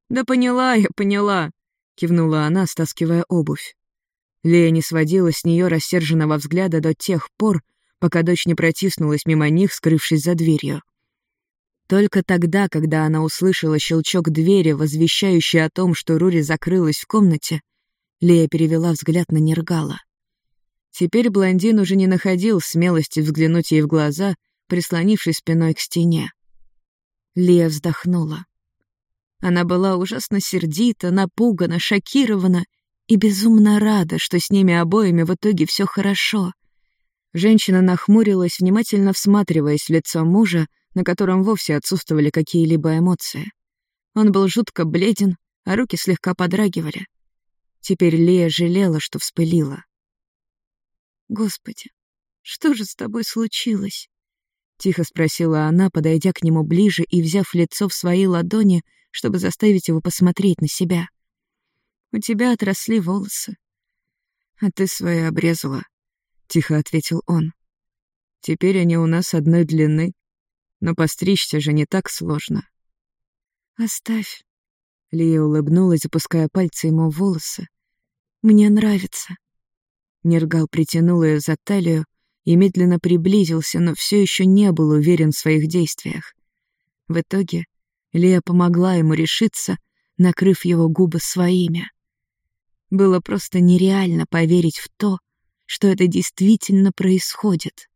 «Да поняла я, поняла», — кивнула она, стаскивая обувь. Лея не сводила с нее рассерженного взгляда до тех пор, пока дочь не протиснулась мимо них, скрывшись за дверью. Только тогда, когда она услышала щелчок двери, возвещающий о том, что Рури закрылась в комнате, Лея перевела взгляд на Нергала. Теперь блондин уже не находил смелости взглянуть ей в глаза, прислонившись спиной к стене. Лия вздохнула. Она была ужасно сердита, напугана, шокирована и безумно рада, что с ними обоими в итоге все хорошо. Женщина нахмурилась, внимательно всматриваясь в лицо мужа, на котором вовсе отсутствовали какие-либо эмоции. Он был жутко бледен, а руки слегка подрагивали. Теперь Лия жалела, что вспылила. «Господи, что же с тобой случилось?» — тихо спросила она, подойдя к нему ближе и взяв лицо в свои ладони, чтобы заставить его посмотреть на себя. «У тебя отросли волосы. А ты свои обрезала», — тихо ответил он. «Теперь они у нас одной длины, но постричься же не так сложно». «Оставь». Лия улыбнулась, запуская пальцы ему в волосы. «Мне нравится». Нергал притянул ее за талию и медленно приблизился, но все еще не был уверен в своих действиях. В итоге Лия помогла ему решиться, накрыв его губы своими. Было просто нереально поверить в то, что это действительно происходит.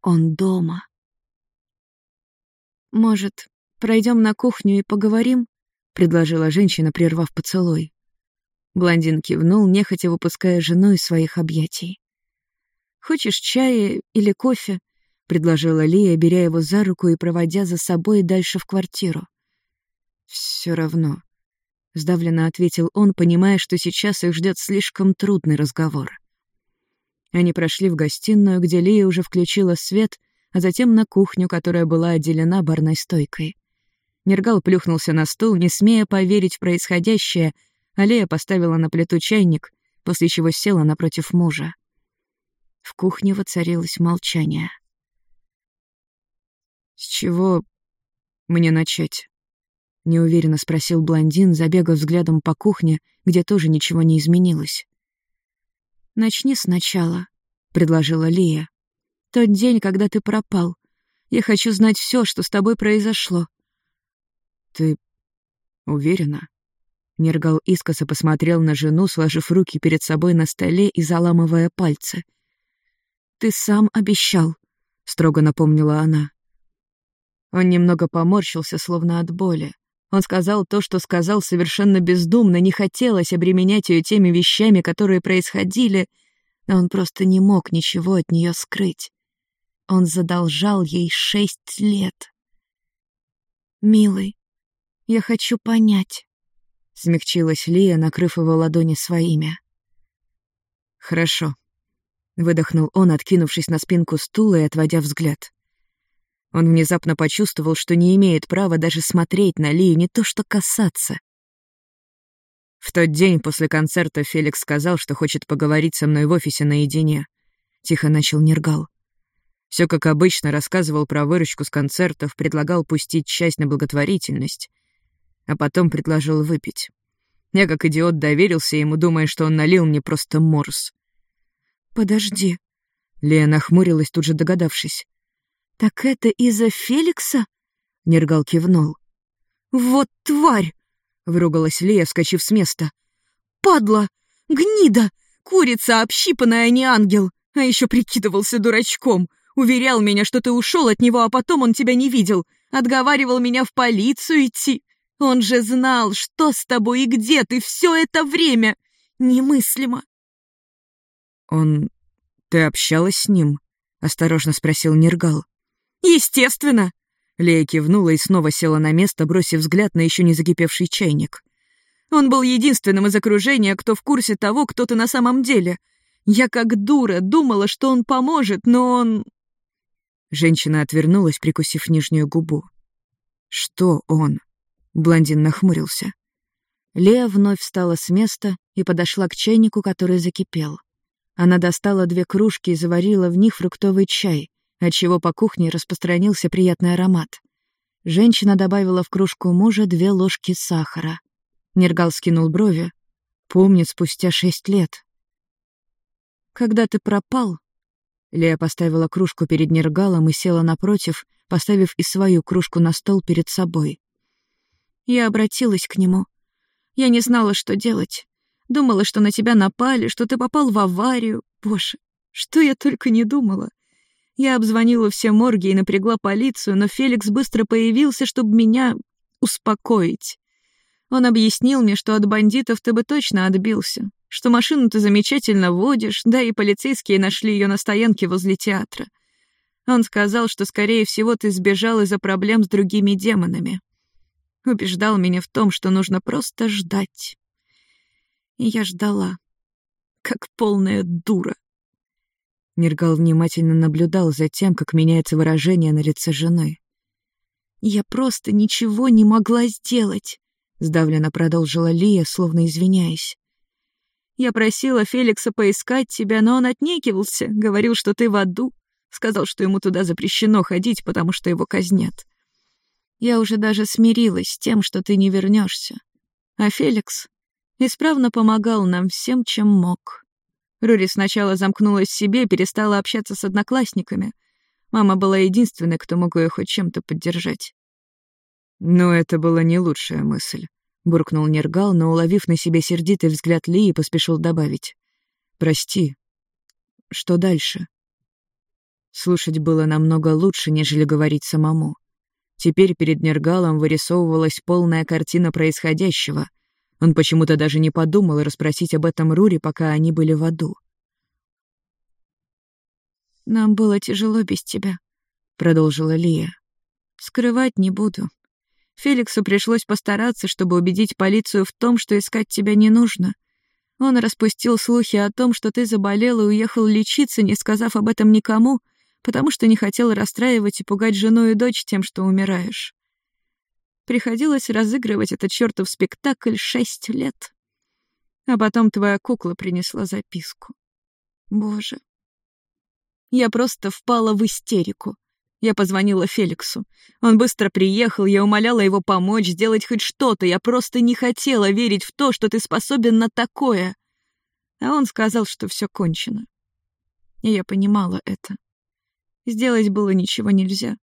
Он дома. «Может, пройдем на кухню и поговорим?» — предложила женщина, прервав поцелуй. Блондин кивнул, нехотя выпуская жену из своих объятий. «Хочешь чая или кофе?» предложила Лия, беря его за руку и проводя за собой дальше в квартиру. Все равно, сдавленно ответил он, понимая, что сейчас их ждет слишком трудный разговор. Они прошли в гостиную, где Лия уже включила свет, а затем на кухню, которая была отделена барной стойкой. Нергал плюхнулся на стул, не смея поверить в происходящее, а поставила на плиту чайник, после чего села напротив мужа. В кухне воцарилось молчание. «С чего мне начать?» — неуверенно спросил блондин, забегав взглядом по кухне, где тоже ничего не изменилось. «Начни сначала», — предложила Лия. «Тот день, когда ты пропал. Я хочу знать все, что с тобой произошло». «Ты уверена?» Нергал искоса посмотрел на жену, сложив руки перед собой на столе и заламывая пальцы. «Ты сам обещал», — строго напомнила она. Он немного поморщился, словно от боли. Он сказал то, что сказал совершенно бездумно, не хотелось обременять ее теми вещами, которые происходили, но он просто не мог ничего от нее скрыть. Он задолжал ей шесть лет. «Милый, я хочу понять», — смягчилась Лия, накрыв его ладони своими. «Хорошо», — выдохнул он, откинувшись на спинку стула и отводя взгляд. Он внезапно почувствовал, что не имеет права даже смотреть на Лию, не то что касаться. В тот день после концерта Феликс сказал, что хочет поговорить со мной в офисе наедине. Тихо начал Нергал. Все как обычно, рассказывал про выручку с концертов, предлагал пустить часть на благотворительность, а потом предложил выпить. Я как идиот доверился ему, думая, что он налил мне просто морс. «Подожди». Лея нахмурилась, тут же догадавшись. «Так это из-за Феликса?» — Нергал кивнул. «Вот тварь!» — выругалась Лея, вскочив с места. «Падла! Гнида! Курица общипанная, а не ангел! А еще прикидывался дурачком! Уверял меня, что ты ушел от него, а потом он тебя не видел! Отговаривал меня в полицию идти! Он же знал, что с тобой и где ты все это время! Немыслимо!» «Он... Ты общалась с ним?» — осторожно спросил Нергал. «Естественно!» Лея кивнула и снова села на место, бросив взгляд на еще не закипевший чайник. «Он был единственным из окружения, кто в курсе того, кто ты на самом деле. Я как дура думала, что он поможет, но он...» Женщина отвернулась, прикусив нижнюю губу. «Что он?» Блондин нахмурился. Лея вновь встала с места и подошла к чайнику, который закипел. Она достала две кружки и заварила в них фруктовый чай, отчего по кухне распространился приятный аромат. Женщина добавила в кружку мужа две ложки сахара. Нергал скинул брови. Помнит спустя шесть лет. «Когда ты пропал...» Лея поставила кружку перед Нергалом и села напротив, поставив и свою кружку на стол перед собой. Я обратилась к нему. Я не знала, что делать. Думала, что на тебя напали, что ты попал в аварию. Боже, что я только не думала. Я обзвонила все морги и напрягла полицию, но Феликс быстро появился, чтобы меня успокоить. Он объяснил мне, что от бандитов ты бы точно отбился, что машину ты замечательно водишь, да и полицейские нашли ее на стоянке возле театра. Он сказал, что, скорее всего, ты сбежал из-за проблем с другими демонами. Убеждал меня в том, что нужно просто ждать. И я ждала, как полная дура. Нергал внимательно наблюдал за тем, как меняется выражение на лице жены. «Я просто ничего не могла сделать», — сдавленно продолжила Лия, словно извиняясь. «Я просила Феликса поискать тебя, но он отнекивался, говорил, что ты в аду, сказал, что ему туда запрещено ходить, потому что его казнят. Я уже даже смирилась с тем, что ты не вернешься. А Феликс исправно помогал нам всем, чем мог. Рури сначала замкнулась в себе, перестала общаться с одноклассниками. Мама была единственной, кто мог ее хоть чем-то поддержать. «Но это была не лучшая мысль», — буркнул Нергал, но, уловив на себе сердитый взгляд Лии, поспешил добавить. «Прости. Что дальше?» Слушать было намного лучше, нежели говорить самому. Теперь перед Нергалом вырисовывалась полная картина происходящего — он почему-то даже не подумал расспросить об этом Рури, пока они были в аду. «Нам было тяжело без тебя», — продолжила Лия. «Скрывать не буду. Феликсу пришлось постараться, чтобы убедить полицию в том, что искать тебя не нужно. Он распустил слухи о том, что ты заболел и уехал лечиться, не сказав об этом никому, потому что не хотел расстраивать и пугать жену и дочь тем, что умираешь. Приходилось разыгрывать этот чертов спектакль шесть лет. А потом твоя кукла принесла записку. Боже. Я просто впала в истерику. Я позвонила Феликсу. Он быстро приехал, я умоляла его помочь, сделать хоть что-то. Я просто не хотела верить в то, что ты способен на такое. А он сказал, что все кончено. И я понимала это. Сделать было ничего нельзя.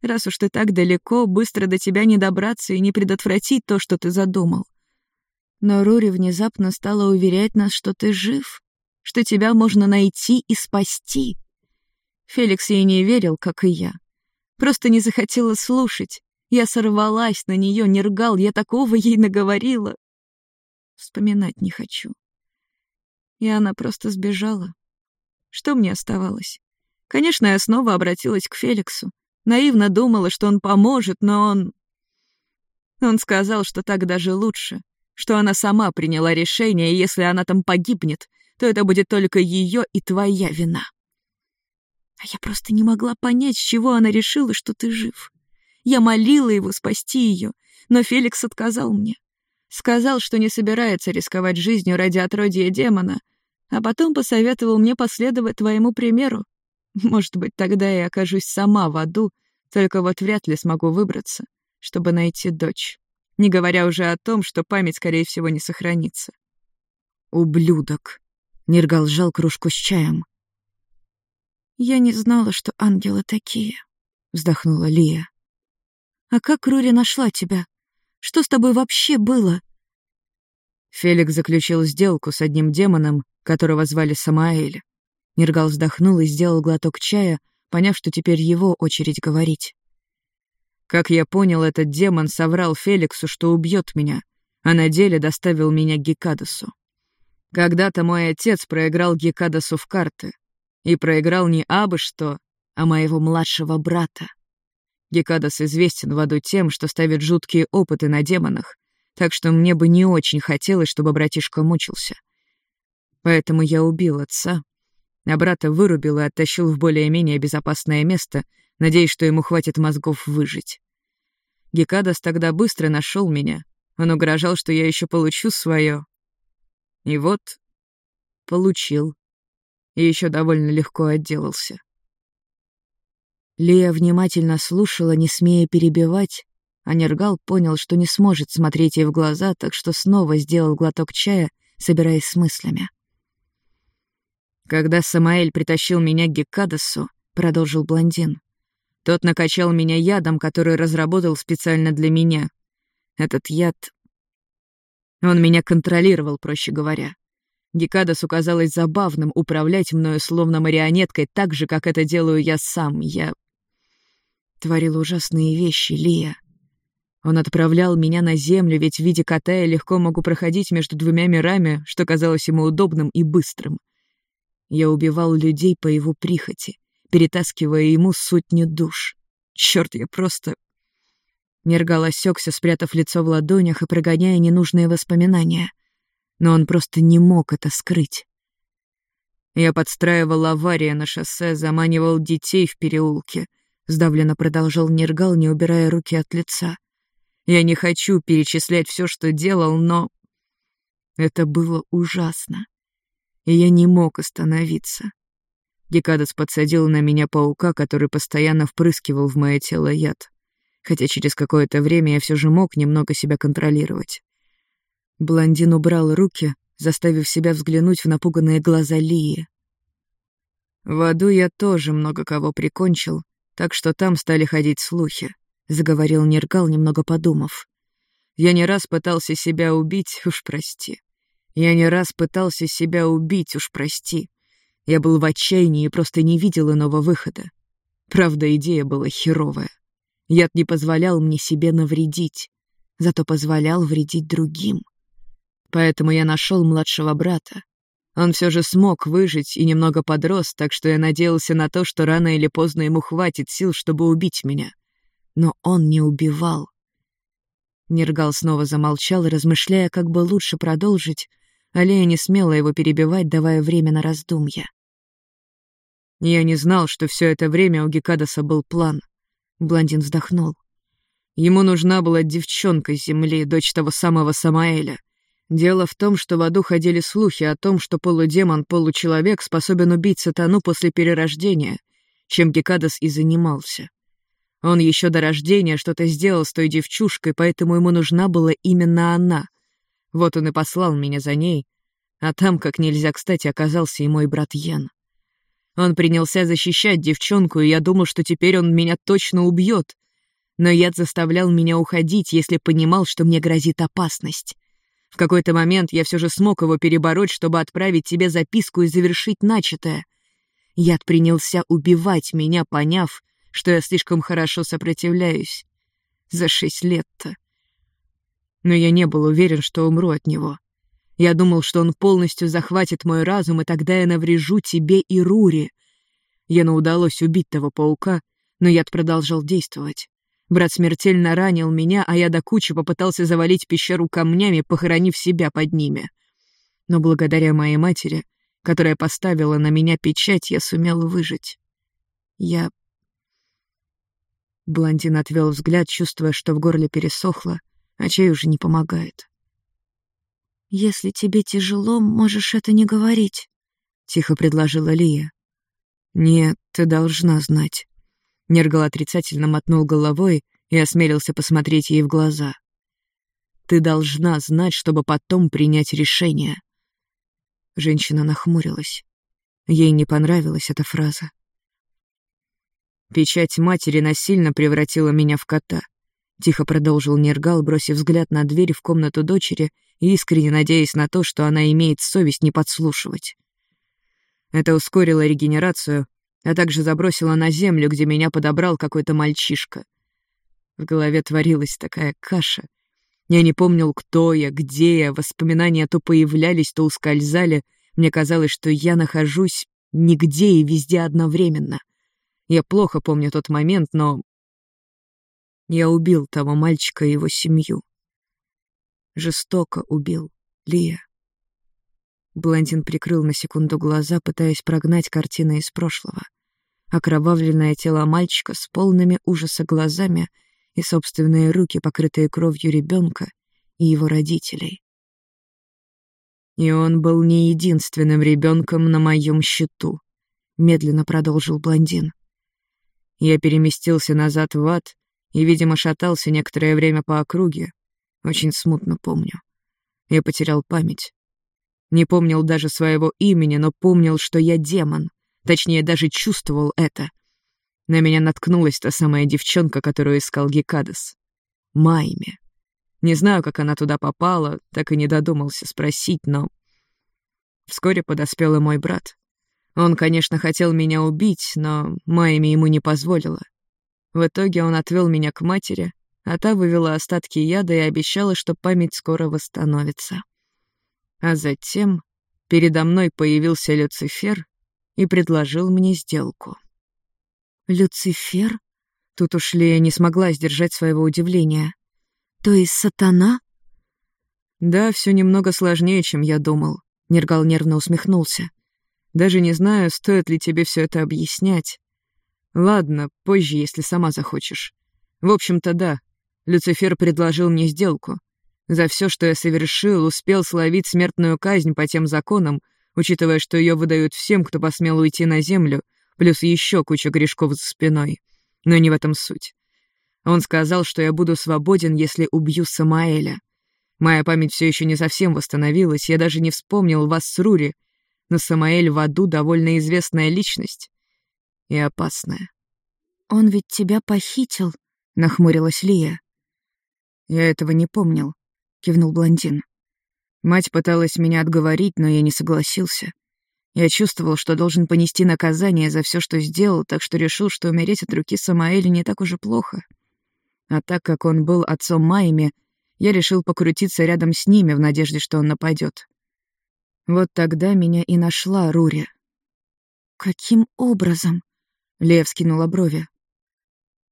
Раз уж ты так далеко, быстро до тебя не добраться и не предотвратить то, что ты задумал. Но Рури внезапно стала уверять нас, что ты жив, что тебя можно найти и спасти. Феликс ей не верил, как и я. Просто не захотела слушать. Я сорвалась на нее, не ргал, я такого ей наговорила. Вспоминать не хочу. И она просто сбежала. Что мне оставалось? Конечно, я снова обратилась к Феликсу. Наивно думала, что он поможет, но он... Он сказал, что так даже лучше, что она сама приняла решение, и если она там погибнет, то это будет только ее и твоя вина. А я просто не могла понять, с чего она решила, что ты жив. Я молила его спасти ее, но Феликс отказал мне. Сказал, что не собирается рисковать жизнью ради отродья демона, а потом посоветовал мне последовать твоему примеру. Может быть, тогда я окажусь сама в аду, только вот вряд ли смогу выбраться, чтобы найти дочь. Не говоря уже о том, что память, скорее всего, не сохранится. «Ублюдок!» — Нергал сжал кружку с чаем. «Я не знала, что ангелы такие», — вздохнула Лия. «А как Рури нашла тебя? Что с тобой вообще было?» Феликс заключил сделку с одним демоном, которого звали Самаэль. Нергал вздохнул и сделал глоток чая, поняв, что теперь его очередь говорить. Как я понял, этот демон соврал Феликсу, что убьет меня, а на деле доставил меня к Гекадасу. Когда-то мой отец проиграл Гекадасу в карты. И проиграл не абы что, а моего младшего брата. Гекадас известен в аду тем, что ставит жуткие опыты на демонах, так что мне бы не очень хотелось, чтобы братишка мучился. Поэтому я убил отца, а брата вырубил и оттащил в более-менее безопасное место, надеясь, что ему хватит мозгов выжить. Гекадас тогда быстро нашел меня. Он угрожал, что я еще получу свое. И вот, получил. И еще довольно легко отделался. Лия внимательно слушала, не смея перебивать, а Нергал понял, что не сможет смотреть ей в глаза, так что снова сделал глоток чая, собираясь с мыслями. «Когда Самаэль притащил меня к Гекадасу», — продолжил блондин, «тот накачал меня ядом, который разработал специально для меня. Этот яд... Он меня контролировал, проще говоря. Гекадасу казалось забавным управлять мною словно марионеткой так же, как это делаю я сам. Я творил ужасные вещи, Лия. Он отправлял меня на землю, ведь в виде кота я легко могу проходить между двумя мирами, что казалось ему удобным и быстрым. Я убивал людей по его прихоти, перетаскивая ему сотни душ. Черт, я просто... Нергал осекся, спрятав лицо в ладонях и прогоняя ненужные воспоминания. Но он просто не мог это скрыть. Я подстраивал авария на шоссе, заманивал детей в переулке. Сдавленно продолжал Нергал, не убирая руки от лица. Я не хочу перечислять все, что делал, но... Это было ужасно. И я не мог остановиться. Гекадас подсадил на меня паука, который постоянно впрыскивал в мое тело яд хотя через какое-то время я все же мог немного себя контролировать. Блондин убрал руки, заставив себя взглянуть в напуганные глаза Лии. «В аду я тоже много кого прикончил, так что там стали ходить слухи», — заговорил Нергал, немного подумав. «Я не раз пытался себя убить, уж прости. Я не раз пытался себя убить, уж прости. Я был в отчаянии и просто не видел иного выхода. Правда, идея была херовая. Яд не позволял мне себе навредить, зато позволял вредить другим. Поэтому я нашел младшего брата. Он все же смог выжить и немного подрос, так что я надеялся на то, что рано или поздно ему хватит сил, чтобы убить меня. Но он не убивал. Нергал снова замолчал, размышляя, как бы лучше продолжить, а Лея не смела его перебивать, давая время на раздумья. Я не знал, что все это время у Гекадаса был план — Блондин вздохнул. Ему нужна была девчонка с земли, дочь того самого Самаэля. Дело в том, что в аду ходили слухи о том, что полудемон-получеловек способен убить сатану после перерождения, чем Гекадас и занимался. Он еще до рождения что-то сделал с той девчушкой, поэтому ему нужна была именно она. Вот он и послал меня за ней, а там, как нельзя кстати, оказался и мой брат Ян. Он принялся защищать девчонку, и я думал, что теперь он меня точно убьет. Но яд заставлял меня уходить, если понимал, что мне грозит опасность. В какой-то момент я все же смог его перебороть, чтобы отправить тебе записку и завершить начатое. Яд принялся убивать меня, поняв, что я слишком хорошо сопротивляюсь. За шесть лет-то. Но я не был уверен, что умру от него. Я думал, что он полностью захватит мой разум, и тогда я наврежу тебе и Рури. Яну удалось убить того паука, но яд продолжал действовать. Брат смертельно ранил меня, а я до кучи попытался завалить пещеру камнями, похоронив себя под ними. Но благодаря моей матери, которая поставила на меня печать, я сумел выжить. Я... Блондин отвел взгляд, чувствуя, что в горле пересохло, а чай уже не помогает. «Если тебе тяжело, можешь это не говорить», — тихо предложила Лия. «Нет, ты должна знать». Нергал отрицательно мотнул головой и осмелился посмотреть ей в глаза. «Ты должна знать, чтобы потом принять решение». Женщина нахмурилась. Ей не понравилась эта фраза. Печать матери насильно превратила меня в кота. Тихо продолжил Нергал, бросив взгляд на дверь в комнату дочери и искренне надеясь на то, что она имеет совесть не подслушивать. Это ускорило регенерацию, а также забросило на землю, где меня подобрал какой-то мальчишка. В голове творилась такая каша. Я не помнил, кто я, где я, воспоминания то появлялись, то ускользали. Мне казалось, что я нахожусь нигде и везде одновременно. Я плохо помню тот момент, но я убил того мальчика и его семью. Жестоко убил Лия. Блондин прикрыл на секунду глаза, пытаясь прогнать картины из прошлого. Окровавленное тело мальчика с полными ужаса глазами и собственные руки, покрытые кровью ребенка и его родителей. И он был не единственным ребенком на моем счету, медленно продолжил блондин. Я переместился назад в ад и, видимо, шатался некоторое время по округе. Очень смутно помню. Я потерял память. Не помнил даже своего имени, но помнил, что я демон. Точнее, даже чувствовал это. На меня наткнулась та самая девчонка, которую искал Гекадас. Майми. Не знаю, как она туда попала, так и не додумался спросить, но... Вскоре подоспел и мой брат. Он, конечно, хотел меня убить, но Майми ему не позволила. В итоге он отвел меня к матери, а та вывела остатки яда и обещала, что память скоро восстановится. А затем передо мной появился Люцифер и предложил мне сделку. «Люцифер?» Тут уж Лея не смогла сдержать своего удивления. «То есть сатана?» «Да, все немного сложнее, чем я думал», — Нергал нервно усмехнулся. «Даже не знаю, стоит ли тебе все это объяснять. Ладно, позже, если сама захочешь. В общем-то, да, Люцифер предложил мне сделку. За все, что я совершил, успел словить смертную казнь по тем законам, учитывая, что ее выдают всем, кто посмел уйти на землю, плюс еще куча грешков за спиной. Но не в этом суть. Он сказал, что я буду свободен, если убью Самаэля. Моя память все еще не совсем восстановилась, я даже не вспомнил вас с Рури, но Самаэль в аду довольно известная личность и опасная. «Он ведь тебя похитил», — нахмурилась Лия. «Я этого не помнил», — кивнул блондин. Мать пыталась меня отговорить, но я не согласился. Я чувствовал, что должен понести наказание за все, что сделал, так что решил, что умереть от руки Самаэля не так уж и плохо. А так как он был отцом Майми, я решил покрутиться рядом с ними в надежде, что он нападет. Вот тогда меня и нашла Рури. «Каким образом?» — Лев скинула брови.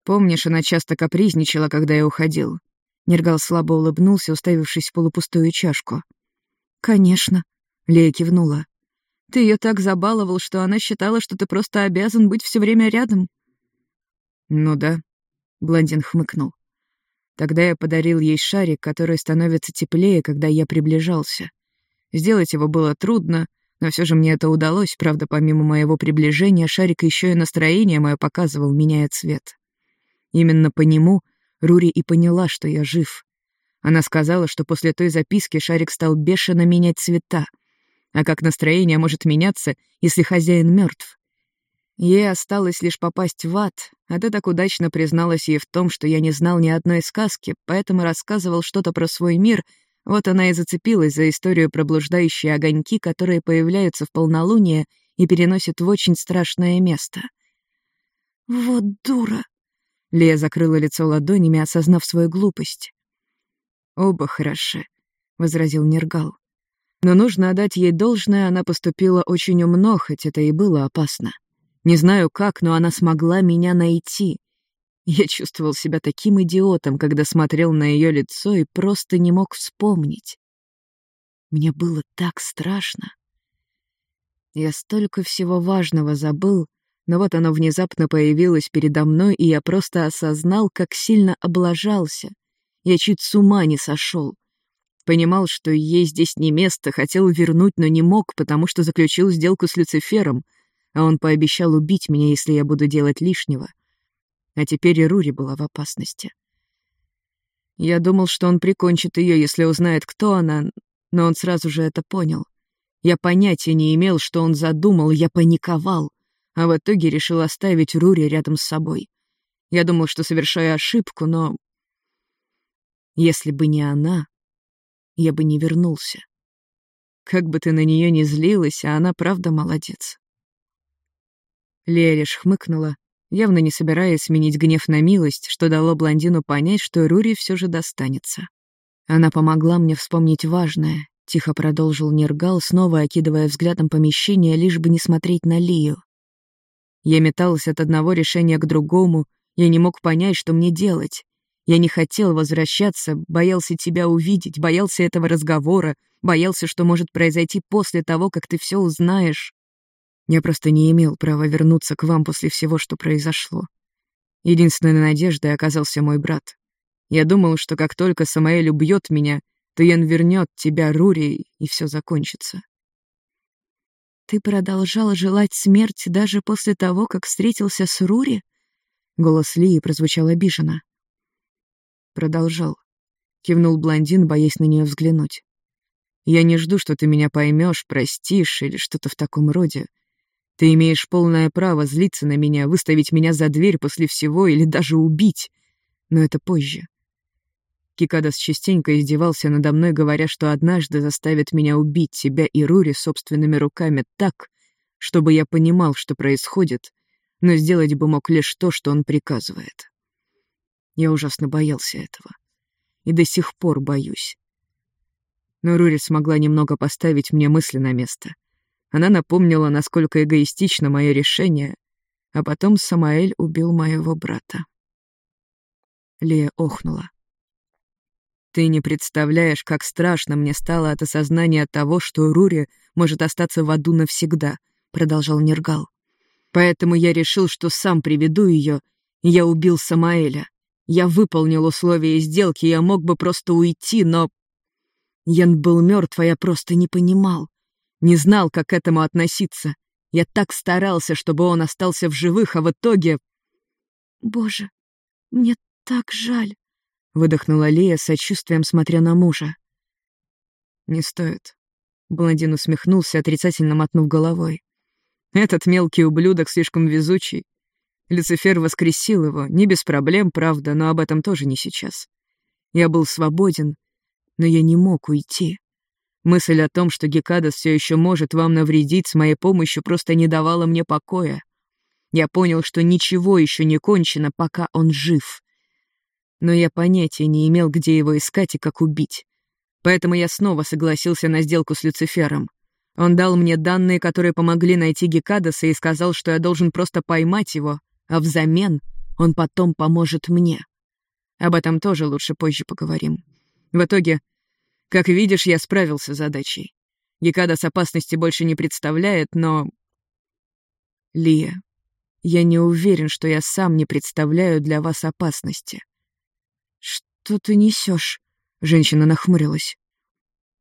«Помнишь, она часто капризничала, когда я уходил?» Нергал слабо улыбнулся, уставившись в полупустую чашку. «Конечно», — Лея кивнула. Ты ее так забаловал, что она считала, что ты просто обязан быть все время рядом. Ну да, блондин хмыкнул. Тогда я подарил ей шарик, который становится теплее, когда я приближался. Сделать его было трудно, но все же мне это удалось, правда, помимо моего приближения, шарик еще и настроение мое показывал, меняя цвет. Именно по нему Рури и поняла, что я жив. Она сказала, что после той записки шарик стал бешено менять цвета — а как настроение может меняться, если хозяин мертв? Ей осталось лишь попасть в ад, а ты так удачно призналась ей в том, что я не знал ни одной сказки, поэтому рассказывал что-то про свой мир, вот она и зацепилась за историю про блуждающие огоньки, которые появляются в полнолуние и переносят в очень страшное место. «Вот дура!» Лея закрыла лицо ладонями, осознав свою глупость. «Оба хороши», — возразил Нергал. Но нужно отдать ей должное, она поступила очень умно, хоть это и было опасно. Не знаю как, но она смогла меня найти. Я чувствовал себя таким идиотом, когда смотрел на ее лицо и просто не мог вспомнить. Мне было так страшно. Я столько всего важного забыл, но вот оно внезапно появилось передо мной, и я просто осознал, как сильно облажался. Я чуть с ума не сошел. Понимал, что ей здесь не место, хотел вернуть, но не мог, потому что заключил сделку с Люцифером, а он пообещал убить меня, если я буду делать лишнего. А теперь и Рури была в опасности. Я думал, что он прикончит ее, если узнает, кто она, но он сразу же это понял. Я понятия не имел, что он задумал, я паниковал, а в итоге решил оставить Рури рядом с собой. Я думал, что совершаю ошибку, но... Если бы не она, я бы не вернулся. Как бы ты на нее ни злилась, а она правда молодец. Лея лишь хмыкнула, явно не собираясь сменить гнев на милость, что дало блондину понять, что Рури все же достанется. Она помогла мне вспомнить важное, тихо продолжил Нергал, снова окидывая взглядом помещение, лишь бы не смотреть на Лию. Я метался от одного решения к другому, я не мог понять, что мне делать. Я не хотел возвращаться, боялся тебя увидеть, боялся этого разговора, боялся, что может произойти после того, как ты все узнаешь. Я просто не имел права вернуться к вам после всего, что произошло. Единственной надеждой оказался мой брат. Я думал, что как только Самаэль убьет меня, то Ян вернет тебя, Рури, и все закончится. Ты продолжал желать смерти даже после того, как встретился с Рури? Голос Лии прозвучал обиженно. Продолжал. Кивнул блондин, боясь на нее взглянуть. «Я не жду, что ты меня поймешь, простишь или что-то в таком роде. Ты имеешь полное право злиться на меня, выставить меня за дверь после всего или даже убить. Но это позже. Кикадас частенько издевался надо мной, говоря, что однажды заставит меня убить тебя и Рури собственными руками так, чтобы я понимал, что происходит, но сделать бы мог лишь то, что он приказывает. Я ужасно боялся этого. И до сих пор боюсь. Но Рури смогла немного поставить мне мысли на место. Она напомнила, насколько эгоистично мое решение, а потом Самаэль убил моего брата. Лия охнула. Ты не представляешь, как страшно мне стало от осознания того, что Рури может остаться в аду навсегда, продолжал Нергал. Поэтому я решил, что сам приведу ее, я убил Самаэля. Я выполнил условия сделки, я мог бы просто уйти, но... Ян был мертв, а я просто не понимал. Не знал, как к этому относиться. Я так старался, чтобы он остался в живых, а в итоге... Боже, мне так жаль. — выдохнула Лия, сочувствием смотря на мужа. «Не стоит». Блондин усмехнулся, отрицательно мотнув головой. «Этот мелкий ублюдок слишком везучий. Люцифер воскресил его, не без проблем, правда, но об этом тоже не сейчас. Я был свободен, но я не мог уйти. Мысль о том, что Гекадас все еще может вам навредить с моей помощью, просто не давала мне покоя. Я понял, что ничего еще не кончено, пока он жив но я понятия не имел, где его искать и как убить. Поэтому я снова согласился на сделку с Люцифером. Он дал мне данные, которые помогли найти Гекадаса, и сказал, что я должен просто поймать его, а взамен он потом поможет мне. Об этом тоже лучше позже поговорим. В итоге, как видишь, я справился с задачей. Гекадас опасности больше не представляет, но... Лия, я не уверен, что я сам не представляю для вас опасности. «Что ты несешь? Женщина нахмурилась.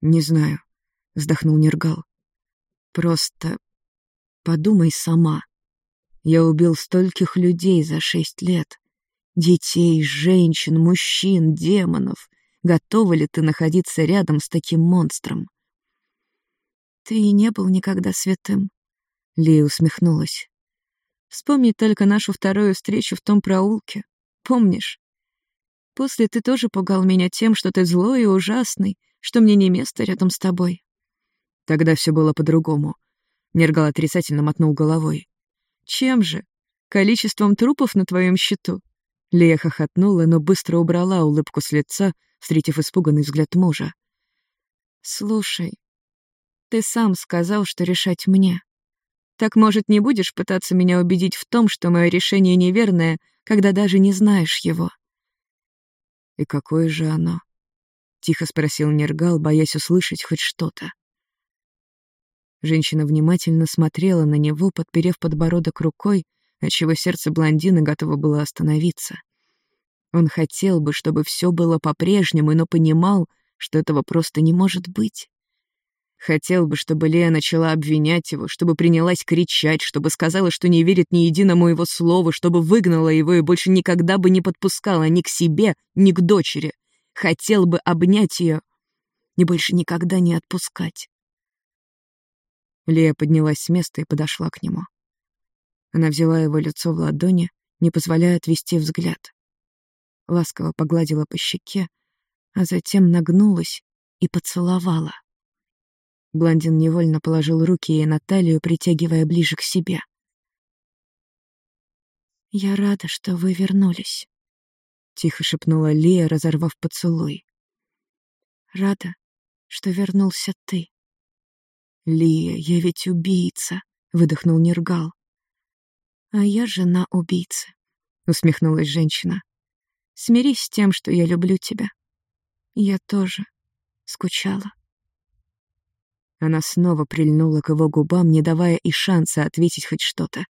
«Не знаю», — вздохнул Нергал. «Просто подумай сама. Я убил стольких людей за шесть лет. Детей, женщин, мужчин, демонов. Готова ли ты находиться рядом с таким монстром?» «Ты и не был никогда святым», — Лия усмехнулась. «Вспомни только нашу вторую встречу в том проулке. Помнишь? После ты тоже пугал меня тем, что ты злой и ужасный, что мне не место рядом с тобой. Тогда все было по-другому. Нергал отрицательно мотнул головой. Чем же? Количеством трупов на твоем счету? Лея хохотнула, но быстро убрала улыбку с лица, встретив испуганный взгляд мужа. «Слушай, ты сам сказал, что решать мне. Так, может, не будешь пытаться меня убедить в том, что мое решение неверное, когда даже не знаешь его?» «И какое же оно?» — тихо спросил Нергал, боясь услышать хоть что-то. Женщина внимательно смотрела на него, подперев подбородок рукой, отчего сердце блондина готово было остановиться. Он хотел бы, чтобы все было по-прежнему, но понимал, что этого просто не может быть. Хотел бы, чтобы Лея начала обвинять его, чтобы принялась кричать, чтобы сказала, что не верит ни единому его слову, чтобы выгнала его и больше никогда бы не подпускала ни к себе, ни к дочери. Хотел бы обнять ее и больше никогда не отпускать. Лея поднялась с места и подошла к нему. Она взяла его лицо в ладони, не позволяя отвести взгляд. Ласково погладила по щеке, а затем нагнулась и поцеловала. Блондин невольно положил руки ей на талию, притягивая ближе к себе. «Я рада, что вы вернулись», — тихо шепнула Лия, разорвав поцелуй. «Рада, что вернулся ты». «Лия, я ведь убийца», — выдохнул Нергал. «А я жена убийцы», — усмехнулась женщина. «Смирись с тем, что я люблю тебя. Я тоже скучала». Она снова прильнула к его губам, не давая и шанса ответить хоть что-то.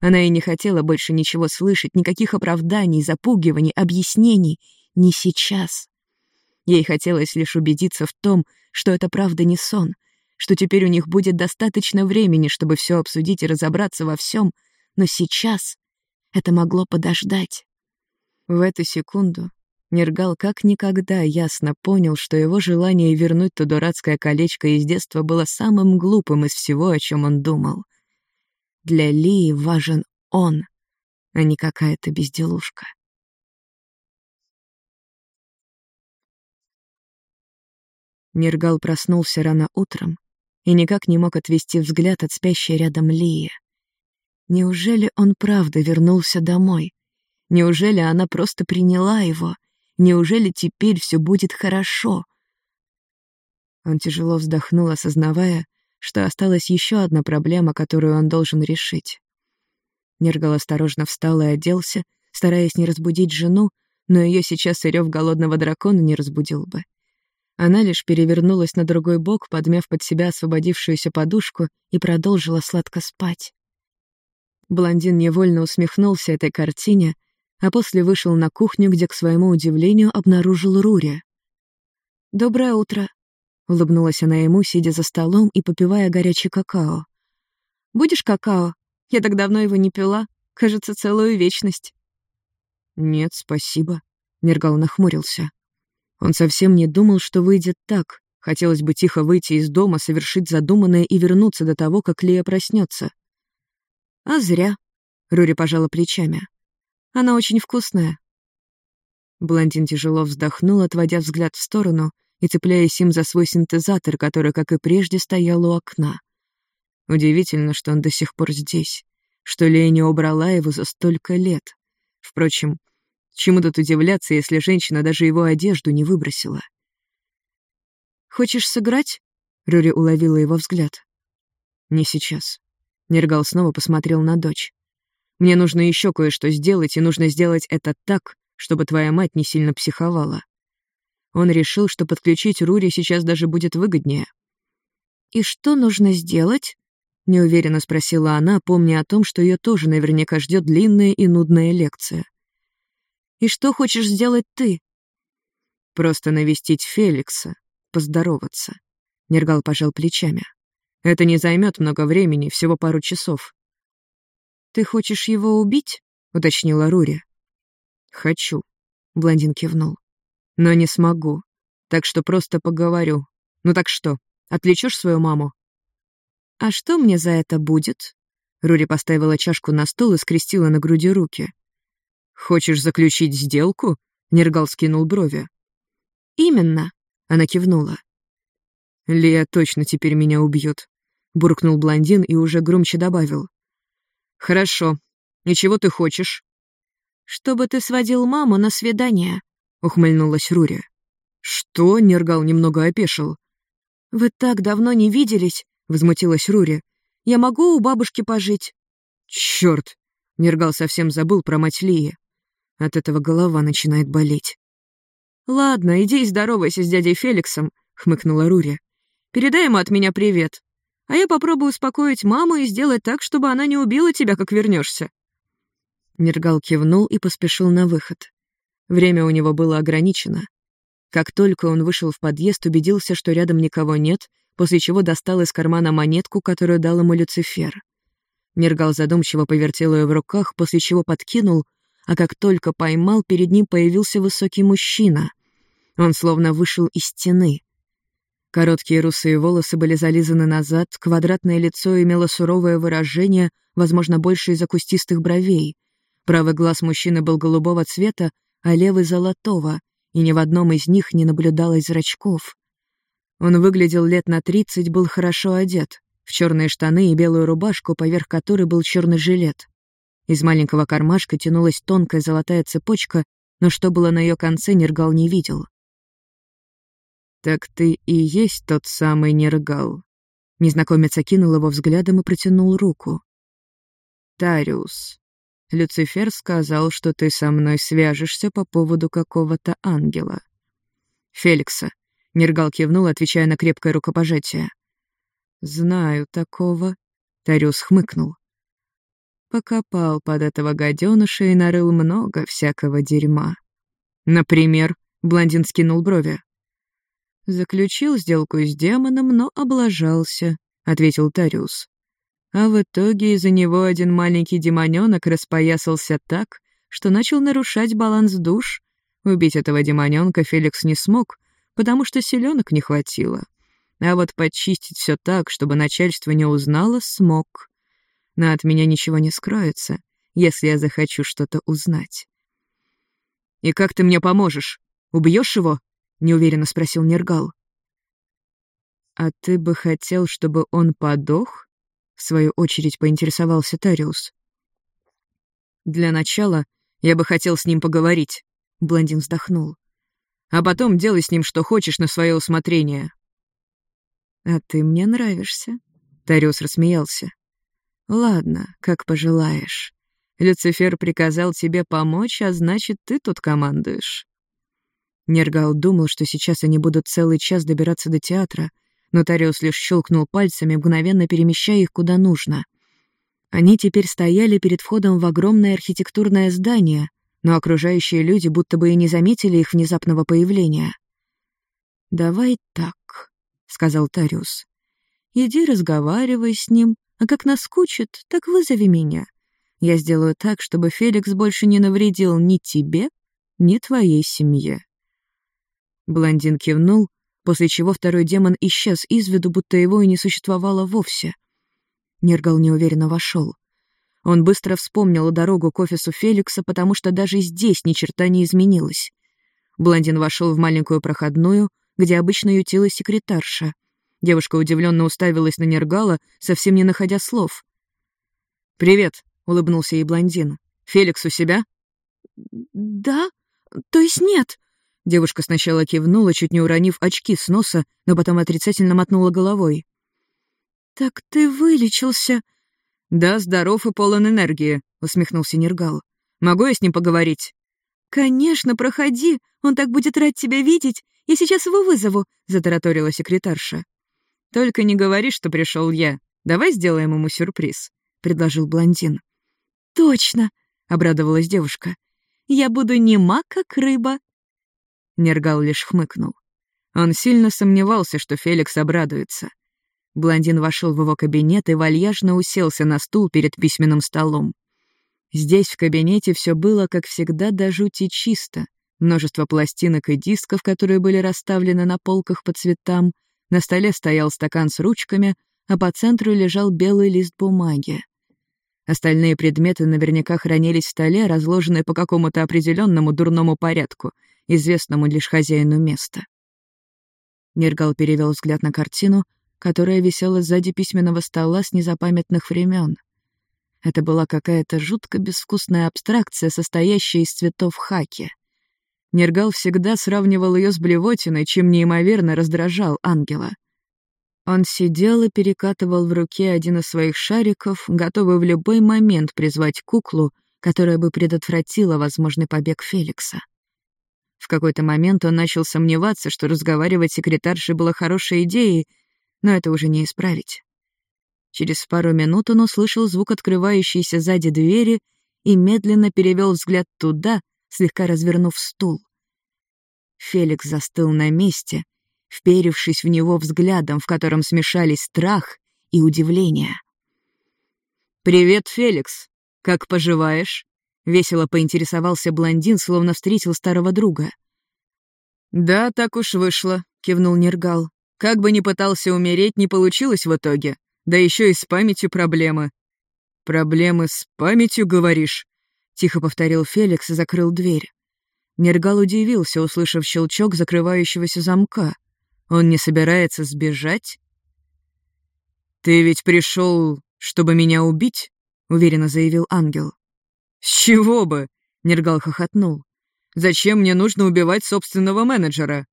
Она и не хотела больше ничего слышать, никаких оправданий, запугиваний, объяснений. Не сейчас. Ей хотелось лишь убедиться в том, что это правда не сон, что теперь у них будет достаточно времени, чтобы все обсудить и разобраться во всем, но сейчас это могло подождать. В эту секунду Нергал как никогда ясно понял, что его желание вернуть то дурацкое колечко из детства было самым глупым из всего, о чем он думал. Для Лии важен он, а не какая-то безделушка. Нергал проснулся рано утром и никак не мог отвести взгляд от спящей рядом Лии. Неужели он правда вернулся домой? Неужели она просто приняла его? Неужели теперь все будет хорошо? Он тяжело вздохнул, осознавая, что осталась еще одна проблема, которую он должен решить. Нергал осторожно встал и оделся, стараясь не разбудить жену, но ее сейчас и рев голодного дракона не разбудил бы. Она лишь перевернулась на другой бок, подмяв под себя освободившуюся подушку и продолжила сладко спать. Блондин невольно усмехнулся этой картине, а после вышел на кухню, где, к своему удивлению, обнаружил Рури. «Доброе утро», — улыбнулась она ему, сидя за столом и попивая горячий какао. «Будешь какао? Я так давно его не пила. Кажется, целую вечность». «Нет, спасибо», — Нергал нахмурился. Он совсем не думал, что выйдет так. Хотелось бы тихо выйти из дома, совершить задуманное и вернуться до того, как Лея проснется. «А зря», — Рури пожала плечами. «Она очень вкусная». Блондин тяжело вздохнул, отводя взгляд в сторону и цепляясь им за свой синтезатор, который, как и прежде, стоял у окна. Удивительно, что он до сих пор здесь, что Лея не убрала его за столько лет. Впрочем, Чему тут удивляться, если женщина даже его одежду не выбросила? «Хочешь сыграть?» — Рюри уловила его взгляд. «Не сейчас». Нергал снова посмотрел на дочь. «Мне нужно еще кое-что сделать, и нужно сделать это так, чтобы твоя мать не сильно психовала». Он решил, что подключить Рури сейчас даже будет выгоднее. «И что нужно сделать?» — неуверенно спросила она, помня о том, что ее тоже наверняка ждет длинная и нудная лекция. И что хочешь сделать ты?» «Просто навестить Феликса, поздороваться». Нергал пожал плечами. «Это не займет много времени, всего пару часов». «Ты хочешь его убить?» — уточнила Рури. «Хочу», — блондин кивнул. «Но не смогу, так что просто поговорю. Ну так что, отвлечешь свою маму?» «А что мне за это будет?» Рури поставила чашку на стол и скрестила на груди руки. «Хочешь заключить сделку?» — Нергал скинул брови. «Именно», — она кивнула. «Лея точно теперь меня убьет», — буркнул блондин и уже громче добавил. «Хорошо. И чего ты хочешь?» «Чтобы ты сводил маму на свидание», — ухмыльнулась Рури. «Что?» — Нергал немного опешил. «Вы так давно не виделись», — возмутилась Рури. «Я могу у бабушки пожить?» «Чёрт!» — Нергал совсем забыл про мать Лии. От этого голова начинает болеть. «Ладно, иди и здоровайся с дядей Феликсом», — хмыкнула Рури. «Передай ему от меня привет. А я попробую успокоить маму и сделать так, чтобы она не убила тебя, как вернешься. Нергал кивнул и поспешил на выход. Время у него было ограничено. Как только он вышел в подъезд, убедился, что рядом никого нет, после чего достал из кармана монетку, которую дал ему Люцифер. Нергал задумчиво повертел ее в руках, после чего подкинул — а как только поймал, перед ним появился высокий мужчина. Он словно вышел из стены. Короткие русые волосы были зализаны назад, квадратное лицо имело суровое выражение, возможно, больше из-за кустистых бровей. Правый глаз мужчины был голубого цвета, а левый — золотого, и ни в одном из них не наблюдалось зрачков. Он выглядел лет на тридцать, был хорошо одет, в черные штаны и белую рубашку, поверх которой был черный жилет. Из маленького кармашка тянулась тонкая золотая цепочка, но что было на ее конце, Нергал не видел. «Так ты и есть тот самый Нергал». Незнакомец окинул его взглядом и протянул руку. «Тариус, Люцифер сказал, что ты со мной свяжешься по поводу какого-то ангела». «Феликса», — Нергал кивнул, отвечая на крепкое рукопожатие. «Знаю такого», — Тариус хмыкнул. Покопал под этого гаденыша и нарыл много всякого дерьма. Например, блондин скинул брови. «Заключил сделку с демоном, но облажался», — ответил Тариус. А в итоге из-за него один маленький демонёнок распоясался так, что начал нарушать баланс душ. Убить этого демонёнка Феликс не смог, потому что селенок не хватило. А вот почистить все так, чтобы начальство не узнало, смог но от меня ничего не скроется, если я захочу что-то узнать. «И как ты мне поможешь? Убьешь его?» — неуверенно спросил Нергал. «А ты бы хотел, чтобы он подох?» — в свою очередь поинтересовался Тариус. «Для начала я бы хотел с ним поговорить», — блондин вздохнул. «А потом делай с ним что хочешь на свое усмотрение». «А ты мне нравишься», — Тариус рассмеялся. «Ладно, как пожелаешь. Люцифер приказал тебе помочь, а значит, ты тут командуешь». Нергал думал, что сейчас они будут целый час добираться до театра, Нотариус лишь щелкнул пальцами, мгновенно перемещая их куда нужно. Они теперь стояли перед входом в огромное архитектурное здание, но окружающие люди будто бы и не заметили их внезапного появления. «Давай так», — сказал Тариус. «Иди разговаривай с ним, а как наскучит, так вызови меня. Я сделаю так, чтобы Феликс больше не навредил ни тебе, ни твоей семье». Блондин кивнул, после чего второй демон исчез из виду, будто его и не существовало вовсе. Нергал неуверенно вошел. Он быстро вспомнил дорогу к офису Феликса, потому что даже здесь ни черта не изменилось. Блондин вошел в маленькую проходную, где обычно ютилась секретарша. Девушка удивленно уставилась на Нергала, совсем не находя слов. «Привет», — улыбнулся ей блондин. «Феликс у себя?» «Да? То есть нет?» Девушка сначала кивнула, чуть не уронив очки с носа, но потом отрицательно мотнула головой. «Так ты вылечился?» «Да, здоров и полон энергии», — усмехнулся Нергал. «Могу я с ним поговорить?» «Конечно, проходи. Он так будет рад тебя видеть. Я сейчас его вызову», — затараторила секретарша. «Только не говори, что пришел я. Давай сделаем ему сюрприз», — предложил блондин. «Точно», — обрадовалась девушка. «Я буду нема, как рыба». Нергал лишь хмыкнул. Он сильно сомневался, что Феликс обрадуется. Блондин вошел в его кабинет и вальяжно уселся на стул перед письменным столом. Здесь, в кабинете, все было, как всегда, до жути чисто. Множество пластинок и дисков, которые были расставлены на полках по цветам. На столе стоял стакан с ручками, а по центру лежал белый лист бумаги. Остальные предметы наверняка хранились в столе, разложенные по какому-то определенному дурному порядку — известному лишь хозяину места. Нергал перевел взгляд на картину, которая висела сзади письменного стола с незапамятных времен. Это была какая-то жутко безвкусная абстракция, состоящая из цветов хаки. Нергал всегда сравнивал ее с блевотиной, чем неимоверно раздражал ангела. Он сидел и перекатывал в руке один из своих шариков, готовый в любой момент призвать куклу, которая бы предотвратила возможный побег Феликса. В какой-то момент он начал сомневаться, что разговаривать с секретаршей было хорошей идеей, но это уже не исправить. Через пару минут он услышал звук открывающейся сзади двери и медленно перевел взгляд туда, слегка развернув стул. Феликс застыл на месте, вперившись в него взглядом, в котором смешались страх и удивление. «Привет, Феликс. Как поживаешь?» — весело поинтересовался блондин, словно встретил старого друга. «Да, так уж вышло», — кивнул Нергал. «Как бы ни пытался умереть, не получилось в итоге. Да еще и с памятью проблемы». «Проблемы с памятью, говоришь?» — тихо повторил Феликс и закрыл дверь. Нергал удивился, услышав щелчок закрывающегося замка. Он не собирается сбежать? «Ты ведь пришел, чтобы меня убить?» — уверенно заявил ангел. «С чего бы?» — Нергал хохотнул. «Зачем мне нужно убивать собственного менеджера?»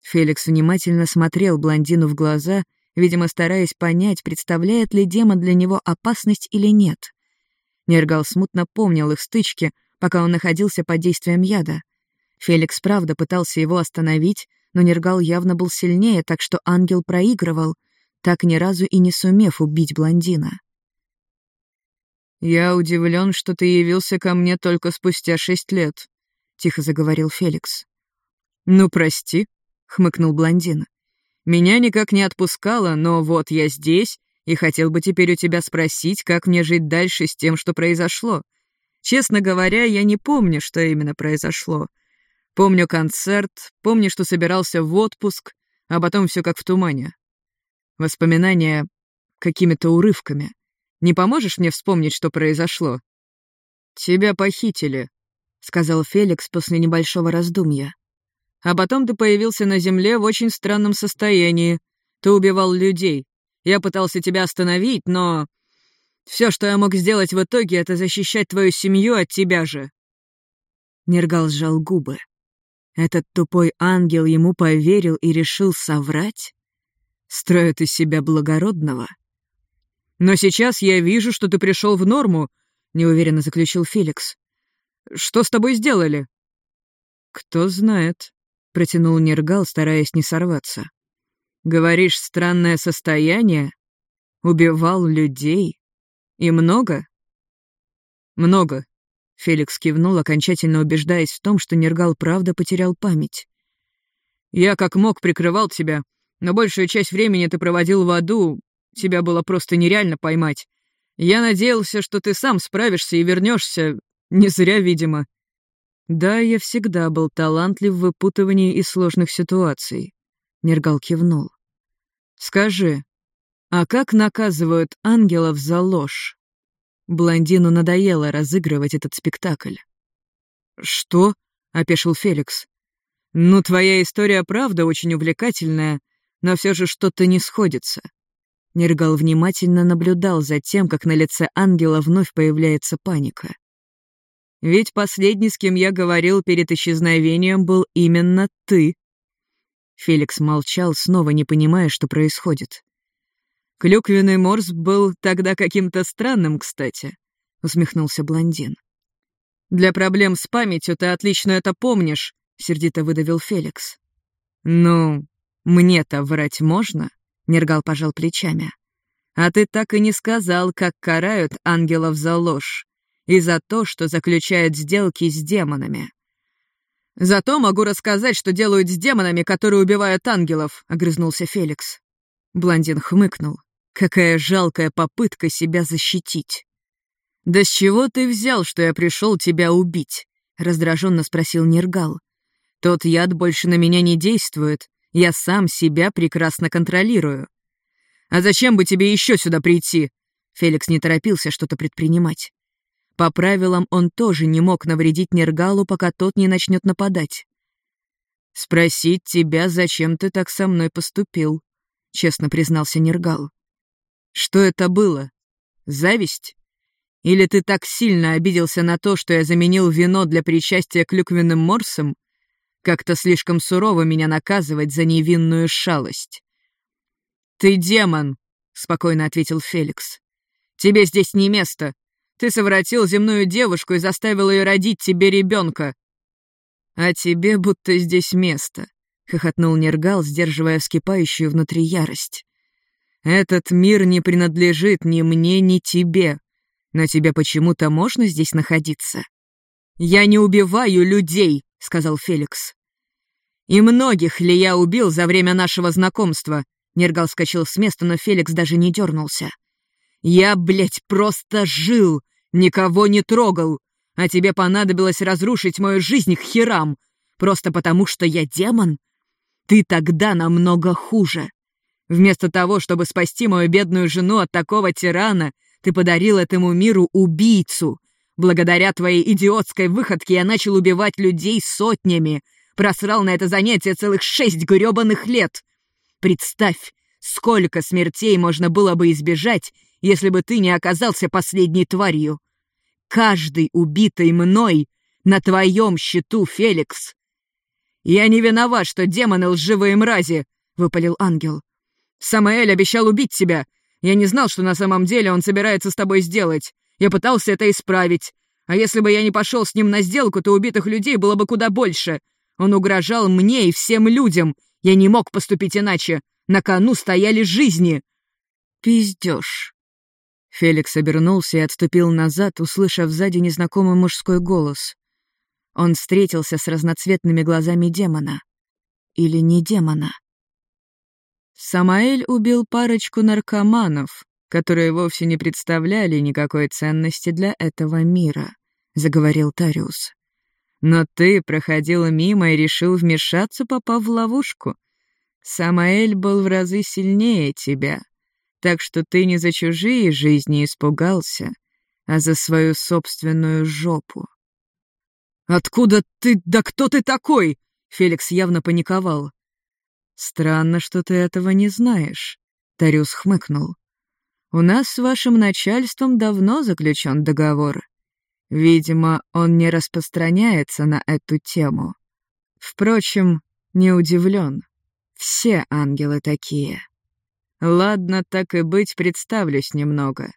Феликс внимательно смотрел блондину в глаза, видимо, стараясь понять, представляет ли демон для него опасность или нет. Нергал смутно помнил их стычки, пока он находился под действием яда. Феликс правда пытался его остановить, но Нергал явно был сильнее, так что ангел проигрывал, так ни разу и не сумев убить блондина. «Я удивлен, что ты явился ко мне только спустя шесть лет», — тихо заговорил Феликс. «Ну, прости», — хмыкнул блондин. «Меня никак не отпускало, но вот я здесь и хотел бы теперь у тебя спросить, как мне жить дальше с тем, что произошло. Честно говоря, я не помню, что именно произошло. Помню концерт, помню, что собирался в отпуск, а потом все как в тумане. Воспоминания какими-то урывками. Не поможешь мне вспомнить, что произошло?» «Тебя похитили», — сказал Феликс после небольшого раздумья. «А потом ты появился на Земле в очень странном состоянии. Ты убивал людей. Я пытался тебя остановить, но... Все, что я мог сделать в итоге, это защищать твою семью от тебя же». Нергал сжал губы. Этот тупой ангел ему поверил и решил соврать? Строит из себя благородного? «Но сейчас я вижу, что ты пришел в норму», — неуверенно заключил Феликс. «Что с тобой сделали?» «Кто знает», — протянул Нергал, стараясь не сорваться. «Говоришь, странное состояние? Убивал людей? И много?» «Много», — Феликс кивнул, окончательно убеждаясь в том, что Нергал правда потерял память. «Я как мог прикрывал тебя, но большую часть времени ты проводил в аду, тебя было просто нереально поймать. Я надеялся, что ты сам справишься и вернешься, не зря, видимо». «Да, я всегда был талантлив в выпутывании из сложных ситуаций», — Нергал кивнул. «Скажи, а как наказывают ангелов за ложь?» Блондину надоело разыгрывать этот спектакль. «Что?» — опешил Феликс. «Ну, твоя история правда очень увлекательная, но все же что-то не сходится». Нергал внимательно наблюдал за тем, как на лице ангела вновь появляется паника. Ведь последний, с кем я говорил перед исчезновением, был именно ты». Феликс молчал, снова не понимая, что происходит. «Клюквенный морс был тогда каким-то странным, кстати», — усмехнулся блондин. «Для проблем с памятью ты отлично это помнишь», — сердито выдавил Феликс. «Ну, мне-то врать можно?» — Нергал пожал плечами. «А ты так и не сказал, как карают ангелов за ложь и за то, что заключает сделки с демонами. «Зато могу рассказать, что делают с демонами, которые убивают ангелов», — огрызнулся Феликс. Блондин хмыкнул. Какая жалкая попытка себя защитить. «Да с чего ты взял, что я пришел тебя убить?» — раздраженно спросил Нергал. «Тот яд больше на меня не действует. Я сам себя прекрасно контролирую». «А зачем бы тебе еще сюда прийти?» Феликс не торопился что-то предпринимать. По правилам он тоже не мог навредить Нергалу, пока тот не начнет нападать. «Спросить тебя, зачем ты так со мной поступил?» — честно признался Нергал. «Что это было? Зависть? Или ты так сильно обиделся на то, что я заменил вино для причастия клюквенным морсом? Как-то слишком сурово меня наказывать за невинную шалость». «Ты демон», — спокойно ответил Феликс. «Тебе здесь не место. Ты совратил земную девушку и заставил ее родить тебе ребенка. А тебе будто здесь место, хохотнул Нергал, сдерживая вскипающую внутри ярость. Этот мир не принадлежит ни мне, ни тебе. Но тебе почему-то можно здесь находиться. Я не убиваю людей, сказал Феликс. И многих ли я убил за время нашего знакомства? Нергал вскочил с места, но Феликс даже не дернулся. Я, блядь, просто жил, никого не трогал, а тебе понадобилось разрушить мою жизнь к херам, просто потому что я демон? Ты тогда намного хуже. Вместо того, чтобы спасти мою бедную жену от такого тирана, ты подарил этому миру убийцу. Благодаря твоей идиотской выходке я начал убивать людей сотнями, просрал на это занятие целых шесть грёбаных лет. Представь, сколько смертей можно было бы избежать, если бы ты не оказался последней тварью. Каждый убитый мной на твоем счету, Феликс. Я не виноват, что демоны лживые мрази, — выпалил ангел. Самаэль обещал убить тебя. Я не знал, что на самом деле он собирается с тобой сделать. Я пытался это исправить. А если бы я не пошел с ним на сделку, то убитых людей было бы куда больше. Он угрожал мне и всем людям. Я не мог поступить иначе. На кону стояли жизни. Пиздешь. Феликс обернулся и отступил назад, услышав сзади незнакомый мужской голос. Он встретился с разноцветными глазами демона. Или не демона. Самаэль убил парочку наркоманов, которые вовсе не представляли никакой ценности для этого мира, заговорил Тариус. Но ты проходил мимо и решил вмешаться, попав в ловушку. Самаэль был в разы сильнее тебя так что ты не за чужие жизни испугался, а за свою собственную жопу. «Откуда ты? Да кто ты такой?» Феликс явно паниковал. «Странно, что ты этого не знаешь», — Тариус хмыкнул. «У нас с вашим начальством давно заключен договор. Видимо, он не распространяется на эту тему. Впрочем, не удивлен. Все ангелы такие. Ладно, так и быть, представлюсь немного.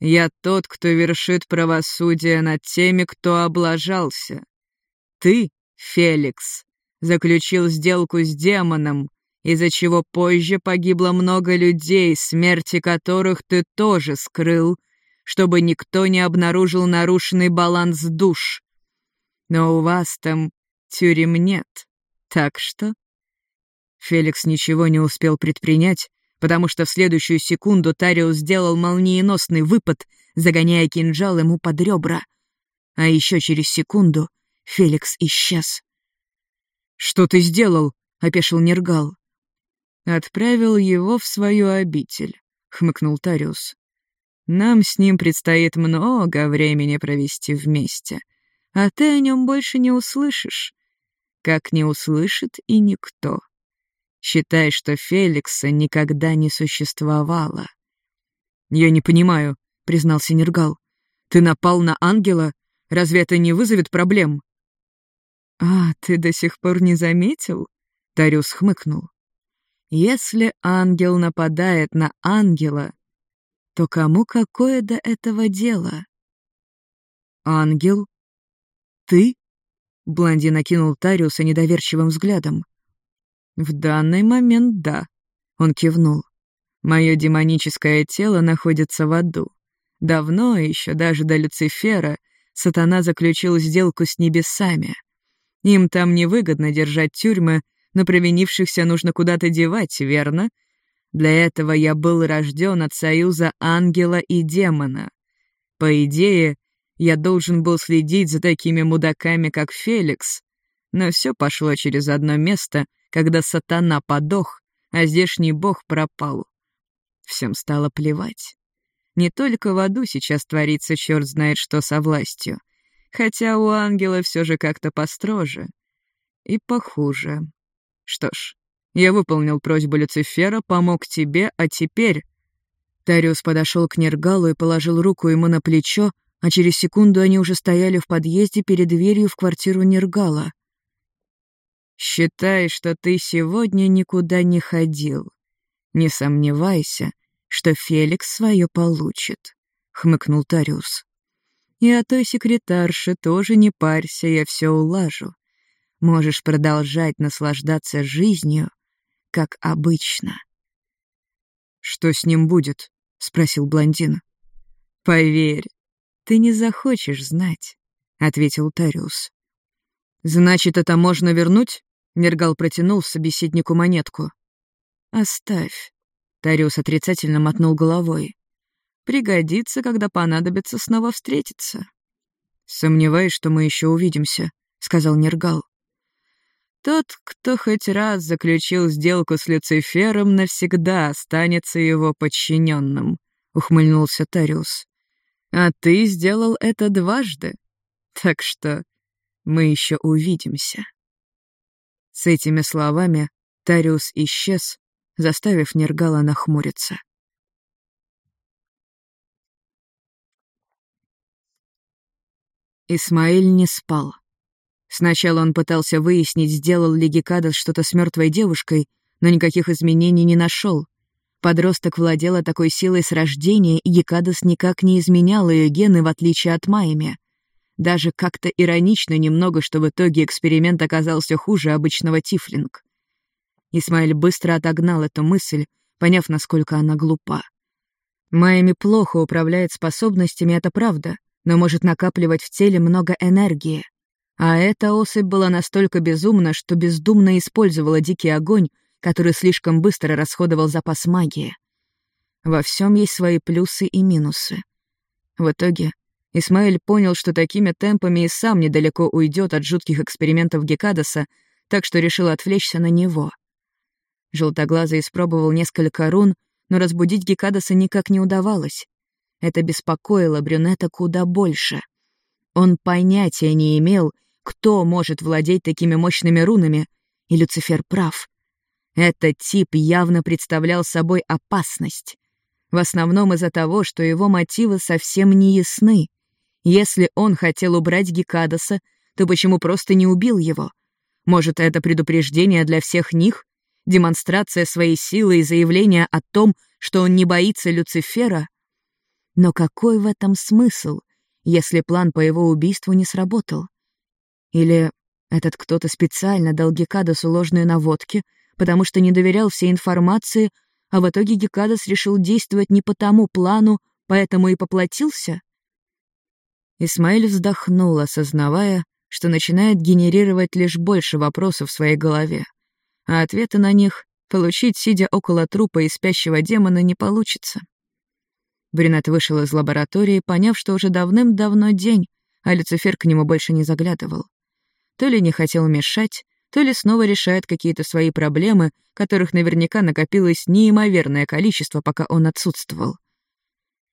Я тот, кто вершит правосудие над теми, кто облажался. Ты, Феликс, заключил сделку с демоном, из-за чего позже погибло много людей, смерти которых ты тоже скрыл, чтобы никто не обнаружил нарушенный баланс душ. Но у вас там тюрем нет, так что...» Феликс ничего не успел предпринять, потому что в следующую секунду Тариус сделал молниеносный выпад, загоняя кинжал ему под ребра. А еще через секунду Феликс исчез. «Что ты сделал?» — опешил Нергал. «Отправил его в свою обитель», — хмыкнул Тариус. «Нам с ним предстоит много времени провести вместе, а ты о нем больше не услышишь, как не услышит и никто. Считай, что Феликса никогда не существовало». «Я не понимаю», — признался Нергал. «Ты напал на ангела? Разве это не вызовет проблем?» «А, ты до сих пор не заметил?» — Тариус хмыкнул. «Если ангел нападает на ангела, то кому какое до этого дело?» «Ангел? Ты?» — блондин окинул Тариуса недоверчивым взглядом. «В данный момент да», — он кивнул. «Мое демоническое тело находится в аду. Давно, еще даже до Люцифера, сатана заключил сделку с небесами — им там невыгодно держать тюрьмы, но провинившихся нужно куда-то девать, верно? Для этого я был рожден от союза ангела и демона. По идее, я должен был следить за такими мудаками, как Феликс. Но все пошло через одно место, когда сатана подох, а здешний бог пропал. Всем стало плевать. Не только в аду сейчас творится черт знает что со властью — хотя у ангела все же как-то построже. И похуже. Что ж, я выполнил просьбу Люцифера, помог тебе, а теперь... Тариус подошел к Нергалу и положил руку ему на плечо, а через секунду они уже стояли в подъезде перед дверью в квартиру Нергала. «Считай, что ты сегодня никуда не ходил. Не сомневайся, что Феликс свое получит», — хмыкнул Тариус. И о той секретарше тоже не парься, я все улажу. Можешь продолжать наслаждаться жизнью, как обычно. «Что с ним будет?» — спросил блондин. «Поверь, ты не захочешь знать», — ответил Тариус. «Значит, это можно вернуть?» — Нергал протянул собеседнику монетку. «Оставь», — Тариус отрицательно мотнул головой. Пригодится, когда понадобится снова встретиться. «Сомневаюсь, что мы еще увидимся», — сказал Нергал. «Тот, кто хоть раз заключил сделку с Люцифером, навсегда останется его подчиненным», — ухмыльнулся Тариус. «А ты сделал это дважды, так что мы еще увидимся». С этими словами Тариус исчез, заставив Нергала нахмуриться. Исмаэль не спал. Сначала он пытался выяснить, сделал ли Гекадас что-то с мертвой девушкой, но никаких изменений не нашел. Подросток владела такой силой с рождения, и Гекадас никак не изменял ее гены, в отличие от Майми. Даже как-то иронично немного, что в итоге эксперимент оказался хуже обычного тифлинг. Исмаэль быстро отогнал эту мысль, поняв, насколько она глупа. Майами плохо управляет способностями, это правда — но может накапливать в теле много энергии. А эта особь была настолько безумна, что бездумно использовала дикий огонь, который слишком быстро расходовал запас магии. Во всем есть свои плюсы и минусы. В итоге Исмаэль понял, что такими темпами и сам недалеко уйдет от жутких экспериментов Гекадаса, так что решил отвлечься на него. Желтоглазый испробовал несколько рун, но разбудить Гекадаса никак не удавалось. Это беспокоило брюнета куда больше. Он понятия не имел, кто может владеть такими мощными рунами, и Люцифер прав. Этот тип явно представлял собой опасность. В основном из-за того, что его мотивы совсем не ясны. Если он хотел убрать Гекадаса, то почему просто не убил его? Может, это предупреждение для всех них? Демонстрация своей силы и заявление о том, что он не боится Люцифера? Но какой в этом смысл, если план по его убийству не сработал? Или этот кто-то специально дал Гекадасу ложные наводки, потому что не доверял всей информации, а в итоге Гекадас решил действовать не по тому плану, поэтому и поплатился? Исмаэль вздохнул, осознавая, что начинает генерировать лишь больше вопросов в своей голове, а ответы на них получить, сидя около трупа и спящего демона, не получится. Брюнет вышел из лаборатории, поняв, что уже давным-давно день, а Люцифер к нему больше не заглядывал. То ли не хотел мешать, то ли снова решает какие-то свои проблемы, которых наверняка накопилось неимоверное количество, пока он отсутствовал.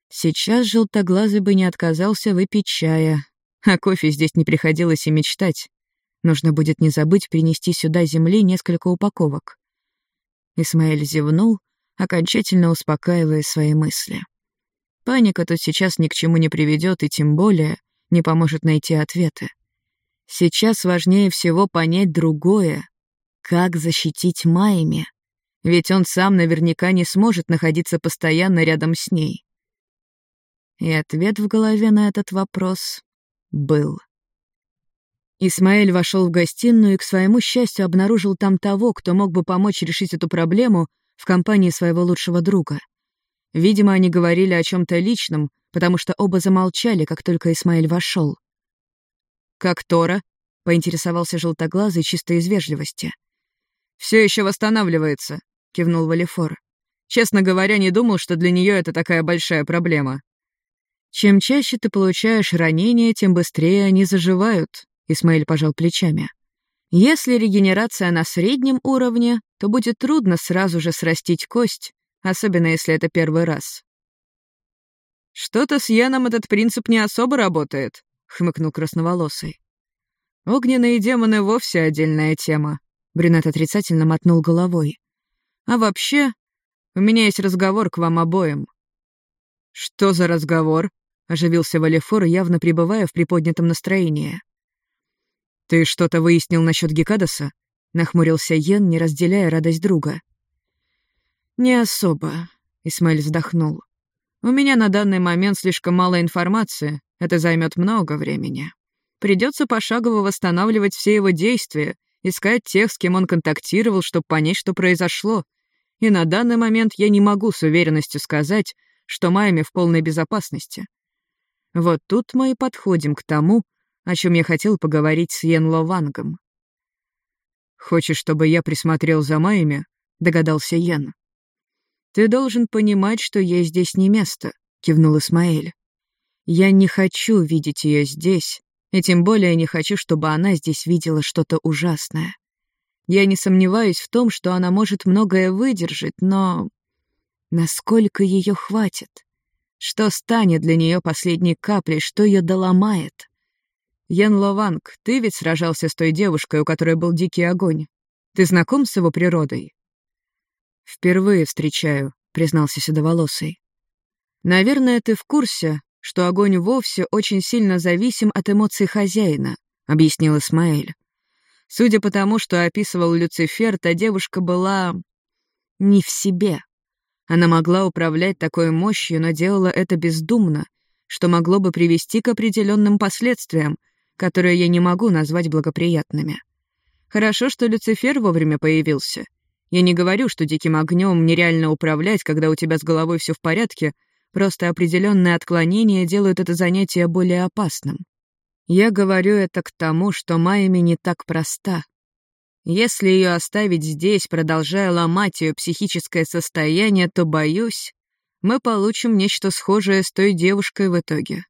Сейчас желтоглазый бы не отказался выпить чая, а кофе здесь не приходилось и мечтать. Нужно будет не забыть принести сюда земли несколько упаковок. Исмаэль зевнул, окончательно успокаивая свои мысли. Паника тут сейчас ни к чему не приведет и тем более не поможет найти ответы. Сейчас важнее всего понять другое — как защитить Майми, ведь он сам наверняка не сможет находиться постоянно рядом с ней. И ответ в голове на этот вопрос был. Исмаэль вошел в гостиную и, к своему счастью, обнаружил там того, кто мог бы помочь решить эту проблему в компании своего лучшего друга — Видимо, они говорили о чем-то личном, потому что оба замолчали, как только Исмаэль вошел. «Как Тора?» — поинтересовался желтоглазый чисто из вежливости. Все еще восстанавливается», — кивнул Валифор. «Честно говоря, не думал, что для нее это такая большая проблема». «Чем чаще ты получаешь ранения, тем быстрее они заживают», — Исмаэль пожал плечами. «Если регенерация на среднем уровне, то будет трудно сразу же срастить кость, особенно если это первый раз. «Что-то с Яном этот принцип не особо работает», — хмыкнул красноволосый. «Огненные демоны вовсе отдельная тема», — Брюнет отрицательно мотнул головой. «А вообще, у меня есть разговор к вам обоим». «Что за разговор?» — оживился Валефор, явно пребывая в приподнятом настроении. «Ты что-то выяснил насчет Гекадаса?» — нахмурился Йен, не разделяя радость друга. «Не особо», — Исмаэль вздохнул. «У меня на данный момент слишком мало информации, это займет много времени. Придется пошагово восстанавливать все его действия, искать тех, с кем он контактировал, чтобы понять, что произошло. И на данный момент я не могу с уверенностью сказать, что Майами в полной безопасности. Вот тут мы и подходим к тому, о чем я хотел поговорить с Йен Ло «Хочешь, чтобы я присмотрел за Майами?» — догадался Йен. «Ты должен понимать, что ей здесь не место», — кивнул Исмаэль. «Я не хочу видеть ее здесь, и тем более не хочу, чтобы она здесь видела что-то ужасное. Я не сомневаюсь в том, что она может многое выдержать, но... Насколько ее хватит? Что станет для нее последней каплей, что ее доломает? Ян Лованг, ты ведь сражался с той девушкой, у которой был дикий огонь. Ты знаком с его природой? «Впервые встречаю», — признался Седоволосый. «Наверное, ты в курсе, что огонь вовсе очень сильно зависим от эмоций хозяина», — объяснил Исмаэль. Судя по тому, что описывал Люцифер, та девушка была... не в себе. Она могла управлять такой мощью, но делала это бездумно, что могло бы привести к определенным последствиям, которые я не могу назвать благоприятными. Хорошо, что Люцифер вовремя появился — я не говорю, что диким огнем нереально управлять, когда у тебя с головой все в порядке, просто определенные отклонения делают это занятие более опасным. Я говорю это к тому, что Майами не так проста. Если ее оставить здесь, продолжая ломать ее психическое состояние, то, боюсь, мы получим нечто схожее с той девушкой в итоге.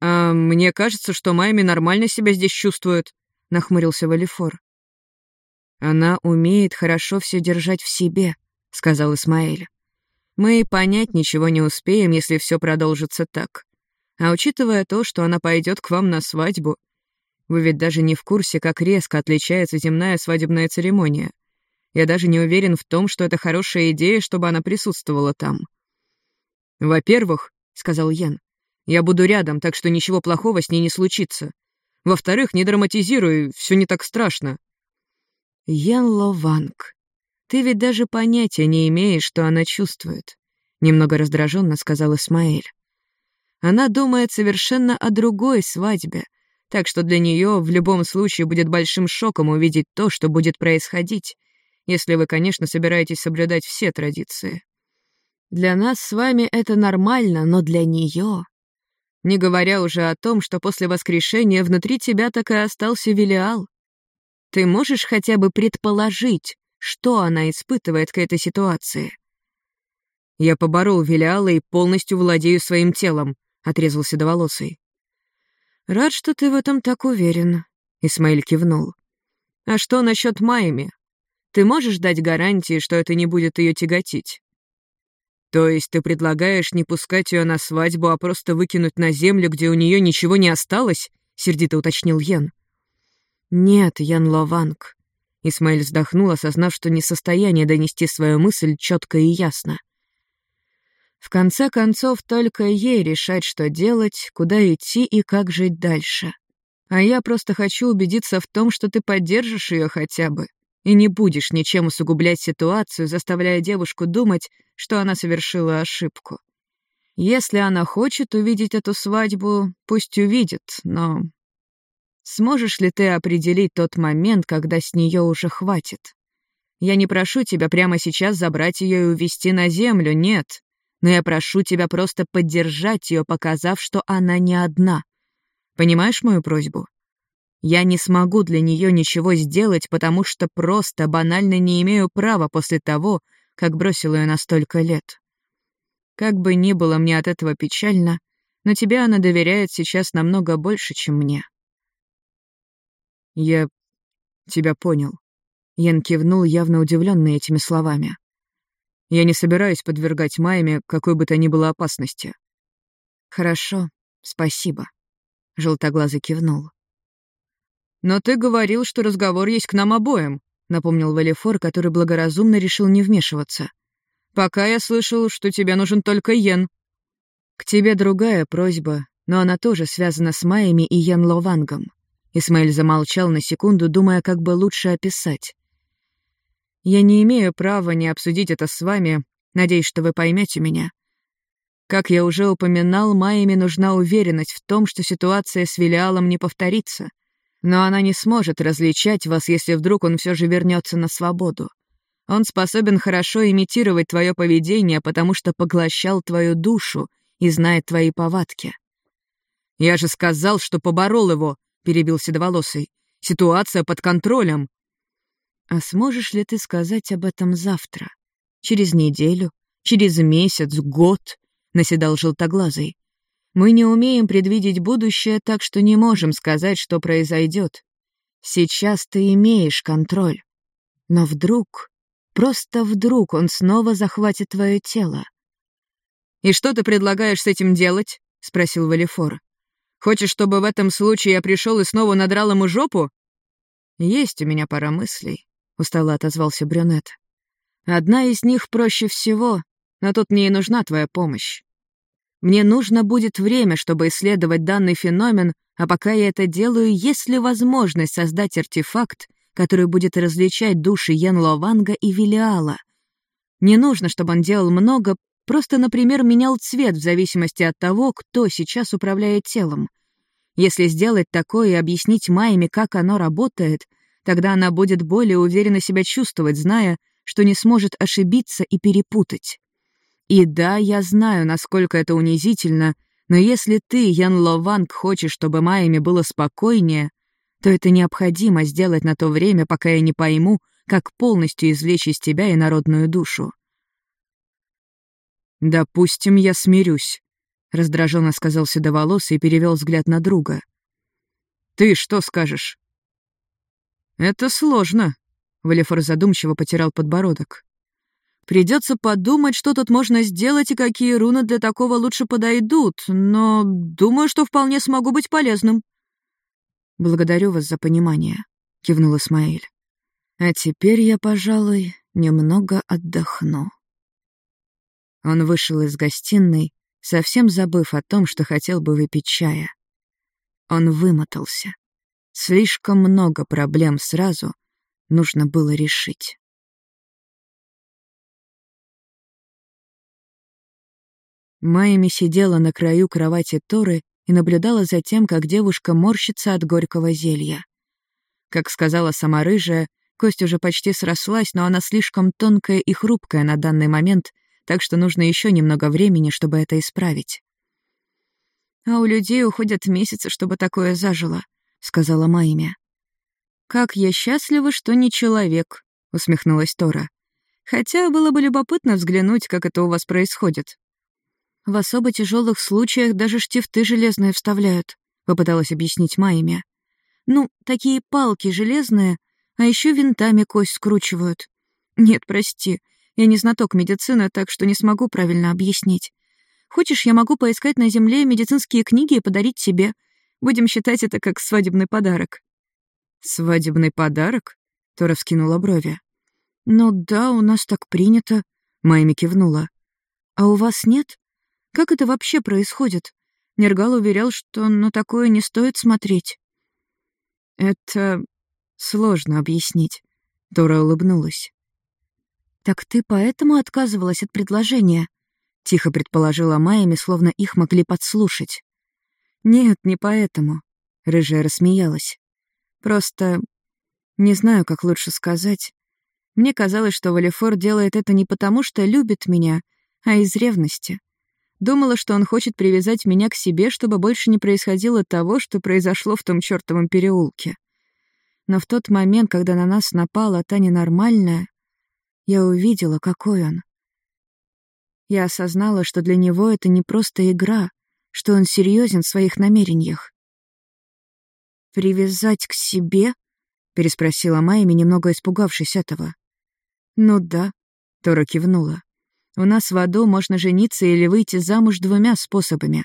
«А мне кажется, что Майами нормально себя здесь чувствует», — нахмурился Валифор. «Она умеет хорошо все держать в себе», — сказал Исмаэль. «Мы и понять ничего не успеем, если все продолжится так. А учитывая то, что она пойдет к вам на свадьбу, вы ведь даже не в курсе, как резко отличается земная свадебная церемония. Я даже не уверен в том, что это хорошая идея, чтобы она присутствовала там. «Во-первых», — сказал Йен, — «я буду рядом, так что ничего плохого с ней не случится. Во-вторых, не драматизируй, все не так страшно». Йен Лованг, ты ведь даже понятия не имеешь, что она чувствует», — немного раздраженно сказал Исмаэль. «Она думает совершенно о другой свадьбе, так что для нее в любом случае будет большим шоком увидеть то, что будет происходить, если вы, конечно, собираетесь соблюдать все традиции. Для нас с вами это нормально, но для нее... Не говоря уже о том, что после воскрешения внутри тебя так и остался Велиал. Ты можешь хотя бы предположить, что она испытывает к этой ситуации? «Я поборол Велиала и полностью владею своим телом», — отрезал седоволосый. «Рад, что ты в этом так уверен», — Исмаиль кивнул. «А что насчет Майми? Ты можешь дать гарантии, что это не будет ее тяготить?» «То есть ты предлагаешь не пускать ее на свадьбу, а просто выкинуть на землю, где у нее ничего не осталось?» — сердито уточнил Йен. «Нет, Ян Лованг». Исмаиль вздохнул, осознав, что не в состоянии донести свою мысль четко и ясно. В конце концов, только ей решать, что делать, куда идти и как жить дальше. А я просто хочу убедиться в том, что ты поддержишь ее хотя бы, и не будешь ничем усугублять ситуацию, заставляя девушку думать, что она совершила ошибку. Если она хочет увидеть эту свадьбу, пусть увидит, но... Сможешь ли ты определить тот момент, когда с нее уже хватит? Я не прошу тебя прямо сейчас забрать ее и увезти на землю, нет но я прошу тебя просто поддержать ее, показав, что она не одна. Понимаешь мою просьбу? Я не смогу для нее ничего сделать, потому что просто банально не имею права после того, как бросил ее на столько лет. Как бы ни было мне от этого печально, но тебе она доверяет сейчас намного больше, чем мне. Я тебя понял. Ян кивнул, явно удивленный этими словами. Я не собираюсь подвергать Майме какой бы то ни было опасности». «Хорошо, спасибо», — желтоглазый кивнул. «Но ты говорил, что разговор есть к нам обоим», — напомнил Валифор, который благоразумно решил не вмешиваться. «Пока я слышал, что тебе нужен только Йен». «К тебе другая просьба, но она тоже связана с Майями и Йен Ловангом». Исмаэль замолчал на секунду, думая, как бы лучше описать. Я не имею права не обсудить это с вами, надеюсь, что вы поймете меня. Как я уже упоминал, Майями нужна уверенность в том, что ситуация с Велиалом не повторится, но она не сможет различать вас, если вдруг он все же вернется на свободу. Он способен хорошо имитировать твое поведение, потому что поглощал твою душу и знает твои повадки. «Я же сказал, что поборол его», — перебил Седоволосый. «Ситуация под контролем. А сможешь ли ты сказать об этом завтра? Через неделю? Через месяц? Год? Наседал желтоглазый. Мы не умеем предвидеть будущее, так что не можем сказать, что произойдет. Сейчас ты имеешь контроль. Но вдруг, просто вдруг он снова захватит твое тело. «И что ты предлагаешь с этим делать?» — спросил Валифор. «Хочешь, чтобы в этом случае я пришел и снова надрал ему жопу?» «Есть у меня пара мыслей. — устало отозвался брюнет. «Одна из них проще всего, но тут мне и нужна твоя помощь. Мне нужно будет время, чтобы исследовать данный феномен, а пока я это делаю, есть ли возможность создать артефакт, который будет различать души Ян Лованга и Велиала? Не нужно, чтобы он делал много, просто, например, менял цвет в зависимости от того, кто сейчас управляет телом. Если сделать такое и объяснить Майме, как оно работает — Тогда она будет более уверенно себя чувствовать, зная, что не сможет ошибиться и перепутать. И да, я знаю, насколько это унизительно, но если ты, Ян Лованг, хочешь, чтобы Майями было спокойнее, то это необходимо сделать на то время, пока я не пойму, как полностью извлечь из тебя и народную душу. «Допустим, я смирюсь», — раздраженно сказал Седоволосый и перевел взгляд на друга. «Ты что скажешь?» «Это сложно», — Валифор задумчиво потирал подбородок. «Придется подумать, что тут можно сделать и какие руны для такого лучше подойдут, но думаю, что вполне смогу быть полезным». «Благодарю вас за понимание», — кивнул Исмаэль. А теперь я, пожалуй, немного отдохну. Он вышел из гостиной, совсем забыв о том, что хотел бы выпить чая. Он вымотался. Слишком много проблем сразу нужно было решить. Майами сидела на краю кровати Торы и наблюдала за тем, как девушка морщится от горького зелья. Как сказала сама рыжая, кость уже почти срослась, но она слишком тонкая и хрупкая на данный момент, так что нужно еще немного времени, чтобы это исправить. «А у людей уходят месяцы, чтобы такое зажило», — сказала Майми. «Как я счастлива, что не человек», — усмехнулась Тора. «Хотя было бы любопытно взглянуть, как это у вас происходит». «В особо тяжелых случаях даже штифты железные вставляют», — попыталась объяснить Майми. «Ну, такие палки железные, а еще винтами кость скручивают. Нет, прости, я не знаток медицины, так что не смогу правильно объяснить. Хочешь, я могу поискать на земле медицинские книги и подарить тебе. Будем считать это как свадебный подарок». «Свадебный подарок?» — Тора вскинула брови. «Ну да, у нас так принято», — Майми кивнула. «А у вас нет? Как это вообще происходит?» Нергал уверял, что на такое не стоит смотреть. «Это сложно объяснить», — Тора улыбнулась. «Так ты поэтому отказывалась от предложения?» — тихо предположила Майами, словно их могли подслушать. «Нет, не поэтому», — Рыжая рассмеялась. «Просто не знаю, как лучше сказать. Мне казалось, что Валифор делает это не потому, что любит меня, а из ревности. Думала, что он хочет привязать меня к себе, чтобы больше не происходило того, что произошло в том чёртовом переулке. Но в тот момент, когда на нас напала та ненормальная, я увидела, какой он. Я осознала, что для него это не просто игра, что он серьезен в своих намерениях. «Привязать к себе?» — переспросила Майми, немного испугавшись этого. «Ну да», — Тора кивнула. «У нас в аду можно жениться или выйти замуж двумя способами.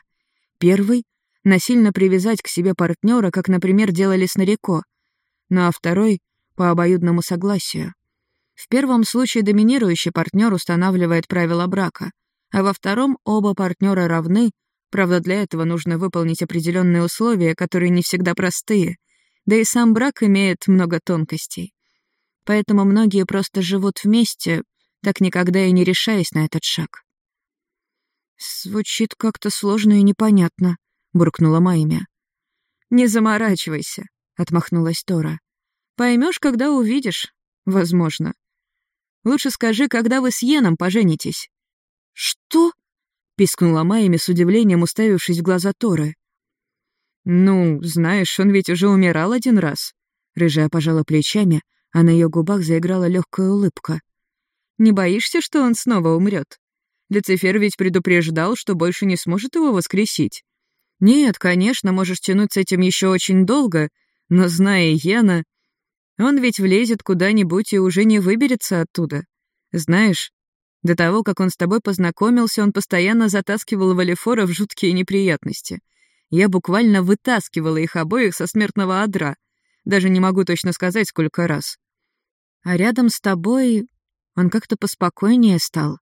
Первый — насильно привязать к себе партнера, как, например, делали с Нареко. Ну а второй — по обоюдному согласию. В первом случае доминирующий партнер устанавливает правила брака, а во втором оба партнера равны, правда, для этого нужно выполнить определенные условия, которые не всегда простые, да и сам брак имеет много тонкостей. Поэтому многие просто живут вместе, так никогда и не решаясь на этот шаг. «Звучит как-то сложно и непонятно», — буркнула Майя. «Не заморачивайся», — отмахнулась Тора. Поймешь, когда увидишь, возможно. Лучше скажи, когда вы с Йеном поженитесь». «Что?» — пискнула Майями с удивлением, уставившись в глаза Торы. «Ну, знаешь, он ведь уже умирал один раз». Рыжая пожала плечами, а на ее губах заиграла легкая улыбка. «Не боишься, что он снова умрет? Люцифер ведь предупреждал, что больше не сможет его воскресить. Нет, конечно, можешь тянуть с этим еще очень долго, но, зная Йена, он ведь влезет куда-нибудь и уже не выберется оттуда. Знаешь, до того, как он с тобой познакомился, он постоянно затаскивал Валифора в жуткие неприятности. Я буквально вытаскивала их обоих со смертного одра. Даже не могу точно сказать, сколько раз. А рядом с тобой он как-то поспокойнее стал.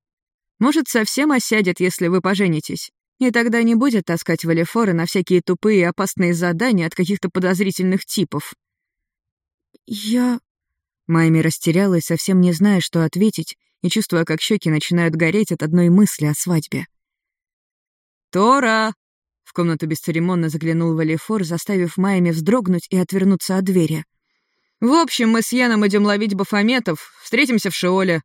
Может, совсем осядет, если вы поженитесь. И тогда не будет таскать Валифора на всякие тупые и опасные задания от каких-то подозрительных типов. «Я...» Майми растерялась, совсем не зная, что ответить, и чувствуя, как щеки начинают гореть от одной мысли о свадьбе. «Тора!» В комнату бесцеремонно заглянул Валифор, заставив Майми вздрогнуть и отвернуться от двери. «В общем, мы с Яном идем ловить бафометов. Встретимся в Шиоле».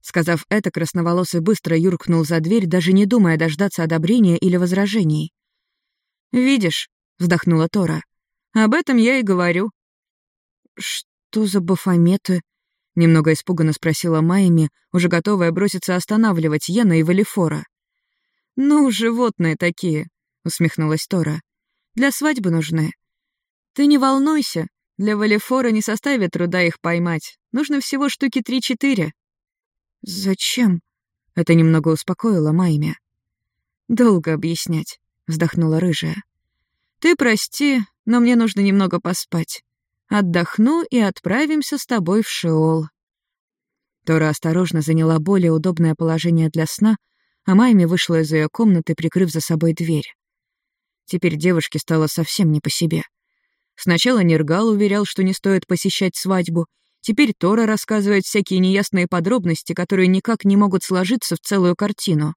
Сказав это, красноволосый быстро юркнул за дверь, даже не думая дождаться одобрения или возражений. «Видишь», — вздохнула Тора, — «об этом я и говорю. «Что за бафометы?» — немного испуганно спросила Майми, уже готовая броситься останавливать Йена и Валифора. «Ну, животные такие», — усмехнулась Тора. «Для свадьбы нужны. Ты не волнуйся, для Валифора не составит труда их поймать. Нужно всего штуки три-четыре». «Зачем?» — это немного успокоило Майми. «Долго объяснять», — вздохнула рыжая. «Ты прости, но мне нужно немного поспать. Отдохну и отправимся с тобой в Шеол». Тора осторожно заняла более удобное положение для сна, а Майми вышла из ее комнаты, прикрыв за собой дверь. Теперь девушке стало совсем не по себе. Сначала Нергал уверял, что не стоит посещать свадьбу, теперь Тора рассказывает всякие неясные подробности, которые никак не могут сложиться в целую картину.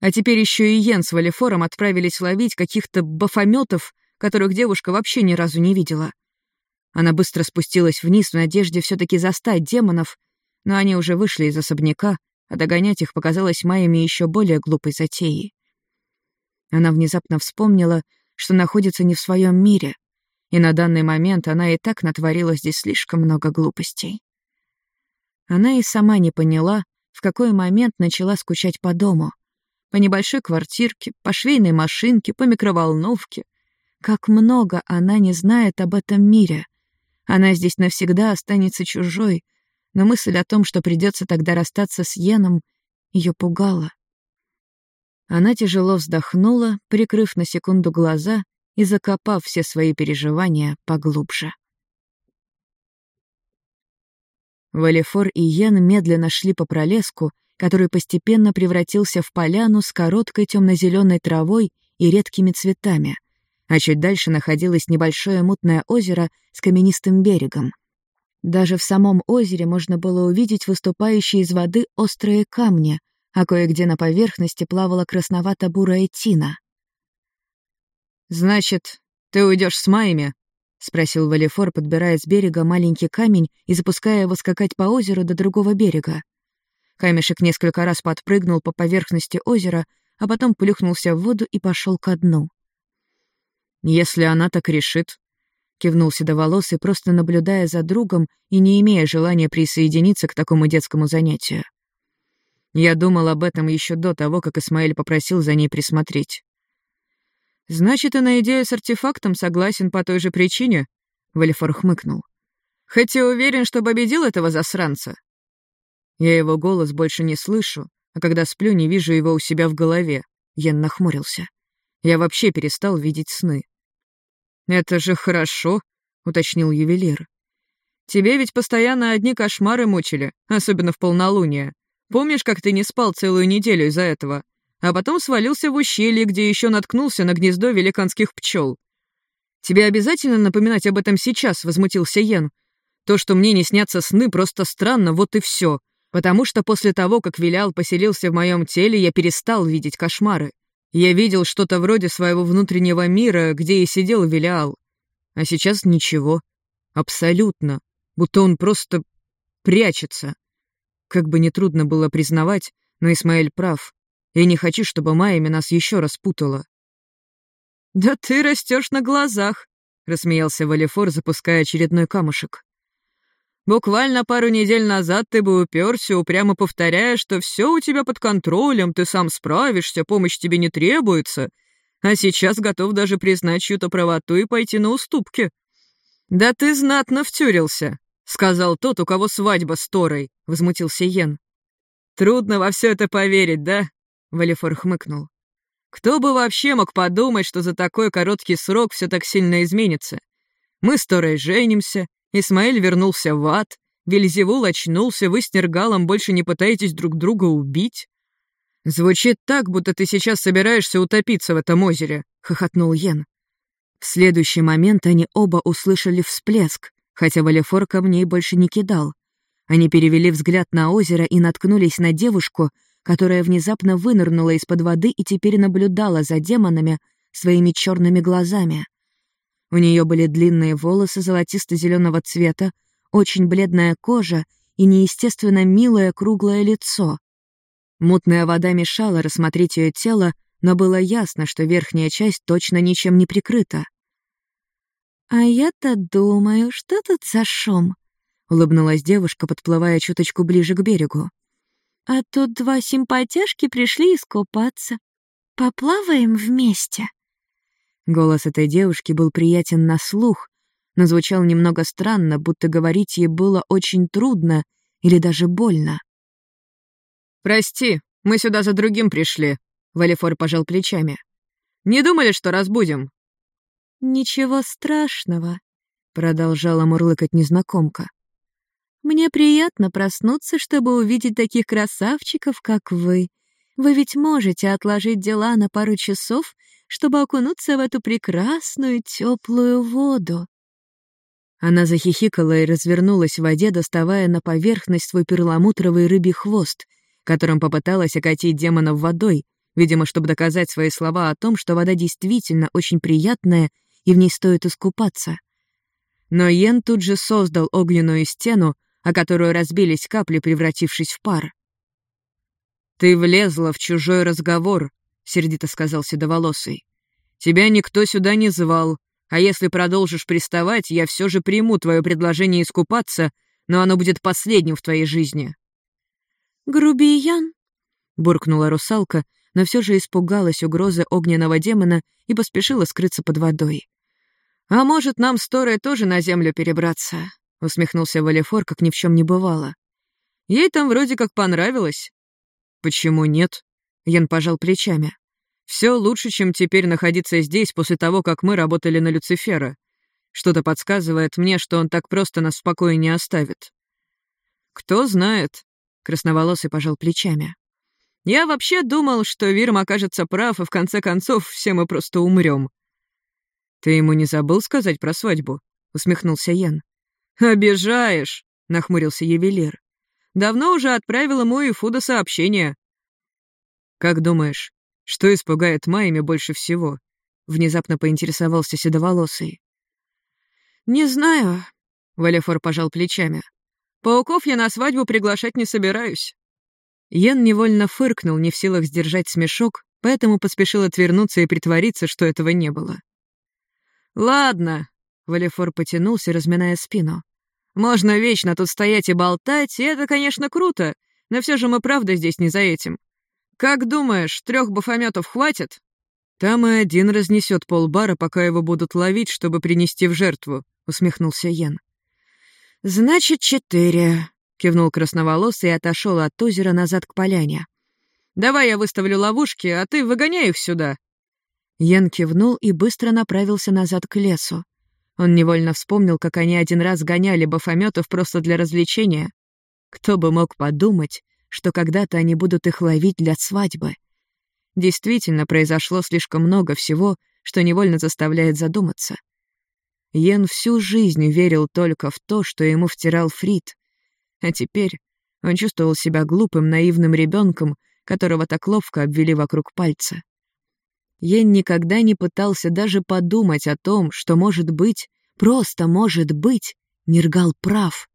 А теперь еще и Йен с Валифором отправились ловить каких-то бафометов, которых девушка вообще ни разу не видела. Она быстро спустилась вниз в надежде все таки застать демонов, но они уже вышли из особняка, а догонять их показалось Майями еще более глупой затеей. Она внезапно вспомнила, что находится не в своем мире, и на данный момент она и так натворила здесь слишком много глупостей. Она и сама не поняла, в какой момент начала скучать по дому. По небольшой квартирке, по швейной машинке, по микроволновке. Как много она не знает об этом мире. Она здесь навсегда останется чужой, но мысль о том, что придется тогда расстаться с Йеном, ее пугала. Она тяжело вздохнула, прикрыв на секунду глаза и закопав все свои переживания поглубже. Валифор и Йен медленно шли по пролеску, который постепенно превратился в поляну с короткой темно-зеленой травой и редкими цветами, а чуть дальше находилось небольшое мутное озеро с каменистым берегом. Даже в самом озере можно было увидеть выступающие из воды острые камни, а кое-где на поверхности плавала красновато-бурая тина. «Значит, ты уйдешь с Майями?» — спросил Валифор, подбирая с берега маленький камень и запуская его скакать по озеру до другого берега. Камешек несколько раз подпрыгнул по поверхности озера, а потом плюхнулся в воду и пошел ко дну. «Если она так решит, кивнул седоволосый, просто наблюдая за другом и не имея желания присоединиться к такому детскому занятию. Я думал об этом еще до того, как Исмаэль попросил за ней присмотреть. «Значит, и на идею с артефактом согласен по той же причине?» — Валифор хмыкнул. «Хотя уверен, что победил этого засранца». Я его голос больше не слышу, а когда сплю, не вижу его у себя в голове. Ян нахмурился. Я вообще перестал видеть сны. «Это же хорошо», — уточнил ювелир. «Тебе ведь постоянно одни кошмары мучили, особенно в полнолуние. Помнишь, как ты не спал целую неделю из-за этого? А потом свалился в ущелье, где еще наткнулся на гнездо великанских пчел. Тебе обязательно напоминать об этом сейчас?» — возмутился Йен. «То, что мне не снятся сны, просто странно, вот и все. Потому что после того, как Вилял поселился в моем теле, я перестал видеть кошмары. Я видел что-то вроде своего внутреннего мира, где и сидел Велиал. А сейчас ничего. Абсолютно. Будто он просто прячется. Как бы нетрудно было признавать, но Исмаэль прав. Я не хочу, чтобы Майями нас еще раз путала. «Да ты растешь на глазах», — рассмеялся Валифор, запуская очередной камушек. Буквально пару недель назад ты бы уперся, упрямо повторяя, что все у тебя под контролем, ты сам справишься, помощь тебе не требуется, а сейчас готов даже признать чью-то правоту и пойти на уступки. «Да ты знатно втюрился», — сказал тот, у кого свадьба с Торой, — возмутился Йен. «Трудно во все это поверить, да?» — Валифор хмыкнул. «Кто бы вообще мог подумать, что за такой короткий срок все так сильно изменится? Мы с Торой женимся, Исмаэль вернулся в ад, Вельзевул очнулся, вы с Нергалом больше не пытаетесь друг друга убить. «Звучит так, будто ты сейчас собираешься утопиться в этом озере», — хохотнул Йен. В следующий момент они оба услышали всплеск, хотя Валефор камней больше не кидал. Они перевели взгляд на озеро и наткнулись на девушку, которая внезапно вынырнула из-под воды и теперь наблюдала за демонами своими черными глазами. У нее были длинные волосы золотисто-зеленого цвета, очень бледная кожа и неестественно милое круглое лицо. Мутная вода мешала рассмотреть ее тело, но было ясно, что верхняя часть точно ничем не прикрыта. «А я-то думаю, что тут за шум?» — улыбнулась девушка, подплывая чуточку ближе к берегу. «А тут два симпатяшки пришли искупаться. Поплаваем вместе?» Голос этой девушки был приятен на слух, но звучал немного странно, будто говорить ей было очень трудно или даже больно. «Прости, мы сюда за другим пришли», — Валифор пожал плечами. «Не думали, что разбудим?» «Ничего страшного. — продолжала мурлыкать незнакомка. «Мне приятно проснуться, чтобы увидеть таких красавчиков, как вы. Вы ведь можете отложить дела на пару часов, чтобы окунуться в эту прекрасную теплую воду». Она захихикала и развернулась в воде, доставая на поверхность свой перламутровый рыбий хвост, которым попыталась окатить демонов водой, видимо, чтобы доказать свои слова о том, что вода действительно очень приятная и в ней стоит искупаться. Но Йен тут же создал огненную стену, о которую разбились капли, превратившись в пар. «Ты влезла в чужой разговор», — сердито сказал Седоволосый. «Тебя никто сюда не звал, а если продолжишь приставать, я все же приму твое предложение искупаться, но оно будет последним в твоей жизни». «Грубиян», — буркнула русалка, но все же испугалась угрозы огненного демона и поспешила скрыться под водой. «А может, нам с Торой тоже на землю перебраться?» — усмехнулся Валефор, как ни в чем не бывало. «Ей там вроде как понравилось». «Почему нет?» — Ян пожал плечами. Все лучше, чем теперь находиться здесь после того, как мы работали на Люцифера. Что-то подсказывает мне, что он так просто нас в покое не оставит». «Кто знает», — красноволосый пожал плечами. Я вообще думал, что Вирм окажется прав, и в конце концов все мы просто умрем. «Ты ему не забыл сказать про свадьбу?» — усмехнулся Ян. «Обижаешь!» — нахмурился ювелир. «Давно уже отправил ему и сообщение». «Как думаешь, что испугает Майами больше всего?» — внезапно поинтересовался Седоволосый. «Не знаю», — Валефор пожал плечами. «Пауков я на свадьбу приглашать не собираюсь». Йен невольно фыркнул, не в силах сдержать смешок, поэтому поспешил отвернуться и притвориться, что этого не было. «Ладно», — Валефор потянулся, разминая спину. «Можно вечно тут стоять и болтать, и это, конечно, круто, но все же мы правда здесь не за этим. Как думаешь, трех бафометов хватит?» «Там и один разнесет полбара, пока его будут ловить, чтобы принести в жертву», — усмехнулся Йен. «Значит, четыре», кивнул красноволосый и отошел от озера назад к поляне. «Давай я выставлю ловушки, а ты выгоняй их сюда». Ян кивнул и быстро направился назад к лесу. Он невольно вспомнил, как они один раз гоняли бафометов просто для развлечения. Кто бы мог подумать, что когда-то они будут их ловить для свадьбы. Действительно, произошло слишком много всего, что невольно заставляет задуматься. Йен всю жизнь верил только в то, что ему втирал Фрид, а теперь он чувствовал себя глупым, наивным ребенком, которого так ловко обвели вокруг пальца. Йен никогда не пытался даже подумать о том, что, может быть, просто может быть, Нергал прав.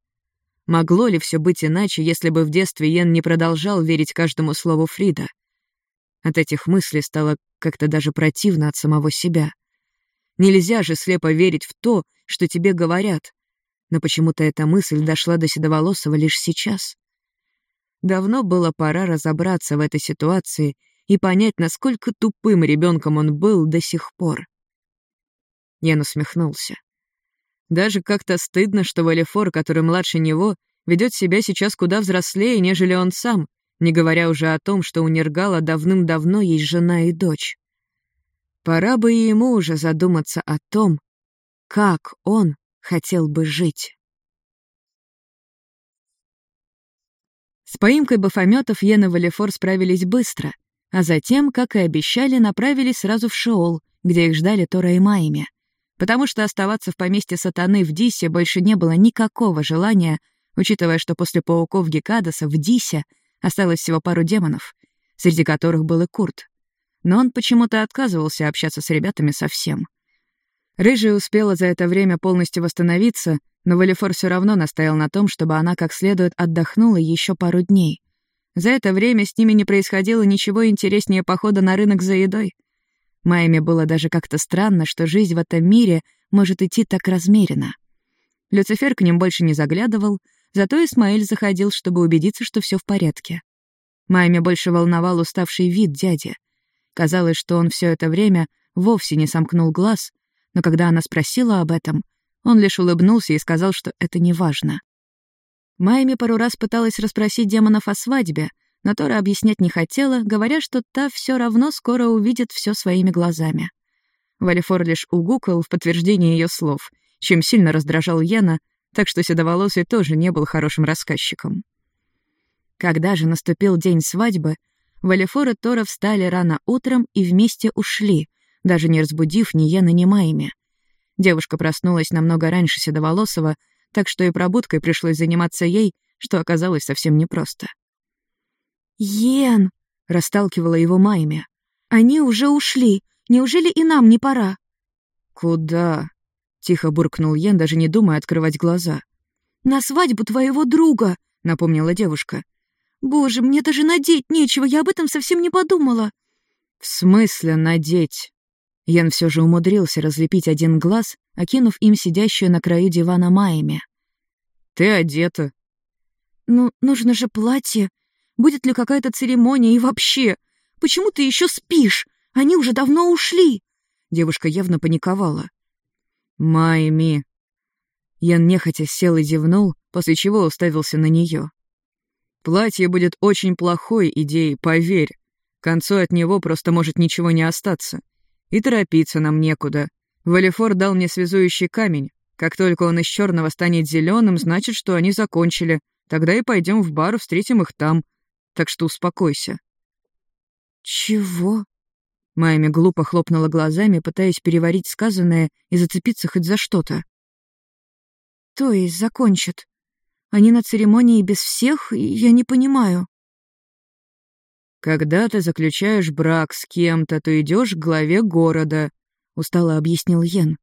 Могло ли все быть иначе, если бы в детстве Йен не продолжал верить каждому слову Фрида? От этих мыслей стало как-то даже противно от самого себя. Нельзя же слепо верить в то, что тебе говорят, но почему-то эта мысль дошла до Седоволосого лишь сейчас. Давно было пора разобраться в этой ситуации и понять, насколько тупым ребенком он был до сих пор. Ян усмехнулся. Даже как-то стыдно, что Валифор, который младше него, ведет себя сейчас куда взрослее, нежели он сам, не говоря уже о том, что у Нергала давным-давно есть жена и дочь. Пора бы и ему уже задуматься о том, как он хотел бы жить. С поимкой бафометов Йен и Валефор справились быстро, а затем, как и обещали, направились сразу в Шеол, где их ждали Тора и Майми. Потому что оставаться в поместье сатаны в Дисе больше не было никакого желания, учитывая, что после пауков Гекадаса в Дисе осталось всего пару демонов, среди которых был и Курт. Но он почему-то отказывался общаться с ребятами совсем. Рыжая успела за это время полностью восстановиться, но Валифор все равно настоял на том, чтобы она как следует отдохнула еще пару дней. За это время с ними не происходило ничего интереснее похода на рынок за едой. Майме было даже как-то странно, что жизнь в этом мире может идти так размеренно. Люцифер к ним больше не заглядывал, зато Исмаэль заходил, чтобы убедиться, что все в порядке. Майме больше волновал уставший вид дяди. Казалось, что он все это время вовсе не сомкнул глаз, но когда она спросила об этом, он лишь улыбнулся и сказал, что это не важно. Майми пару раз пыталась расспросить демонов о свадьбе, но Тора объяснять не хотела, говоря, что та все равно скоро увидит все своими глазами. Валифор лишь угукал в подтверждение ее слов чем сильно раздражал Яна, так что Седоволосый тоже не был хорошим рассказчиком. Когда же наступил день свадьбы, Валифор и Тора встали рано утром и вместе ушли, даже не разбудив ни Яна, ни Майми. Девушка проснулась намного раньше Седоволосого, так что и пробудкой пришлось заниматься ей, что оказалось совсем непросто. «Йен!» — расталкивала его Майми. «Они уже ушли. Неужели и нам не пора?» «Куда?» — тихо буркнул Йен, даже не думая открывать глаза. «На свадьбу твоего друга», — напомнила девушка. «Боже, мне даже надеть нечего, я об этом совсем не подумала». «В смысле надеть?» Ян все же умудрился разлепить один глаз, окинув им сидящую на краю дивана Майми. «Ты одета». «Ну, нужно же платье. Будет ли какая-то церемония и вообще? Почему ты еще спишь? Они уже давно ушли». Девушка явно паниковала. «Майми». Ян нехотя сел и зевнул, после чего уставился на нее. «Платье будет очень плохой идеей, поверь. К концу от него просто может ничего не остаться. И торопиться нам некуда. Валифор дал мне связующий камень. Как только он из черного станет зеленым, значит, что они закончили. Тогда и пойдем в бар, встретим их там. Так что успокойся». «Чего?» Майми глупо хлопнула глазами, пытаясь переварить сказанное и зацепиться хоть за что-то. «То есть закончат? Они на церемонии без всех, я не понимаю». «Когда ты заключаешь брак с кем-то, то идешь к главе города», — устало объяснил Йен.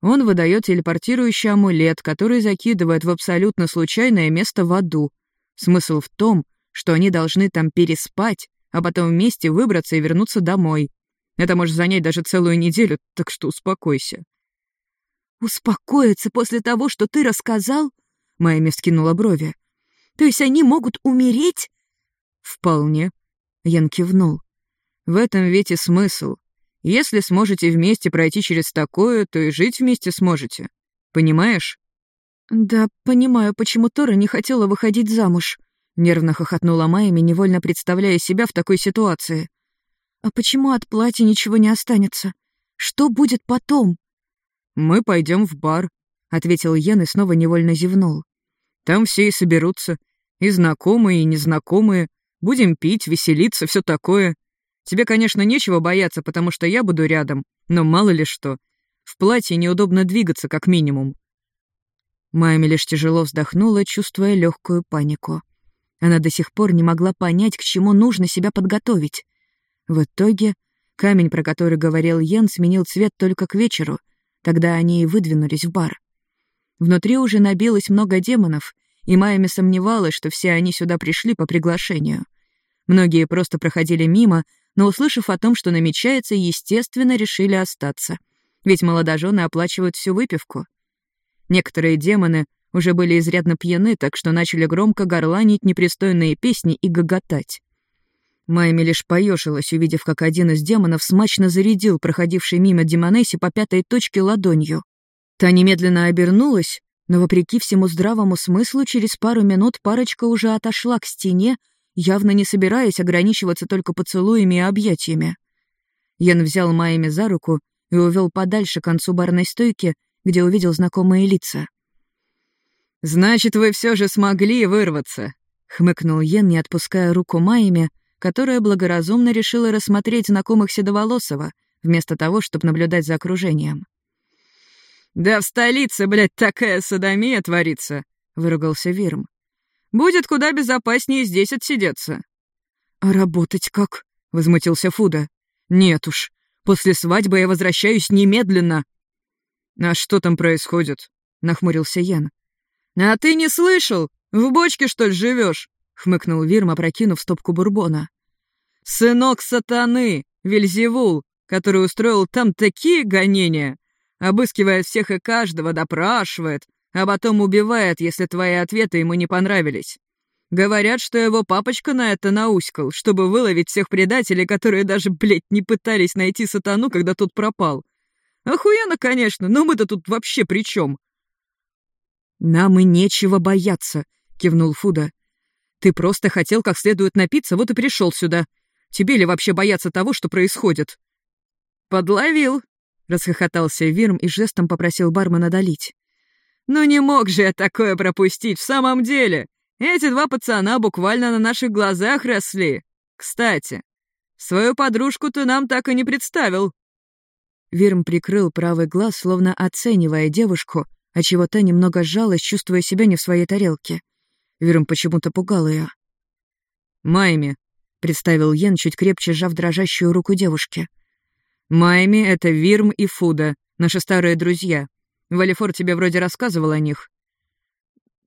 «Он выдает телепортирующий амулет, который закидывает в абсолютно случайное место в аду. Смысл в том, что они должны там переспать, а потом вместе выбраться и вернуться домой. Это может занять даже целую неделю, так что успокойся». «Успокоиться после того, что ты рассказал?» Майми скинула брови. «То есть они могут умереть?» «Вполне», Ян кивнул. «В этом ведь и смысл. Если сможете вместе пройти через такое, то и жить вместе сможете. Понимаешь?» «Да, понимаю, почему Тора не хотела выходить замуж», — нервно хохотнула Майми, невольно представляя себя в такой ситуации. «А почему от платья ничего не останется? Что будет потом?» «Мы пойдем в бар», — ответил Йен и снова невольно зевнул. «Там все и соберутся, и знакомые, и незнакомые, Будем пить, веселиться, все такое. Тебе, конечно, нечего бояться, потому что я буду рядом, но мало ли что. В платье неудобно двигаться, как минимум». Майми лишь тяжело вздохнула, чувствуя легкую панику. Она до сих пор не могла понять, к чему нужно себя подготовить. В итоге камень, про который говорил Йен, сменил цвет только к вечеру, когда они и выдвинулись в бар. Внутри уже набилось много демонов, и Майами сомневалась, что все они сюда пришли по приглашению. Многие просто проходили мимо, но, услышав о том, что намечается, естественно, решили остаться. Ведь молодожены оплачивают всю выпивку. Некоторые демоны уже были изрядно пьяны, так что начали громко горланить непристойные песни и гоготать. Майми лишь поёшилась, увидев, как один из демонов смачно зарядил проходивший мимо Демонесси по пятой точке ладонью. Та немедленно обернулась, но, вопреки всему здравому смыслу, через пару минут парочка уже отошла к стене, явно не собираясь ограничиваться только поцелуями и объятиями. Ян взял Майами за руку и увел подальше к концу барной стойки, где увидел знакомые лица. «Значит, вы все же смогли вырваться», — хмыкнул Йен, не отпуская руку Майами, которая благоразумно решила рассмотреть знакомых Седоволосова, вместо того, чтобы наблюдать за окружением. «Да в столице, блядь, такая садомия творится», — выругался Вирм. «Будет куда безопаснее здесь отсидеться». «А работать как?» — возмутился Фуда. «Нет уж, после свадьбы я возвращаюсь немедленно». «А что там происходит?» — нахмурился Ян. «А ты не слышал? В бочке, что ли, живешь? хмыкнул Вирм, опрокинув стопку бурбона. «Сынок сатаны, Вельзевул, который устроил там такие гонения, обыскивает всех и каждого, допрашивает, а потом убивает, если твои ответы ему не понравились. Говорят, что его папочка на это науськал, чтобы выловить всех предателей, которые даже, блядь, не пытались найти сатану, когда тот пропал. Охуенно, конечно, но мы-то тут вообще при чем? «Нам и нечего бояться», — кивнул Фуда. «Ты просто хотел как следует напиться, вот и пришел сюда. Тебе ли вообще бояться того, что происходит?» «Подловил», расхохотался Вирм и жестом попросил бармена долить. «Ну не мог же я такое пропустить, в самом деле! Эти два пацана буквально на наших глазах росли. Кстати, свою подружку ты нам так и не представил». Вирм прикрыл правый глаз, словно оценивая девушку, отчего та немного сжалась, чувствуя себя не в своей тарелке. Вирм почему-то пугал ее. «Майми», — представил Йен, чуть крепче сжав дрожащую руку девушки. «Майми — это Вирм и Фуда, наши старые друзья. Валифор тебе вроде рассказывал о них».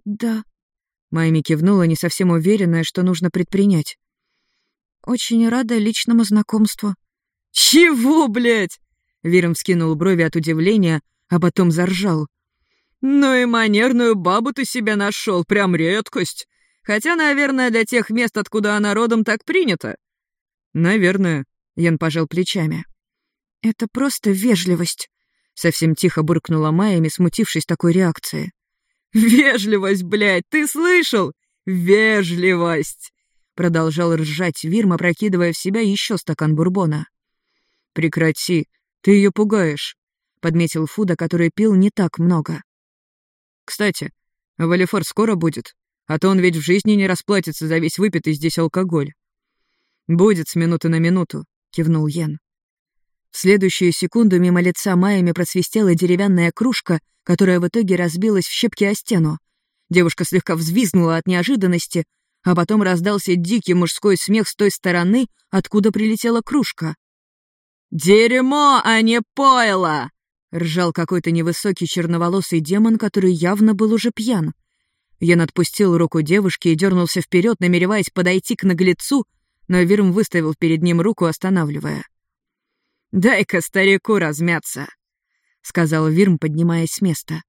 «Да», — Майми кивнула, не совсем уверенная, что нужно предпринять. «Очень рада личному знакомству». «Чего, блядь?» Вирм вскинул брови от удивления, а потом заржал. «Ну и манерную бабу ты себя нашел, прям редкость. Хотя, наверное, для тех мест, откуда она родом, так принято». «Наверное», — Ян пожал плечами. «Это просто вежливость», — совсем тихо буркнула Майями, смутившись такой реакции. «Вежливость, блядь, ты слышал? Вежливость!» Продолжал ржать Вирм, опрокидывая в себя еще стакан бурбона. «Прекрати, ты ее пугаешь», — подметил Фуда, который пил не так много. «Кстати, Валифор скоро будет, а то он ведь в жизни не расплатится за весь выпитый здесь алкоголь». «Будет с минуты на минуту», — кивнул Йен. В следующую секунду мимо лица Майями просвистела деревянная кружка, которая в итоге разбилась в щепки о стену. Девушка слегка взвизгнула от неожиданности, а потом раздался дикий мужской смех с той стороны, откуда прилетела кружка. «Дерьмо, а не пойло!» — ржал какой-то невысокий черноволосый демон, который явно был уже пьян. Ян отпустил руку девушки и дернулся вперед, намереваясь подойти к наглецу, но Вирм выставил перед ним руку, останавливая. «Дай-ка старику размяться», — сказал Вирм, поднимаясь с места.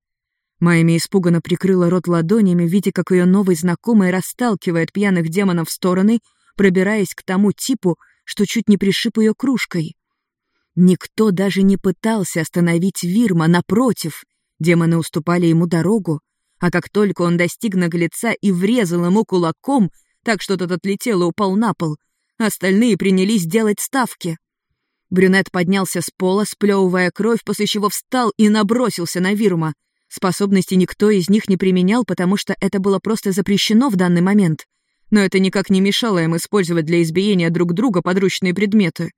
Майми испуганно прикрыла рот ладонями, видя, как ее новый знакомый расталкивает пьяных демонов в стороны, пробираясь к тому типу, что чуть не пришиб ее кружкой. Никто даже не пытался остановить Вирма, напротив, демоны уступали ему дорогу, а как только он достиг наглеца и врезал ему кулаком, так что тот отлетел и упал на пол, остальные принялись делать ставки. Брюнет поднялся с пола, сплевывая кровь, после чего встал и набросился на Вирма. Способности никто из них не применял, потому что это было просто запрещено в данный момент. Но это никак не мешало им использовать для избиения друг друга подручные предметы.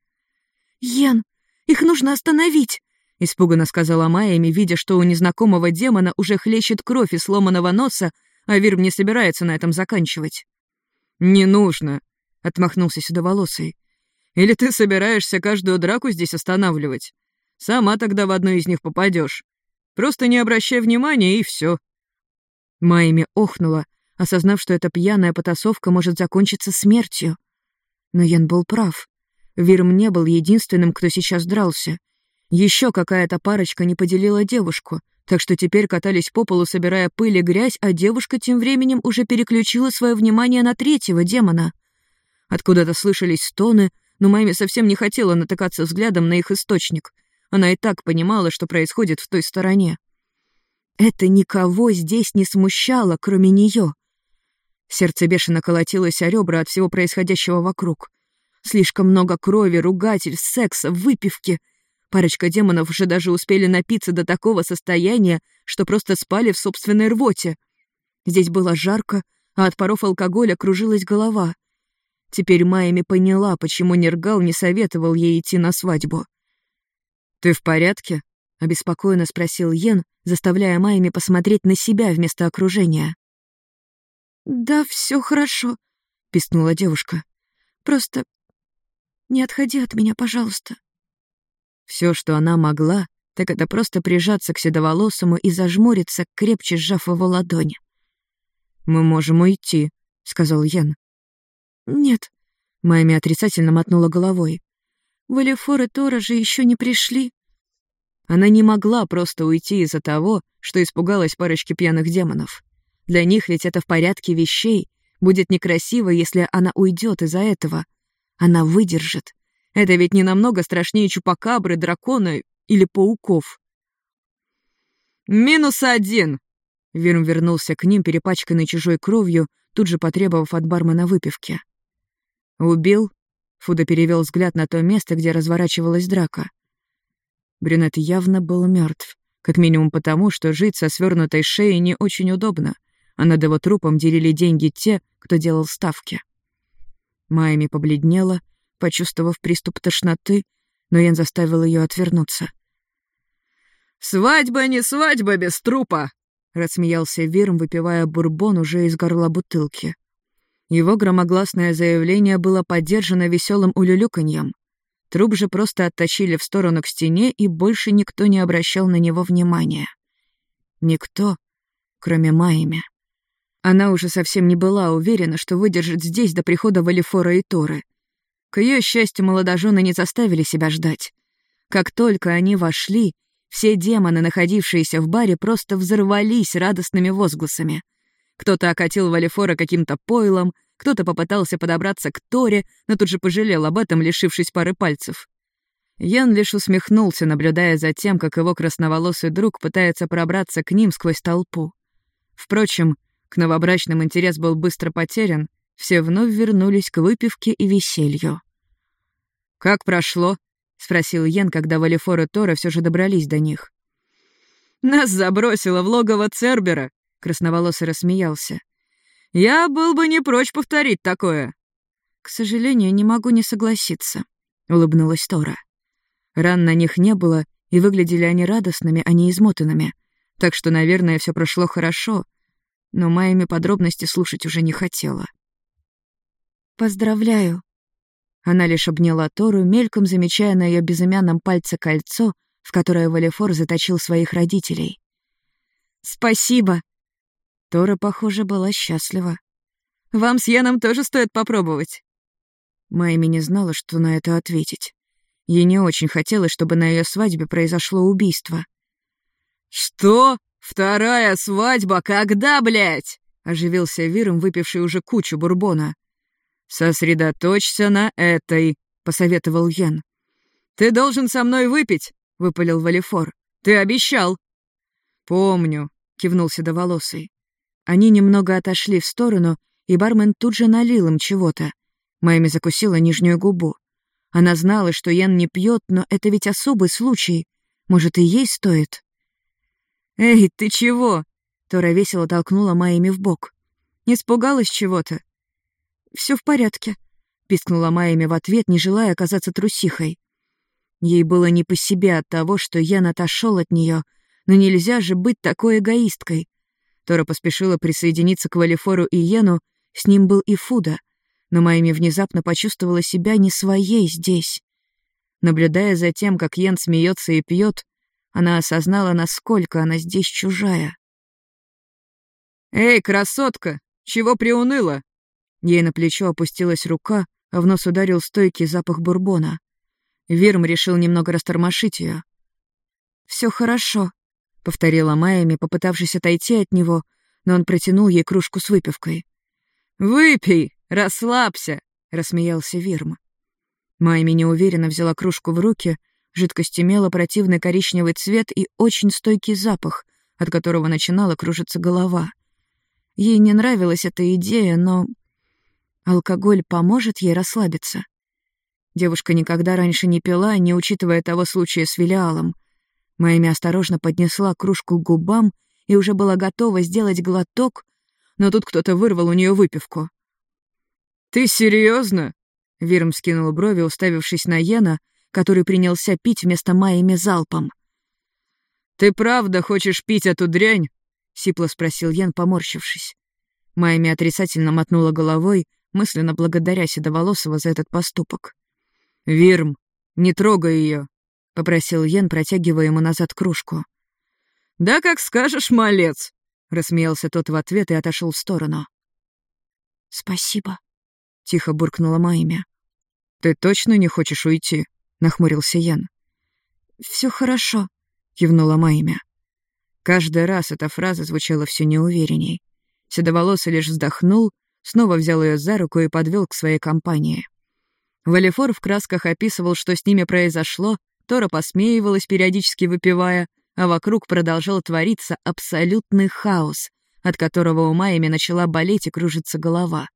«Йен, их нужно остановить!» — испуганно сказала Майями, видя, что у незнакомого демона уже хлещет кровь из сломанного носа, а Вирм не собирается на этом заканчивать. «Не нужно», — отмахнулся седоволосый. Или ты собираешься каждую драку здесь останавливать? Сама тогда в одну из них попадешь. Просто не обращай внимания, и все. Майми охнула, осознав, что эта пьяная потасовка может закончиться смертью. Но Ян был прав. Вирм не был единственным, кто сейчас дрался. Еще какая-то парочка не поделила девушку, так что теперь катались по полу, собирая пыль и грязь, а девушка тем временем уже переключила свое внимание на третьего демона. Откуда-то слышались стоны, но Майми совсем не хотела натыкаться взглядом на их источник. Она и так понимала, что происходит в той стороне. Это никого здесь не смущало, кроме нее. Сердце бешено колотилось о ребра от всего происходящего вокруг. Слишком много крови, ругательств, секса, выпивки. Парочка демонов уже даже успели напиться до такого состояния, что просто спали в собственной рвоте. Здесь было жарко, а от паров алкоголя кружилась голова — Теперь Майами поняла, почему Нергал не советовал ей идти на свадьбу. «Ты в порядке?» — обеспокоенно спросил Йен, заставляя Майами посмотреть на себя вместо окружения. «Да, все хорошо», — пискнула девушка. «Просто не отходи от меня, пожалуйста». Все, что она могла, так это просто прижаться к седоволосому и зажмуриться, крепче сжав его ладонь. «Мы можем уйти», — сказал Йен. «Нет», — Майми отрицательно мотнула головой. «Валифор и Тора же еще не пришли». Она не могла просто уйти из-за того, что испугалась парочки пьяных демонов. Для них ведь это в порядке вещей. Будет некрасиво, если она уйдет из-за этого. Она выдержит. Это ведь не намного страшнее чупакабры, дракона или пауков. «Минус один!» Вирм вернулся к ним, перепачканный чужой кровью, тут же потребовав от бармена выпивки. «Убил?» — Фуда перевел взгляд на то место, где разворачивалась драка. Брюнет явно был мертв, как минимум потому, что жить со свернутой шеей не очень удобно, а над его трупом делили деньги те, кто делал ставки. Майами побледнела, почувствовав приступ тошноты, но Ян заставил ее отвернуться. «Свадьба не свадьба без трупа!» — рассмеялся Вирм, выпивая бурбон уже из горла бутылки. Его громогласное заявление было поддержано веселым улюлюканьем. Труп же просто оттащили в сторону к стене, и больше никто не обращал на него внимания. Никто, кроме Майми. Она уже совсем не была уверена, что выдержит здесь до прихода Валифора и Торы. К ее счастью, молодожены не заставили себя ждать. Как только они вошли, все демоны, находившиеся в баре, просто взорвались радостными возгласами. Кто-то окатил Валифора каким-то пойлом, кто-то попытался подобраться к Торе, но тут же пожалел об этом, лишившись пары пальцев. Ян лишь усмехнулся, наблюдая за тем, как его красноволосый друг пытается пробраться к ним сквозь толпу. Впрочем, к новобрачным интерес был быстро потерян, все вновь вернулись к выпивке и веселью. «Как прошло?» — спросил Йен, когда Валифор и Тора все же добрались до них. «Нас забросило в логово Цербера», — красноволосый рассмеялся. «Я был бы не прочь повторить такое». «К сожалению, не могу не согласиться», — улыбнулась Тора. Ран на них не было, и выглядели они радостными, а не измотанными, так что, наверное, все прошло хорошо, но Майями подробности слушать уже не хотела. «Поздравляю», она лишь обняла Тору, мельком замечая на ее безымянном пальце кольцо, в которое Валефор заточил своих родителей. «Спасибо!» Тора, похоже, была счастлива. «Вам с Яном тоже стоит попробовать!» Майми не знала, что на это ответить. Ей не очень хотелось, чтобы на ее свадьбе произошло убийство. «Что? Вторая свадьба? Когда, блядь?» — оживился Виром, выпивший уже кучу бурбона. «Сосредоточься на этой», — посоветовал Ян. «Ты должен со мной выпить», — выпалил Валифор. «Ты обещал». «Помню», — кивнул седоволосый. Они немного отошли в сторону, и бармен тут же налил им чего-то. Майми закусила нижнюю губу. Она знала, что Ян не пьет, но это ведь особый случай. Может, и ей стоит? «Эй, ты чего?» Тора весело толкнула Майми в бок. «Испугалась чего-то?» Все в порядке», — пискнула Майями в ответ, не желая оказаться трусихой. Ей было не по себе от того, что Ян отошел от нее, но нельзя же быть такой эгоисткой. Тора поспешила присоединиться к Валифору и Йену, с ним был и Фуда, но Майми внезапно почувствовала себя не своей здесь. Наблюдая за тем, как Йен смеется и пьет, она осознала, насколько она здесь чужая. «Эй, красотка, чего приуныла?» Ей на плечо опустилась рука, а в нос ударил стойкий запах бурбона. Вирм решил немного растормошить ее. Все хорошо», — повторила Майами, попытавшись отойти от него, но он протянул ей кружку с выпивкой. «Выпей, расслабься», — рассмеялся Вирм. Майми неуверенно взяла кружку в руки, жидкость имела противный коричневый цвет и очень стойкий запах, от которого начинала кружиться голова. Ей не нравилась эта идея, но Алкоголь поможет ей расслабиться. Девушка никогда раньше не пила, не учитывая того случая с филиалом. Майми осторожно поднесла кружку к губам и уже была готова сделать глоток, но тут кто-то вырвал у нее выпивку. «Ты серьезно? Вирм скинул брови, уставившись на Йена, который принялся пить вместо Майми залпом. «Ты правда хочешь пить эту дрянь?» — сипло спросил Йен, поморщившись. Майми отрицательно мотнула головой, мысленно благодаря Седоволосого за этот поступок. «Вирм, не трогай ее, попросил Йен, протягивая ему назад кружку. «Да как скажешь, малец!» — рассмеялся тот в ответ и отошел в сторону. «Спасибо», — тихо буркнула Майя. «Ты точно не хочешь уйти?» — нахмурился Йен. Все хорошо», — кивнула Майя. Каждый раз эта фраза звучала все неуверенней. Седоволосый лишь вздохнул, снова взял ее за руку и подвел к своей компании. Валифор в красках описывал, что с ними произошло, Тора посмеивалась, периодически выпивая, а вокруг продолжал твориться абсолютный хаос, от которого у Майями начала болеть и кружиться голова.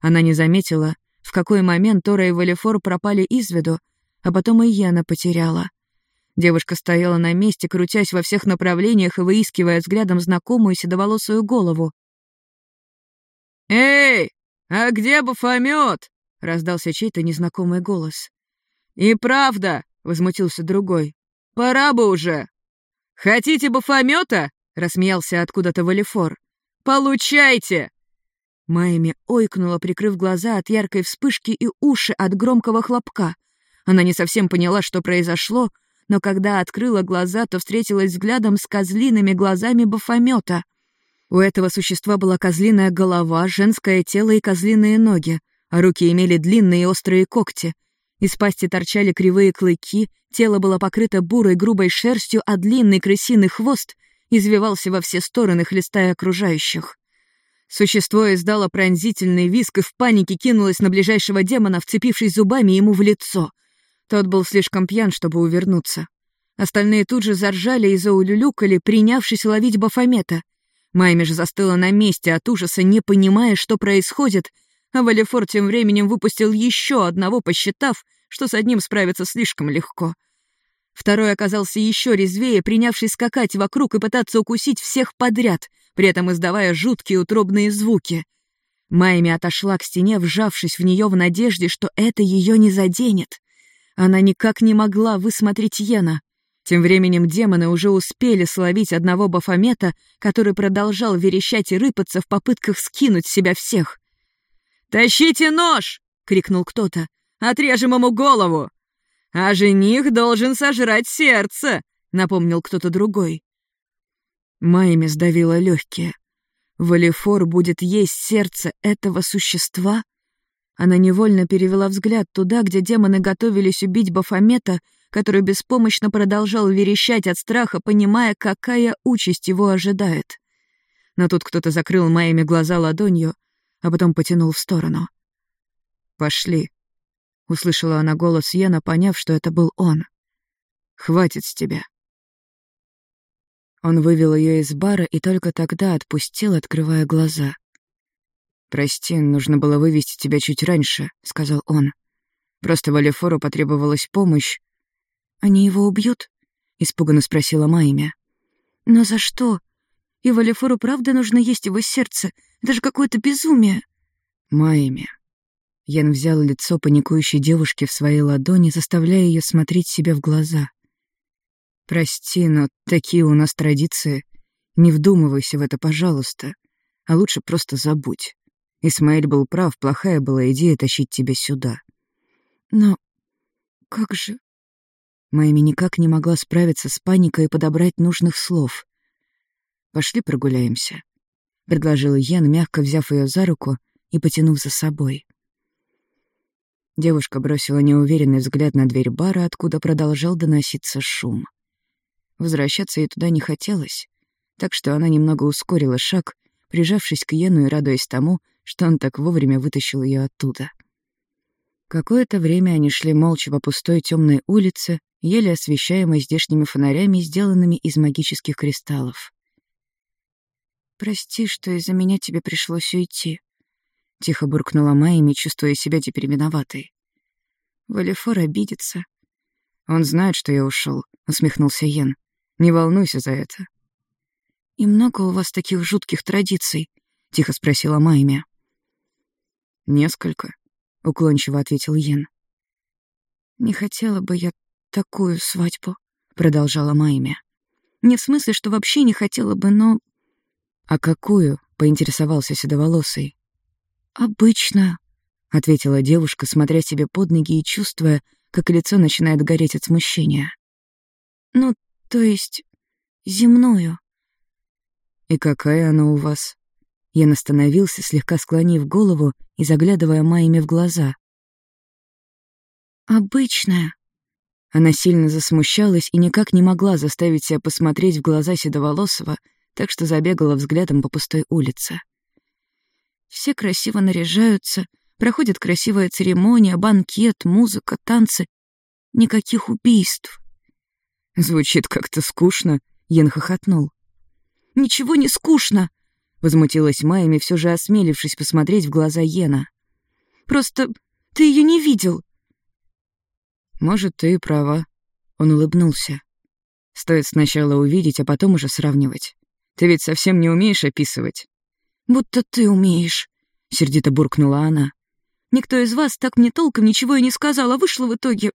Она не заметила, в какой момент Тора и Валифор пропали из виду, а потом и Яна потеряла. Девушка стояла на месте, крутясь во всех направлениях и выискивая взглядом знакомую седоволосую голову. «Эй, а где Бафомет?» — раздался чей-то незнакомый голос. «И правда!» — возмутился другой. «Пора бы уже!» «Хотите Бафомета?» — рассмеялся откуда-то Валифор. «Получайте!» Майми ойкнула, прикрыв глаза от яркой вспышки и уши от громкого хлопка. Она не совсем поняла, что произошло, но когда открыла глаза, то встретилась взглядом с козлиными глазами Бафомета. У этого существа была козлиная голова, женское тело и козлиные ноги, а руки имели длинные острые когти. Из пасти торчали кривые клыки, тело было покрыто бурой грубой шерстью, а длинный крысиный хвост извивался во все стороны, хлестая окружающих. Существо издало пронзительный виск и в панике кинулось на ближайшего демона, вцепившись зубами ему в лицо — тот был слишком пьян, чтобы увернуться. Остальные тут же заржали и заулюлюкали, принявшись ловить Бафомета. Майми же застыла на месте от ужаса, не понимая, что происходит, а Валефор тем временем выпустил еще одного, посчитав, что с одним справиться слишком легко. Второй оказался еще резвее, принявший скакать вокруг и пытаться укусить всех подряд, при этом издавая жуткие утробные звуки. Майми отошла к стене, вжавшись в нее в надежде, что это ее не заденет. Она никак не могла высмотреть Йена. Тем временем демоны уже успели словить одного Бафомета, который продолжал верещать и рыпаться в попытках скинуть себя всех. «Тащите нож!» — крикнул кто-то. «Отрежем ему голову!» «А жених должен сожрать сердце!» — напомнил кто-то другой. Майми сдавила легкие. Валифор будет есть сердце этого существа? Она невольно перевела взгляд туда, где демоны готовились убить Бафомета, который беспомощно продолжал верещать от страха, понимая, какая участь его ожидает. Но тут кто-то закрыл моими глаза ладонью, а потом потянул в сторону. «Пошли», — услышала она голос Йена, поняв, что это был он. «Хватит с тебя». Он вывел ее из бара и только тогда отпустил, открывая глаза. «Прости, нужно было вывести тебя чуть раньше», — сказал он. «Просто Валефору потребовалась помощь». «Они его убьют?» — испуганно спросила Майя. «Но за что? И Валефору правда нужно есть его сердце? Это же какое-то безумие!» «Майя». Ян взял лицо паникующей девушки в свои ладони, заставляя ее смотреть себе в глаза. «Прости, но такие у нас традиции. Не вдумывайся в это, пожалуйста. А лучше просто забудь. Исмаэль был прав, плохая была идея тащить тебя сюда. Но как же... Майми никак не могла справиться с паникой и подобрать нужных слов. «Пошли прогуляемся», — предложил Йен, мягко взяв ее за руку и потянув за собой. Девушка бросила неуверенный взгляд на дверь бара, откуда продолжал доноситься шум. Возвращаться ей туда не хотелось, так что она немного ускорила шаг, прижавшись к Йену и радуясь тому, что он так вовремя вытащил ее оттуда. Какое-то время они шли молча по пустой темной улице, еле освещаемой здешними фонарями, сделанными из магических кристаллов. «Прости, что из-за меня тебе пришлось уйти», — тихо буркнула Майми, чувствуя себя теперь виноватой. Валифор обидится. «Он знает, что я ушел, усмехнулся Йен. «Не волнуйся за это». «И много у вас таких жутких традиций?» — тихо спросила Майми. «Несколько», — уклончиво ответил Йен. «Не хотела бы я такую свадьбу», — продолжала Майми. «Не в смысле, что вообще не хотела бы, но...» «А какую?» — поинтересовался седоволосый. «Обычную», — ответила девушка, смотря себе под ноги и чувствуя, как лицо начинает гореть от смущения. «Ну, то есть, земную». «И какая она у вас?» Ян остановился, слегка склонив голову и заглядывая Майями в глаза. «Обычная». Она сильно засмущалась и никак не могла заставить себя посмотреть в глаза Седоволосого, так что забегала взглядом по пустой улице. Все красиво наряжаются, проходит красивая церемония, банкет, музыка, танцы. Никаких убийств. Звучит как-то скучно, Ян хохотнул. «Ничего не скучно!» Возмутилась Майами, все же осмелившись посмотреть в глаза Йена. «Просто ты ее не видел». «Может, ты и права», — он улыбнулся. Стоит сначала увидеть, а потом уже сравнивать. Ты ведь совсем не умеешь описывать. «Будто ты умеешь», — сердито буркнула она. «Никто из вас так мне толком ничего и не сказал, а вышло в итоге...»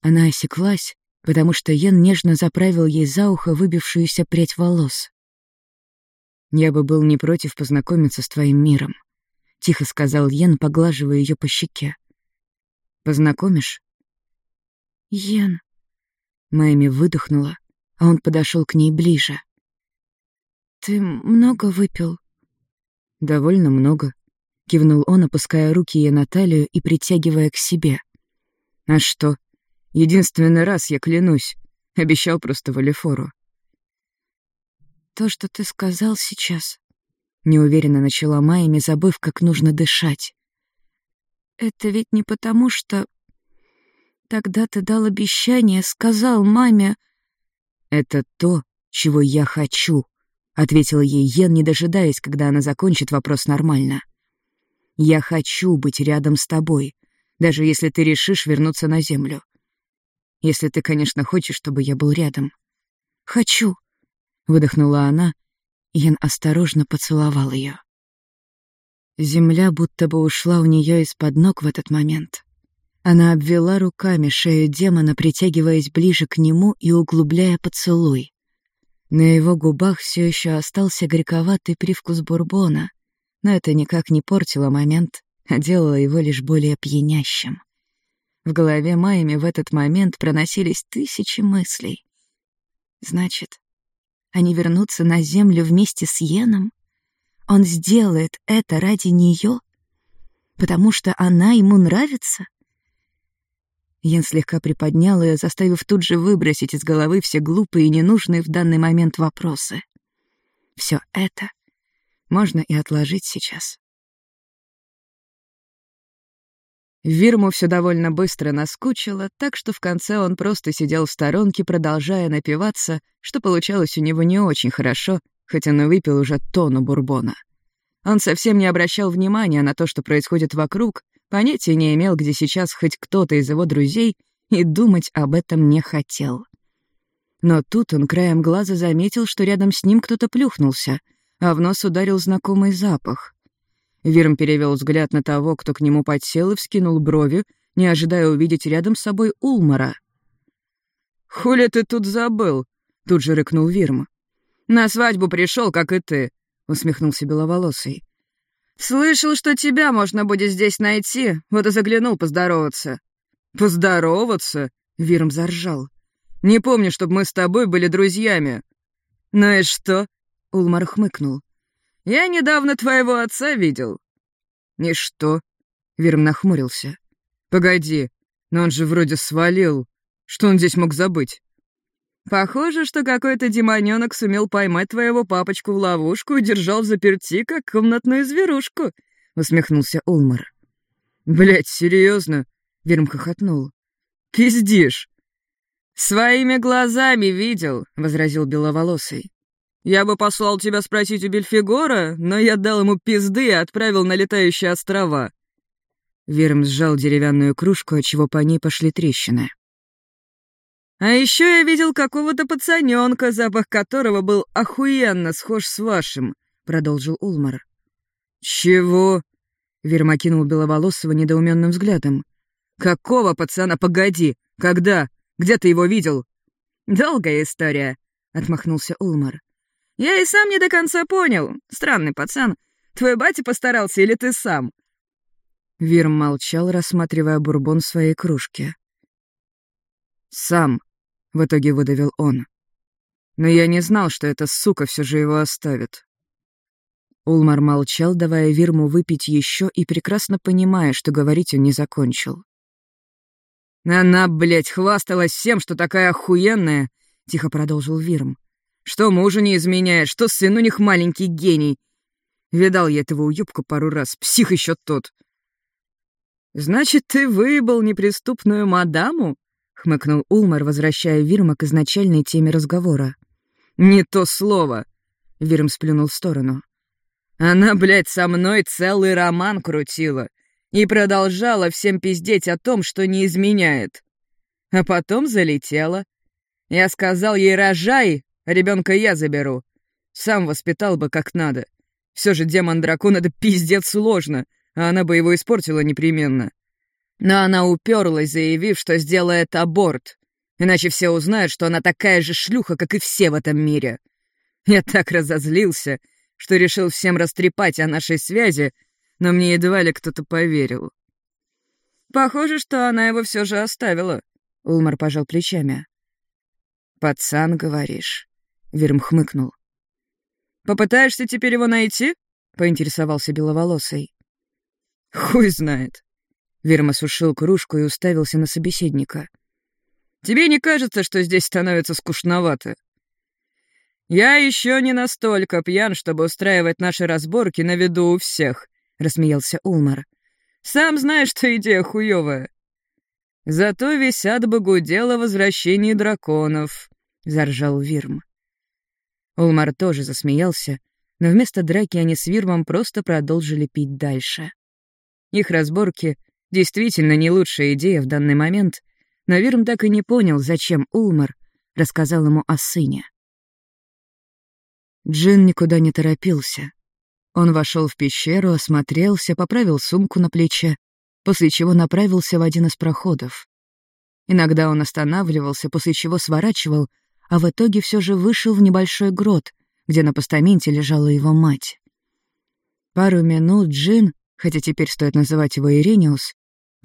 Она осеклась, потому что Йен нежно заправил ей за ухо выбившуюся прядь волос. «Я бы был не против познакомиться с твоим миром», — тихо сказал Йен, поглаживая ее по щеке. «Познакомишь?» «Йен...» Майми выдохнула, а он подошел к ней ближе. «Ты много выпил?» «Довольно много», — кивнул он, опуская руки ей на талию и притягивая к себе. «А что? Единственный раз, я клянусь. Обещал просто Валифору». «То, что ты сказал сейчас...» Неуверенно начала Майями, забыв, как нужно дышать. «Это ведь не потому, что... Тогда ты дал обещание, сказал маме...» «Это то, чего я хочу», ответил ей Йен, не дожидаясь, когда она закончит вопрос нормально. «Я хочу быть рядом с тобой, даже если ты решишь вернуться на землю. Если ты, конечно, хочешь, чтобы я был рядом». «Хочу», — выдохнула она, Йен осторожно поцеловал ее. Земля будто бы ушла у нее из-под ног в этот момент. Она обвела руками шею демона, притягиваясь ближе к нему и углубляя поцелуй. На его губах все еще остался горьковатый привкус бурбона, но это никак не портило момент, а делало его лишь более пьянящим. В голове Майами в этот момент проносились тысячи мыслей. Значит, они вернутся на Землю вместе с Йеном? Он сделает это ради нее? Потому что она ему нравится? Ян слегка приподнял ее, заставив тут же выбросить из головы все глупые и ненужные в данный момент вопросы. Все это можно и отложить сейчас. Вирму все довольно быстро наскучило, так что в конце он просто сидел в сторонке, продолжая напиваться, что получалось у него не очень хорошо, хотя он и выпил уже тонну бурбона. Он совсем не обращал внимания на то, что происходит вокруг, Понятия не имел, где сейчас хоть кто-то из его друзей, и думать об этом не хотел. Но тут он краем глаза заметил, что рядом с ним кто-то плюхнулся, а в нос ударил знакомый запах. Вирм перевел взгляд на того, кто к нему подсел, и вскинул брови, не ожидая увидеть рядом с собой Улмара. «Хули ты тут забыл?» — тут же рыкнул Вирм. «На свадьбу пришел, как и ты», — усмехнулся Беловолосый. «Слышал, что тебя можно будет здесь найти, вот и заглянул поздороваться». «Поздороваться?» — Вирм заржал. «Не помню, чтобы мы с тобой были друзьями». «Ну и что?» — Улмар хмыкнул. «Я недавно твоего отца видел». «И что?» — Вирм нахмурился. «Погоди, но он же вроде свалил. Что он здесь мог забыть?» Похоже, что какой-то демонёнок сумел поймать твоего папочку в ловушку и держал в заперти, как комнатную зверушку», — усмехнулся Улмар. «Блядь, серьезно? Верм хохотнул. «Пиздишь!» «Своими глазами видел», — возразил Беловолосый. «Я бы послал тебя спросить у Бельфигора, но я дал ему пизды и отправил на летающие острова». Верм сжал деревянную кружку, отчего по ней пошли трещины. А еще я видел какого-то пацаненка, запах которого был охуенно схож с вашим», — продолжил Улмар. «Чего?» — Верма кинул Беловолосого недоуменным взглядом. «Какого пацана? Погоди! Когда? Где ты его видел?» «Долгая история», — отмахнулся Улмар. «Я и сам не до конца понял. Странный пацан. Твой батя постарался или ты сам?» Вирм молчал, рассматривая бурбон в своей кружке. «Сам», — в итоге выдавил он. «Но я не знал, что эта сука все же его оставит». Улмар молчал, давая Вирму выпить еще и прекрасно понимая, что говорить он не закончил. «Она, блядь, хвасталась всем, что такая охуенная», — тихо продолжил Вирм. «Что мужу не изменяет, что сын у них маленький гений. Видал я этого уёбка пару раз, псих еще тот». «Значит, ты выебал неприступную мадаму?» — хмыкнул Улмар, возвращая Вирма к изначальной теме разговора. «Не то слово!» — Вирм сплюнул в сторону. «Она, блядь, со мной целый роман крутила и продолжала всем пиздеть о том, что не изменяет. А потом залетела. Я сказал ей «рожай», ребенка я заберу. Сам воспитал бы как надо. Все же демон-дракон — это пиздец сложно, а она бы его испортила непременно. Но она уперлась, заявив, что сделает аборт. Иначе все узнают, что она такая же шлюха, как и все в этом мире. Я так разозлился, что решил всем растрепать о нашей связи, но мне едва ли кто-то поверил. Похоже, что она его все же оставила. Улмар пожал плечами. «Пацан, говоришь?» — Вирм хмыкнул. «Попытаешься теперь его найти?» — поинтересовался беловолосый. «Хуй знает». Вирм осушил кружку и уставился на собеседника. «Тебе не кажется, что здесь становится скучновато?» «Я еще не настолько пьян, чтобы устраивать наши разборки на виду у всех», — рассмеялся Улмар. «Сам знаешь, что идея хуевая. Зато висят бы гудело о возвращении драконов», — заржал Вирм. Улмар тоже засмеялся, но вместо драки они с Вирмом просто продолжили пить дальше. Их разборки действительно не лучшая идея в данный момент, но Вирм так и не понял, зачем Улмар рассказал ему о сыне. Джин никуда не торопился. Он вошел в пещеру, осмотрелся, поправил сумку на плече, после чего направился в один из проходов. Иногда он останавливался, после чего сворачивал — а в итоге все же вышел в небольшой грот, где на постаменте лежала его мать. Пару минут Джин, хотя теперь стоит называть его Ирениус,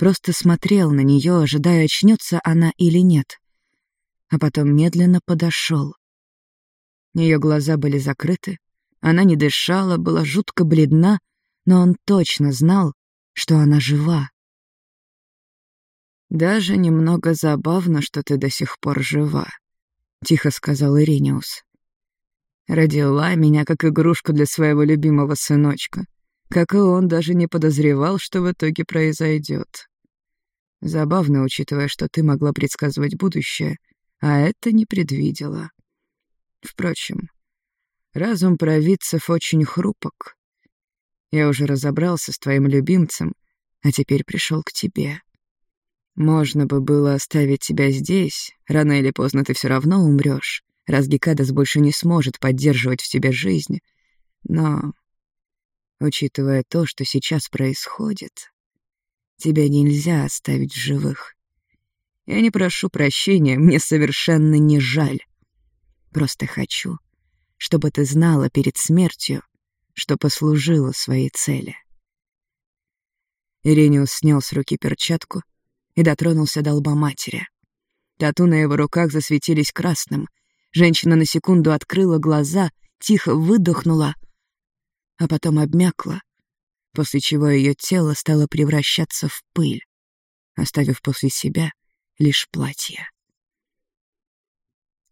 просто смотрел на нее, ожидая, очнется она или нет. А потом медленно подошел. Ее глаза были закрыты, она не дышала, была жутко бледна, но он точно знал, что она жива. «Даже немного забавно, что ты до сих пор жива», — тихо сказал Ирениус. «Родила меня как игрушку для своего любимого сыночка. Как и он даже не подозревал, что в итоге произойдет. Забавно, учитывая, что ты могла предсказывать будущее, а это не предвидела. Впрочем, разум провидцев очень хрупок. Я уже разобрался с твоим любимцем, а теперь пришел к тебе. Можно бы было оставить тебя здесь. Рано или поздно ты все равно умрешь, раз Гекадас больше не сможет поддерживать в тебе жизнь. Но, учитывая то, что сейчас происходит, тебя нельзя оставить в живых. Я не прошу прощения, мне совершенно не жаль. Просто хочу, чтобы ты знала перед смертью, что послужила своей цели. Ирениус снял с руки перчатку и дотронулся до лба матери. Тату на его руках засветились красным. Женщина на секунду открыла глаза, тихо выдохнула, а потом обмякла, после чего ее тело стало превращаться в пыль, оставив после себя лишь платье.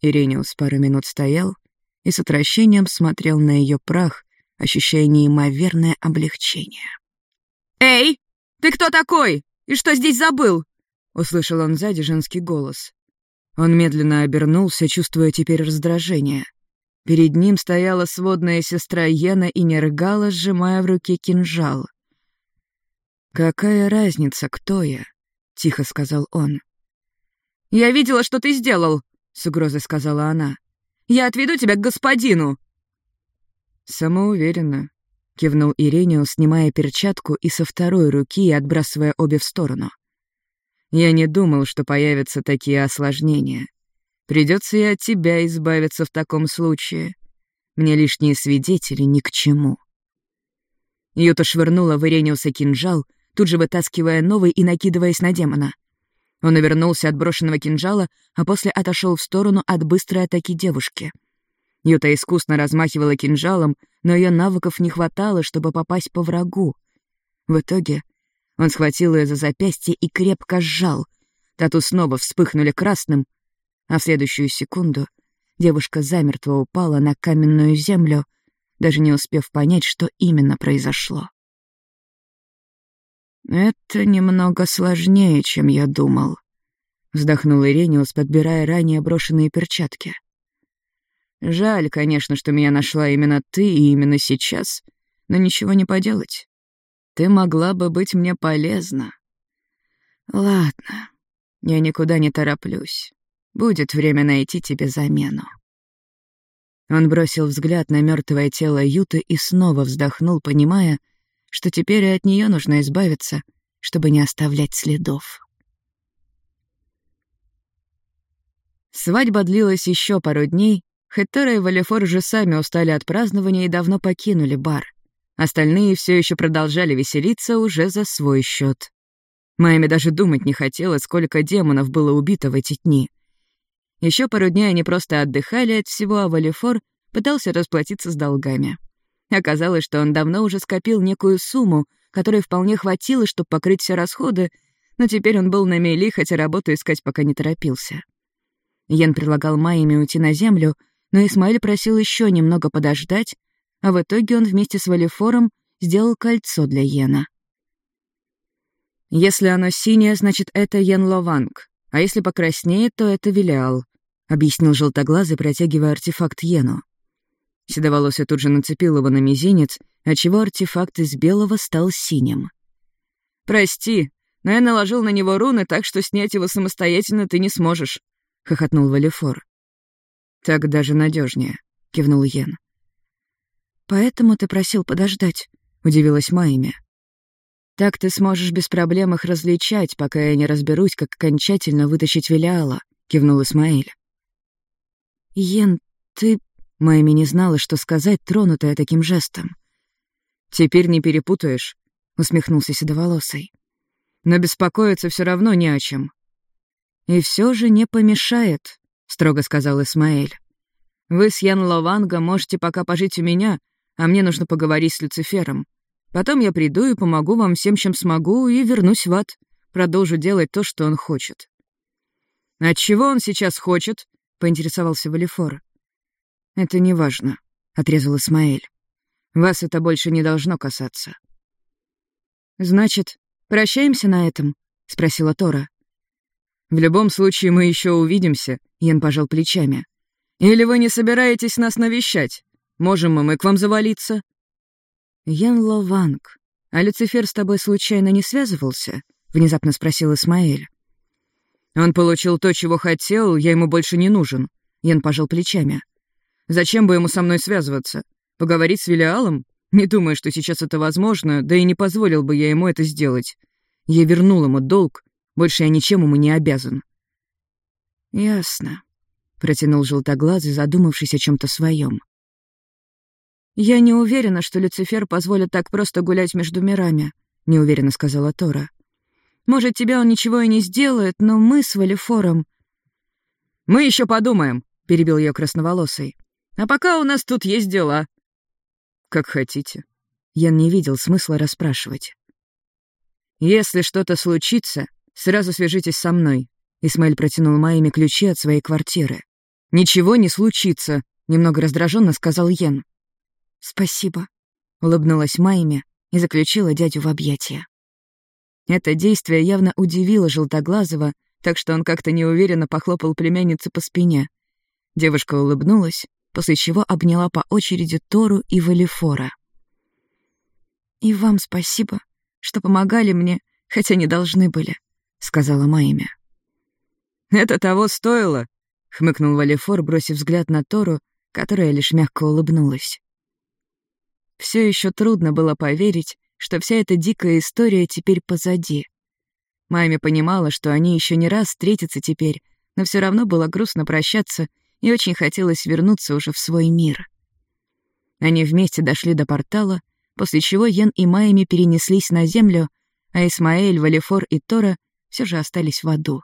Ирениус пару минут стоял и с отвращением смотрел на ее прах, ощущая неимоверное облегчение. «Эй, ты кто такой? И что здесь забыл?» — услышал он сзади женский голос. Он медленно обернулся, чувствуя теперь раздражение. Перед ним стояла сводная сестра Йена и не рыгала, сжимая в руке кинжал. «Какая разница, кто я?» — тихо сказал он. «Я видела, что ты сделал», — с угрозой сказала она. «Я отведу тебя к господину». «Самоуверенно», — кивнул Иренио, снимая перчатку и со второй руки отбрасывая обе в сторону. Я не думал, что появятся такие осложнения. Придется и от тебя избавиться в таком случае. Мне лишние свидетели ни к чему». Юта швырнула в Ирениуса кинжал, тут же вытаскивая новый и накидываясь на демона. Он увернулся от брошенного кинжала, а после отошел в сторону от быстрой атаки девушки. Юта искусно размахивала кинжалом, но ее навыков не хватало, чтобы попасть по врагу. В итоге он схватил ее за запястье и крепко сжал. Тату снова вспыхнули красным, а в следующую секунду девушка замертво упала на каменную землю, даже не успев понять, что именно произошло. «Это немного сложнее, чем я думал», — вздохнул Ирениус, подбирая ранее брошенные перчатки. «Жаль, конечно, что меня нашла именно ты и именно сейчас, но ничего не поделать. Ты могла бы быть мне полезна. Ладно, я никуда не тороплюсь. Будет время найти тебе замену». Он бросил взгляд на мертвое тело Юты и снова вздохнул, понимая, что теперь от нее нужно избавиться, чтобы не оставлять следов. Свадьба длилась еще пару дней, хоть Тора и Валефор уже сами устали от празднования и давно покинули бар. Остальные все еще продолжали веселиться уже за свой счет. Майами даже думать не хотела, сколько демонов было убито в эти дни. Еще пару дней они просто отдыхали от всего, а Валефор пытался расплатиться с долгами. Оказалось, что он давно уже скопил некую сумму, которой вполне хватило, чтобы покрыть все расходы, но теперь он был на мели, хотя работу искать пока не торопился. Йен предлагал Майями уйти на землю, но Исмаэль просил еще немного подождать, а в итоге он вместе с Валифором сделал кольцо для Йена. «Если оно синее, значит, это Йен Лованг, а если покраснеет, то это Вилиал», — объяснил желтоглазый, протягивая артефакт Йену. Седоволосый тут же нацепил его на мизинец, отчего артефакт из белого стал синим. «Прости, но я наложил на него руны, так что снять его самостоятельно ты не сможешь», — хохотнул Валифор. «Так даже надежнее, кивнул Йен. «Поэтому ты просил подождать», — удивилась Майми. «Так ты сможешь без проблем их различать, пока я не разберусь, как окончательно вытащить Велиала», — кивнул Исмаэль. «Йен, ты Майми не знала, что сказать, тронутая таким жестом. «Теперь не перепутаешь», — усмехнулся Седоволосый. «Но беспокоиться все равно не о чем». «И все же не помешает», — строго сказал Исмаэль. «Вы с Ян Лаванго можете пока пожить у меня, а мне нужно поговорить с Люцифером. Потом я приду и помогу вам всем, чем смогу, и вернусь в ад. Продолжу делать то, что он хочет». «От чего он сейчас хочет?» — поинтересовался Валифор. «Это не важно», — отрезал Исмаэль. «Вас это больше не должно касаться». «Значит, прощаемся на этом?» — спросила Тора. «В любом случае мы еще увидимся», — Ян пожал плечами. «Или вы не собираетесь нас навещать? Можем мы, мы к вам завалиться?» «Ян Лованг, а Люцифер с тобой случайно не связывался?» — внезапно спросил Исмаэль. «Он получил то, чего хотел, я ему больше не нужен», — Ян пожал плечами. Зачем бы ему со мной связываться? Поговорить с Велиалом? Не думаю, что сейчас это возможно, да и не позволил бы я ему это сделать. Я вернул ему долг, больше я ничем ему не обязан». «Ясно», — протянул желтоглазый, задумавшись о чем то своем. «Я не уверена, что Люцифер позволит так просто гулять между мирами», — неуверенно сказала Тора. «Может, тебя он ничего и не сделает, но мы с Валифором...» «Мы еще подумаем», — перебил ее красноволосый. А пока у нас тут есть дела». «Как хотите». Ян не видел смысла расспрашивать. «Если что-то случится, сразу свяжитесь со мной». Исмаэль протянул Майями ключи от своей квартиры. «Ничего не случится», — немного раздраженно сказал Йен. «Спасибо», — улыбнулась Майями и заключила дядю в объятия. Это действие явно удивило Желтоглазого, так что он как-то неуверенно похлопал племяннице по спине. Девушка улыбнулась после чего обняла по очереди Тору и Валифора. «И вам спасибо, что помогали мне, хотя не должны были», — сказала Майя. «Это того стоило», — хмыкнул Валифор, бросив взгляд на Тору, которая лишь мягко улыбнулась. Все еще трудно было поверить, что вся эта дикая история теперь позади. Майя понимала, что они еще не раз встретятся теперь, но все равно было грустно прощаться и очень хотелось вернуться уже в свой мир. Они вместе дошли до портала, после чего Йен и Майами перенеслись на землю, а Исмаэль, Валифор и Тора все же остались в аду.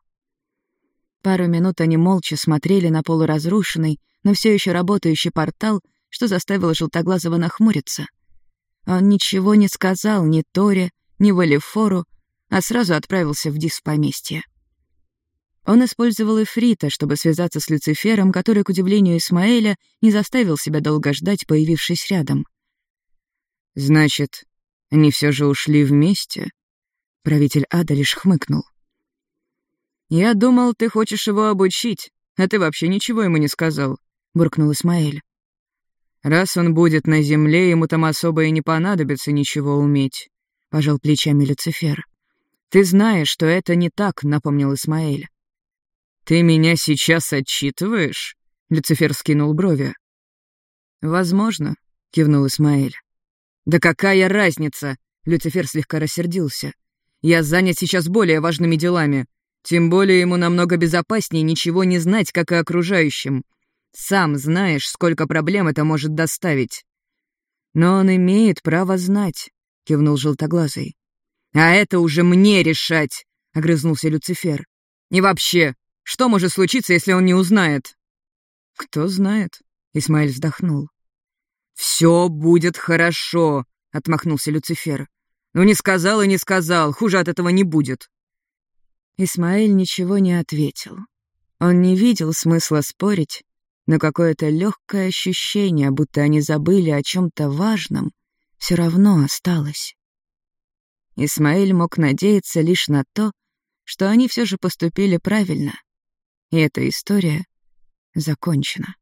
Пару минут они молча смотрели на полуразрушенный, но все еще работающий портал, что заставило Желтоглазого нахмуриться. Он ничего не сказал ни Торе, ни Валифору, а сразу отправился в Дис поместье. Он использовал Эфрита, чтобы связаться с Люцифером, который, к удивлению Исмаэля, не заставил себя долго ждать, появившись рядом. «Значит, они все же ушли вместе?» Правитель ада лишь хмыкнул. «Я думал, ты хочешь его обучить, а ты вообще ничего ему не сказал», — буркнул Исмаэль. «Раз он будет на земле, ему там особо и не понадобится ничего уметь», — пожал плечами Люцифер. «Ты знаешь, что это не так», — напомнил Исмаэль. «Ты меня сейчас отчитываешь?» — Люцифер скинул брови. «Возможно», — кивнул Исмаэль. «Да какая разница?» — Люцифер слегка рассердился. «Я занят сейчас более важными делами. Тем более ему намного безопаснее ничего не знать, как и окружающим. Сам знаешь, сколько проблем это может доставить». «Но он имеет право знать», — кивнул Желтоглазый. «А это уже мне решать», — огрызнулся Люцифер. «И вообще, что может случиться, если он не узнает?» «Кто знает?» — Исмаэль вздохнул. «Все будет хорошо», — отмахнулся Люцифер. «Ну не сказал и не сказал, хуже от этого не будет». Исмаэль ничего не ответил. Он не видел смысла спорить, но какое-то легкое ощущение, будто они забыли о чем-то важном, все равно осталось. Исмаэль мог надеяться лишь на то, что они все же поступили правильно, и эта история закончена.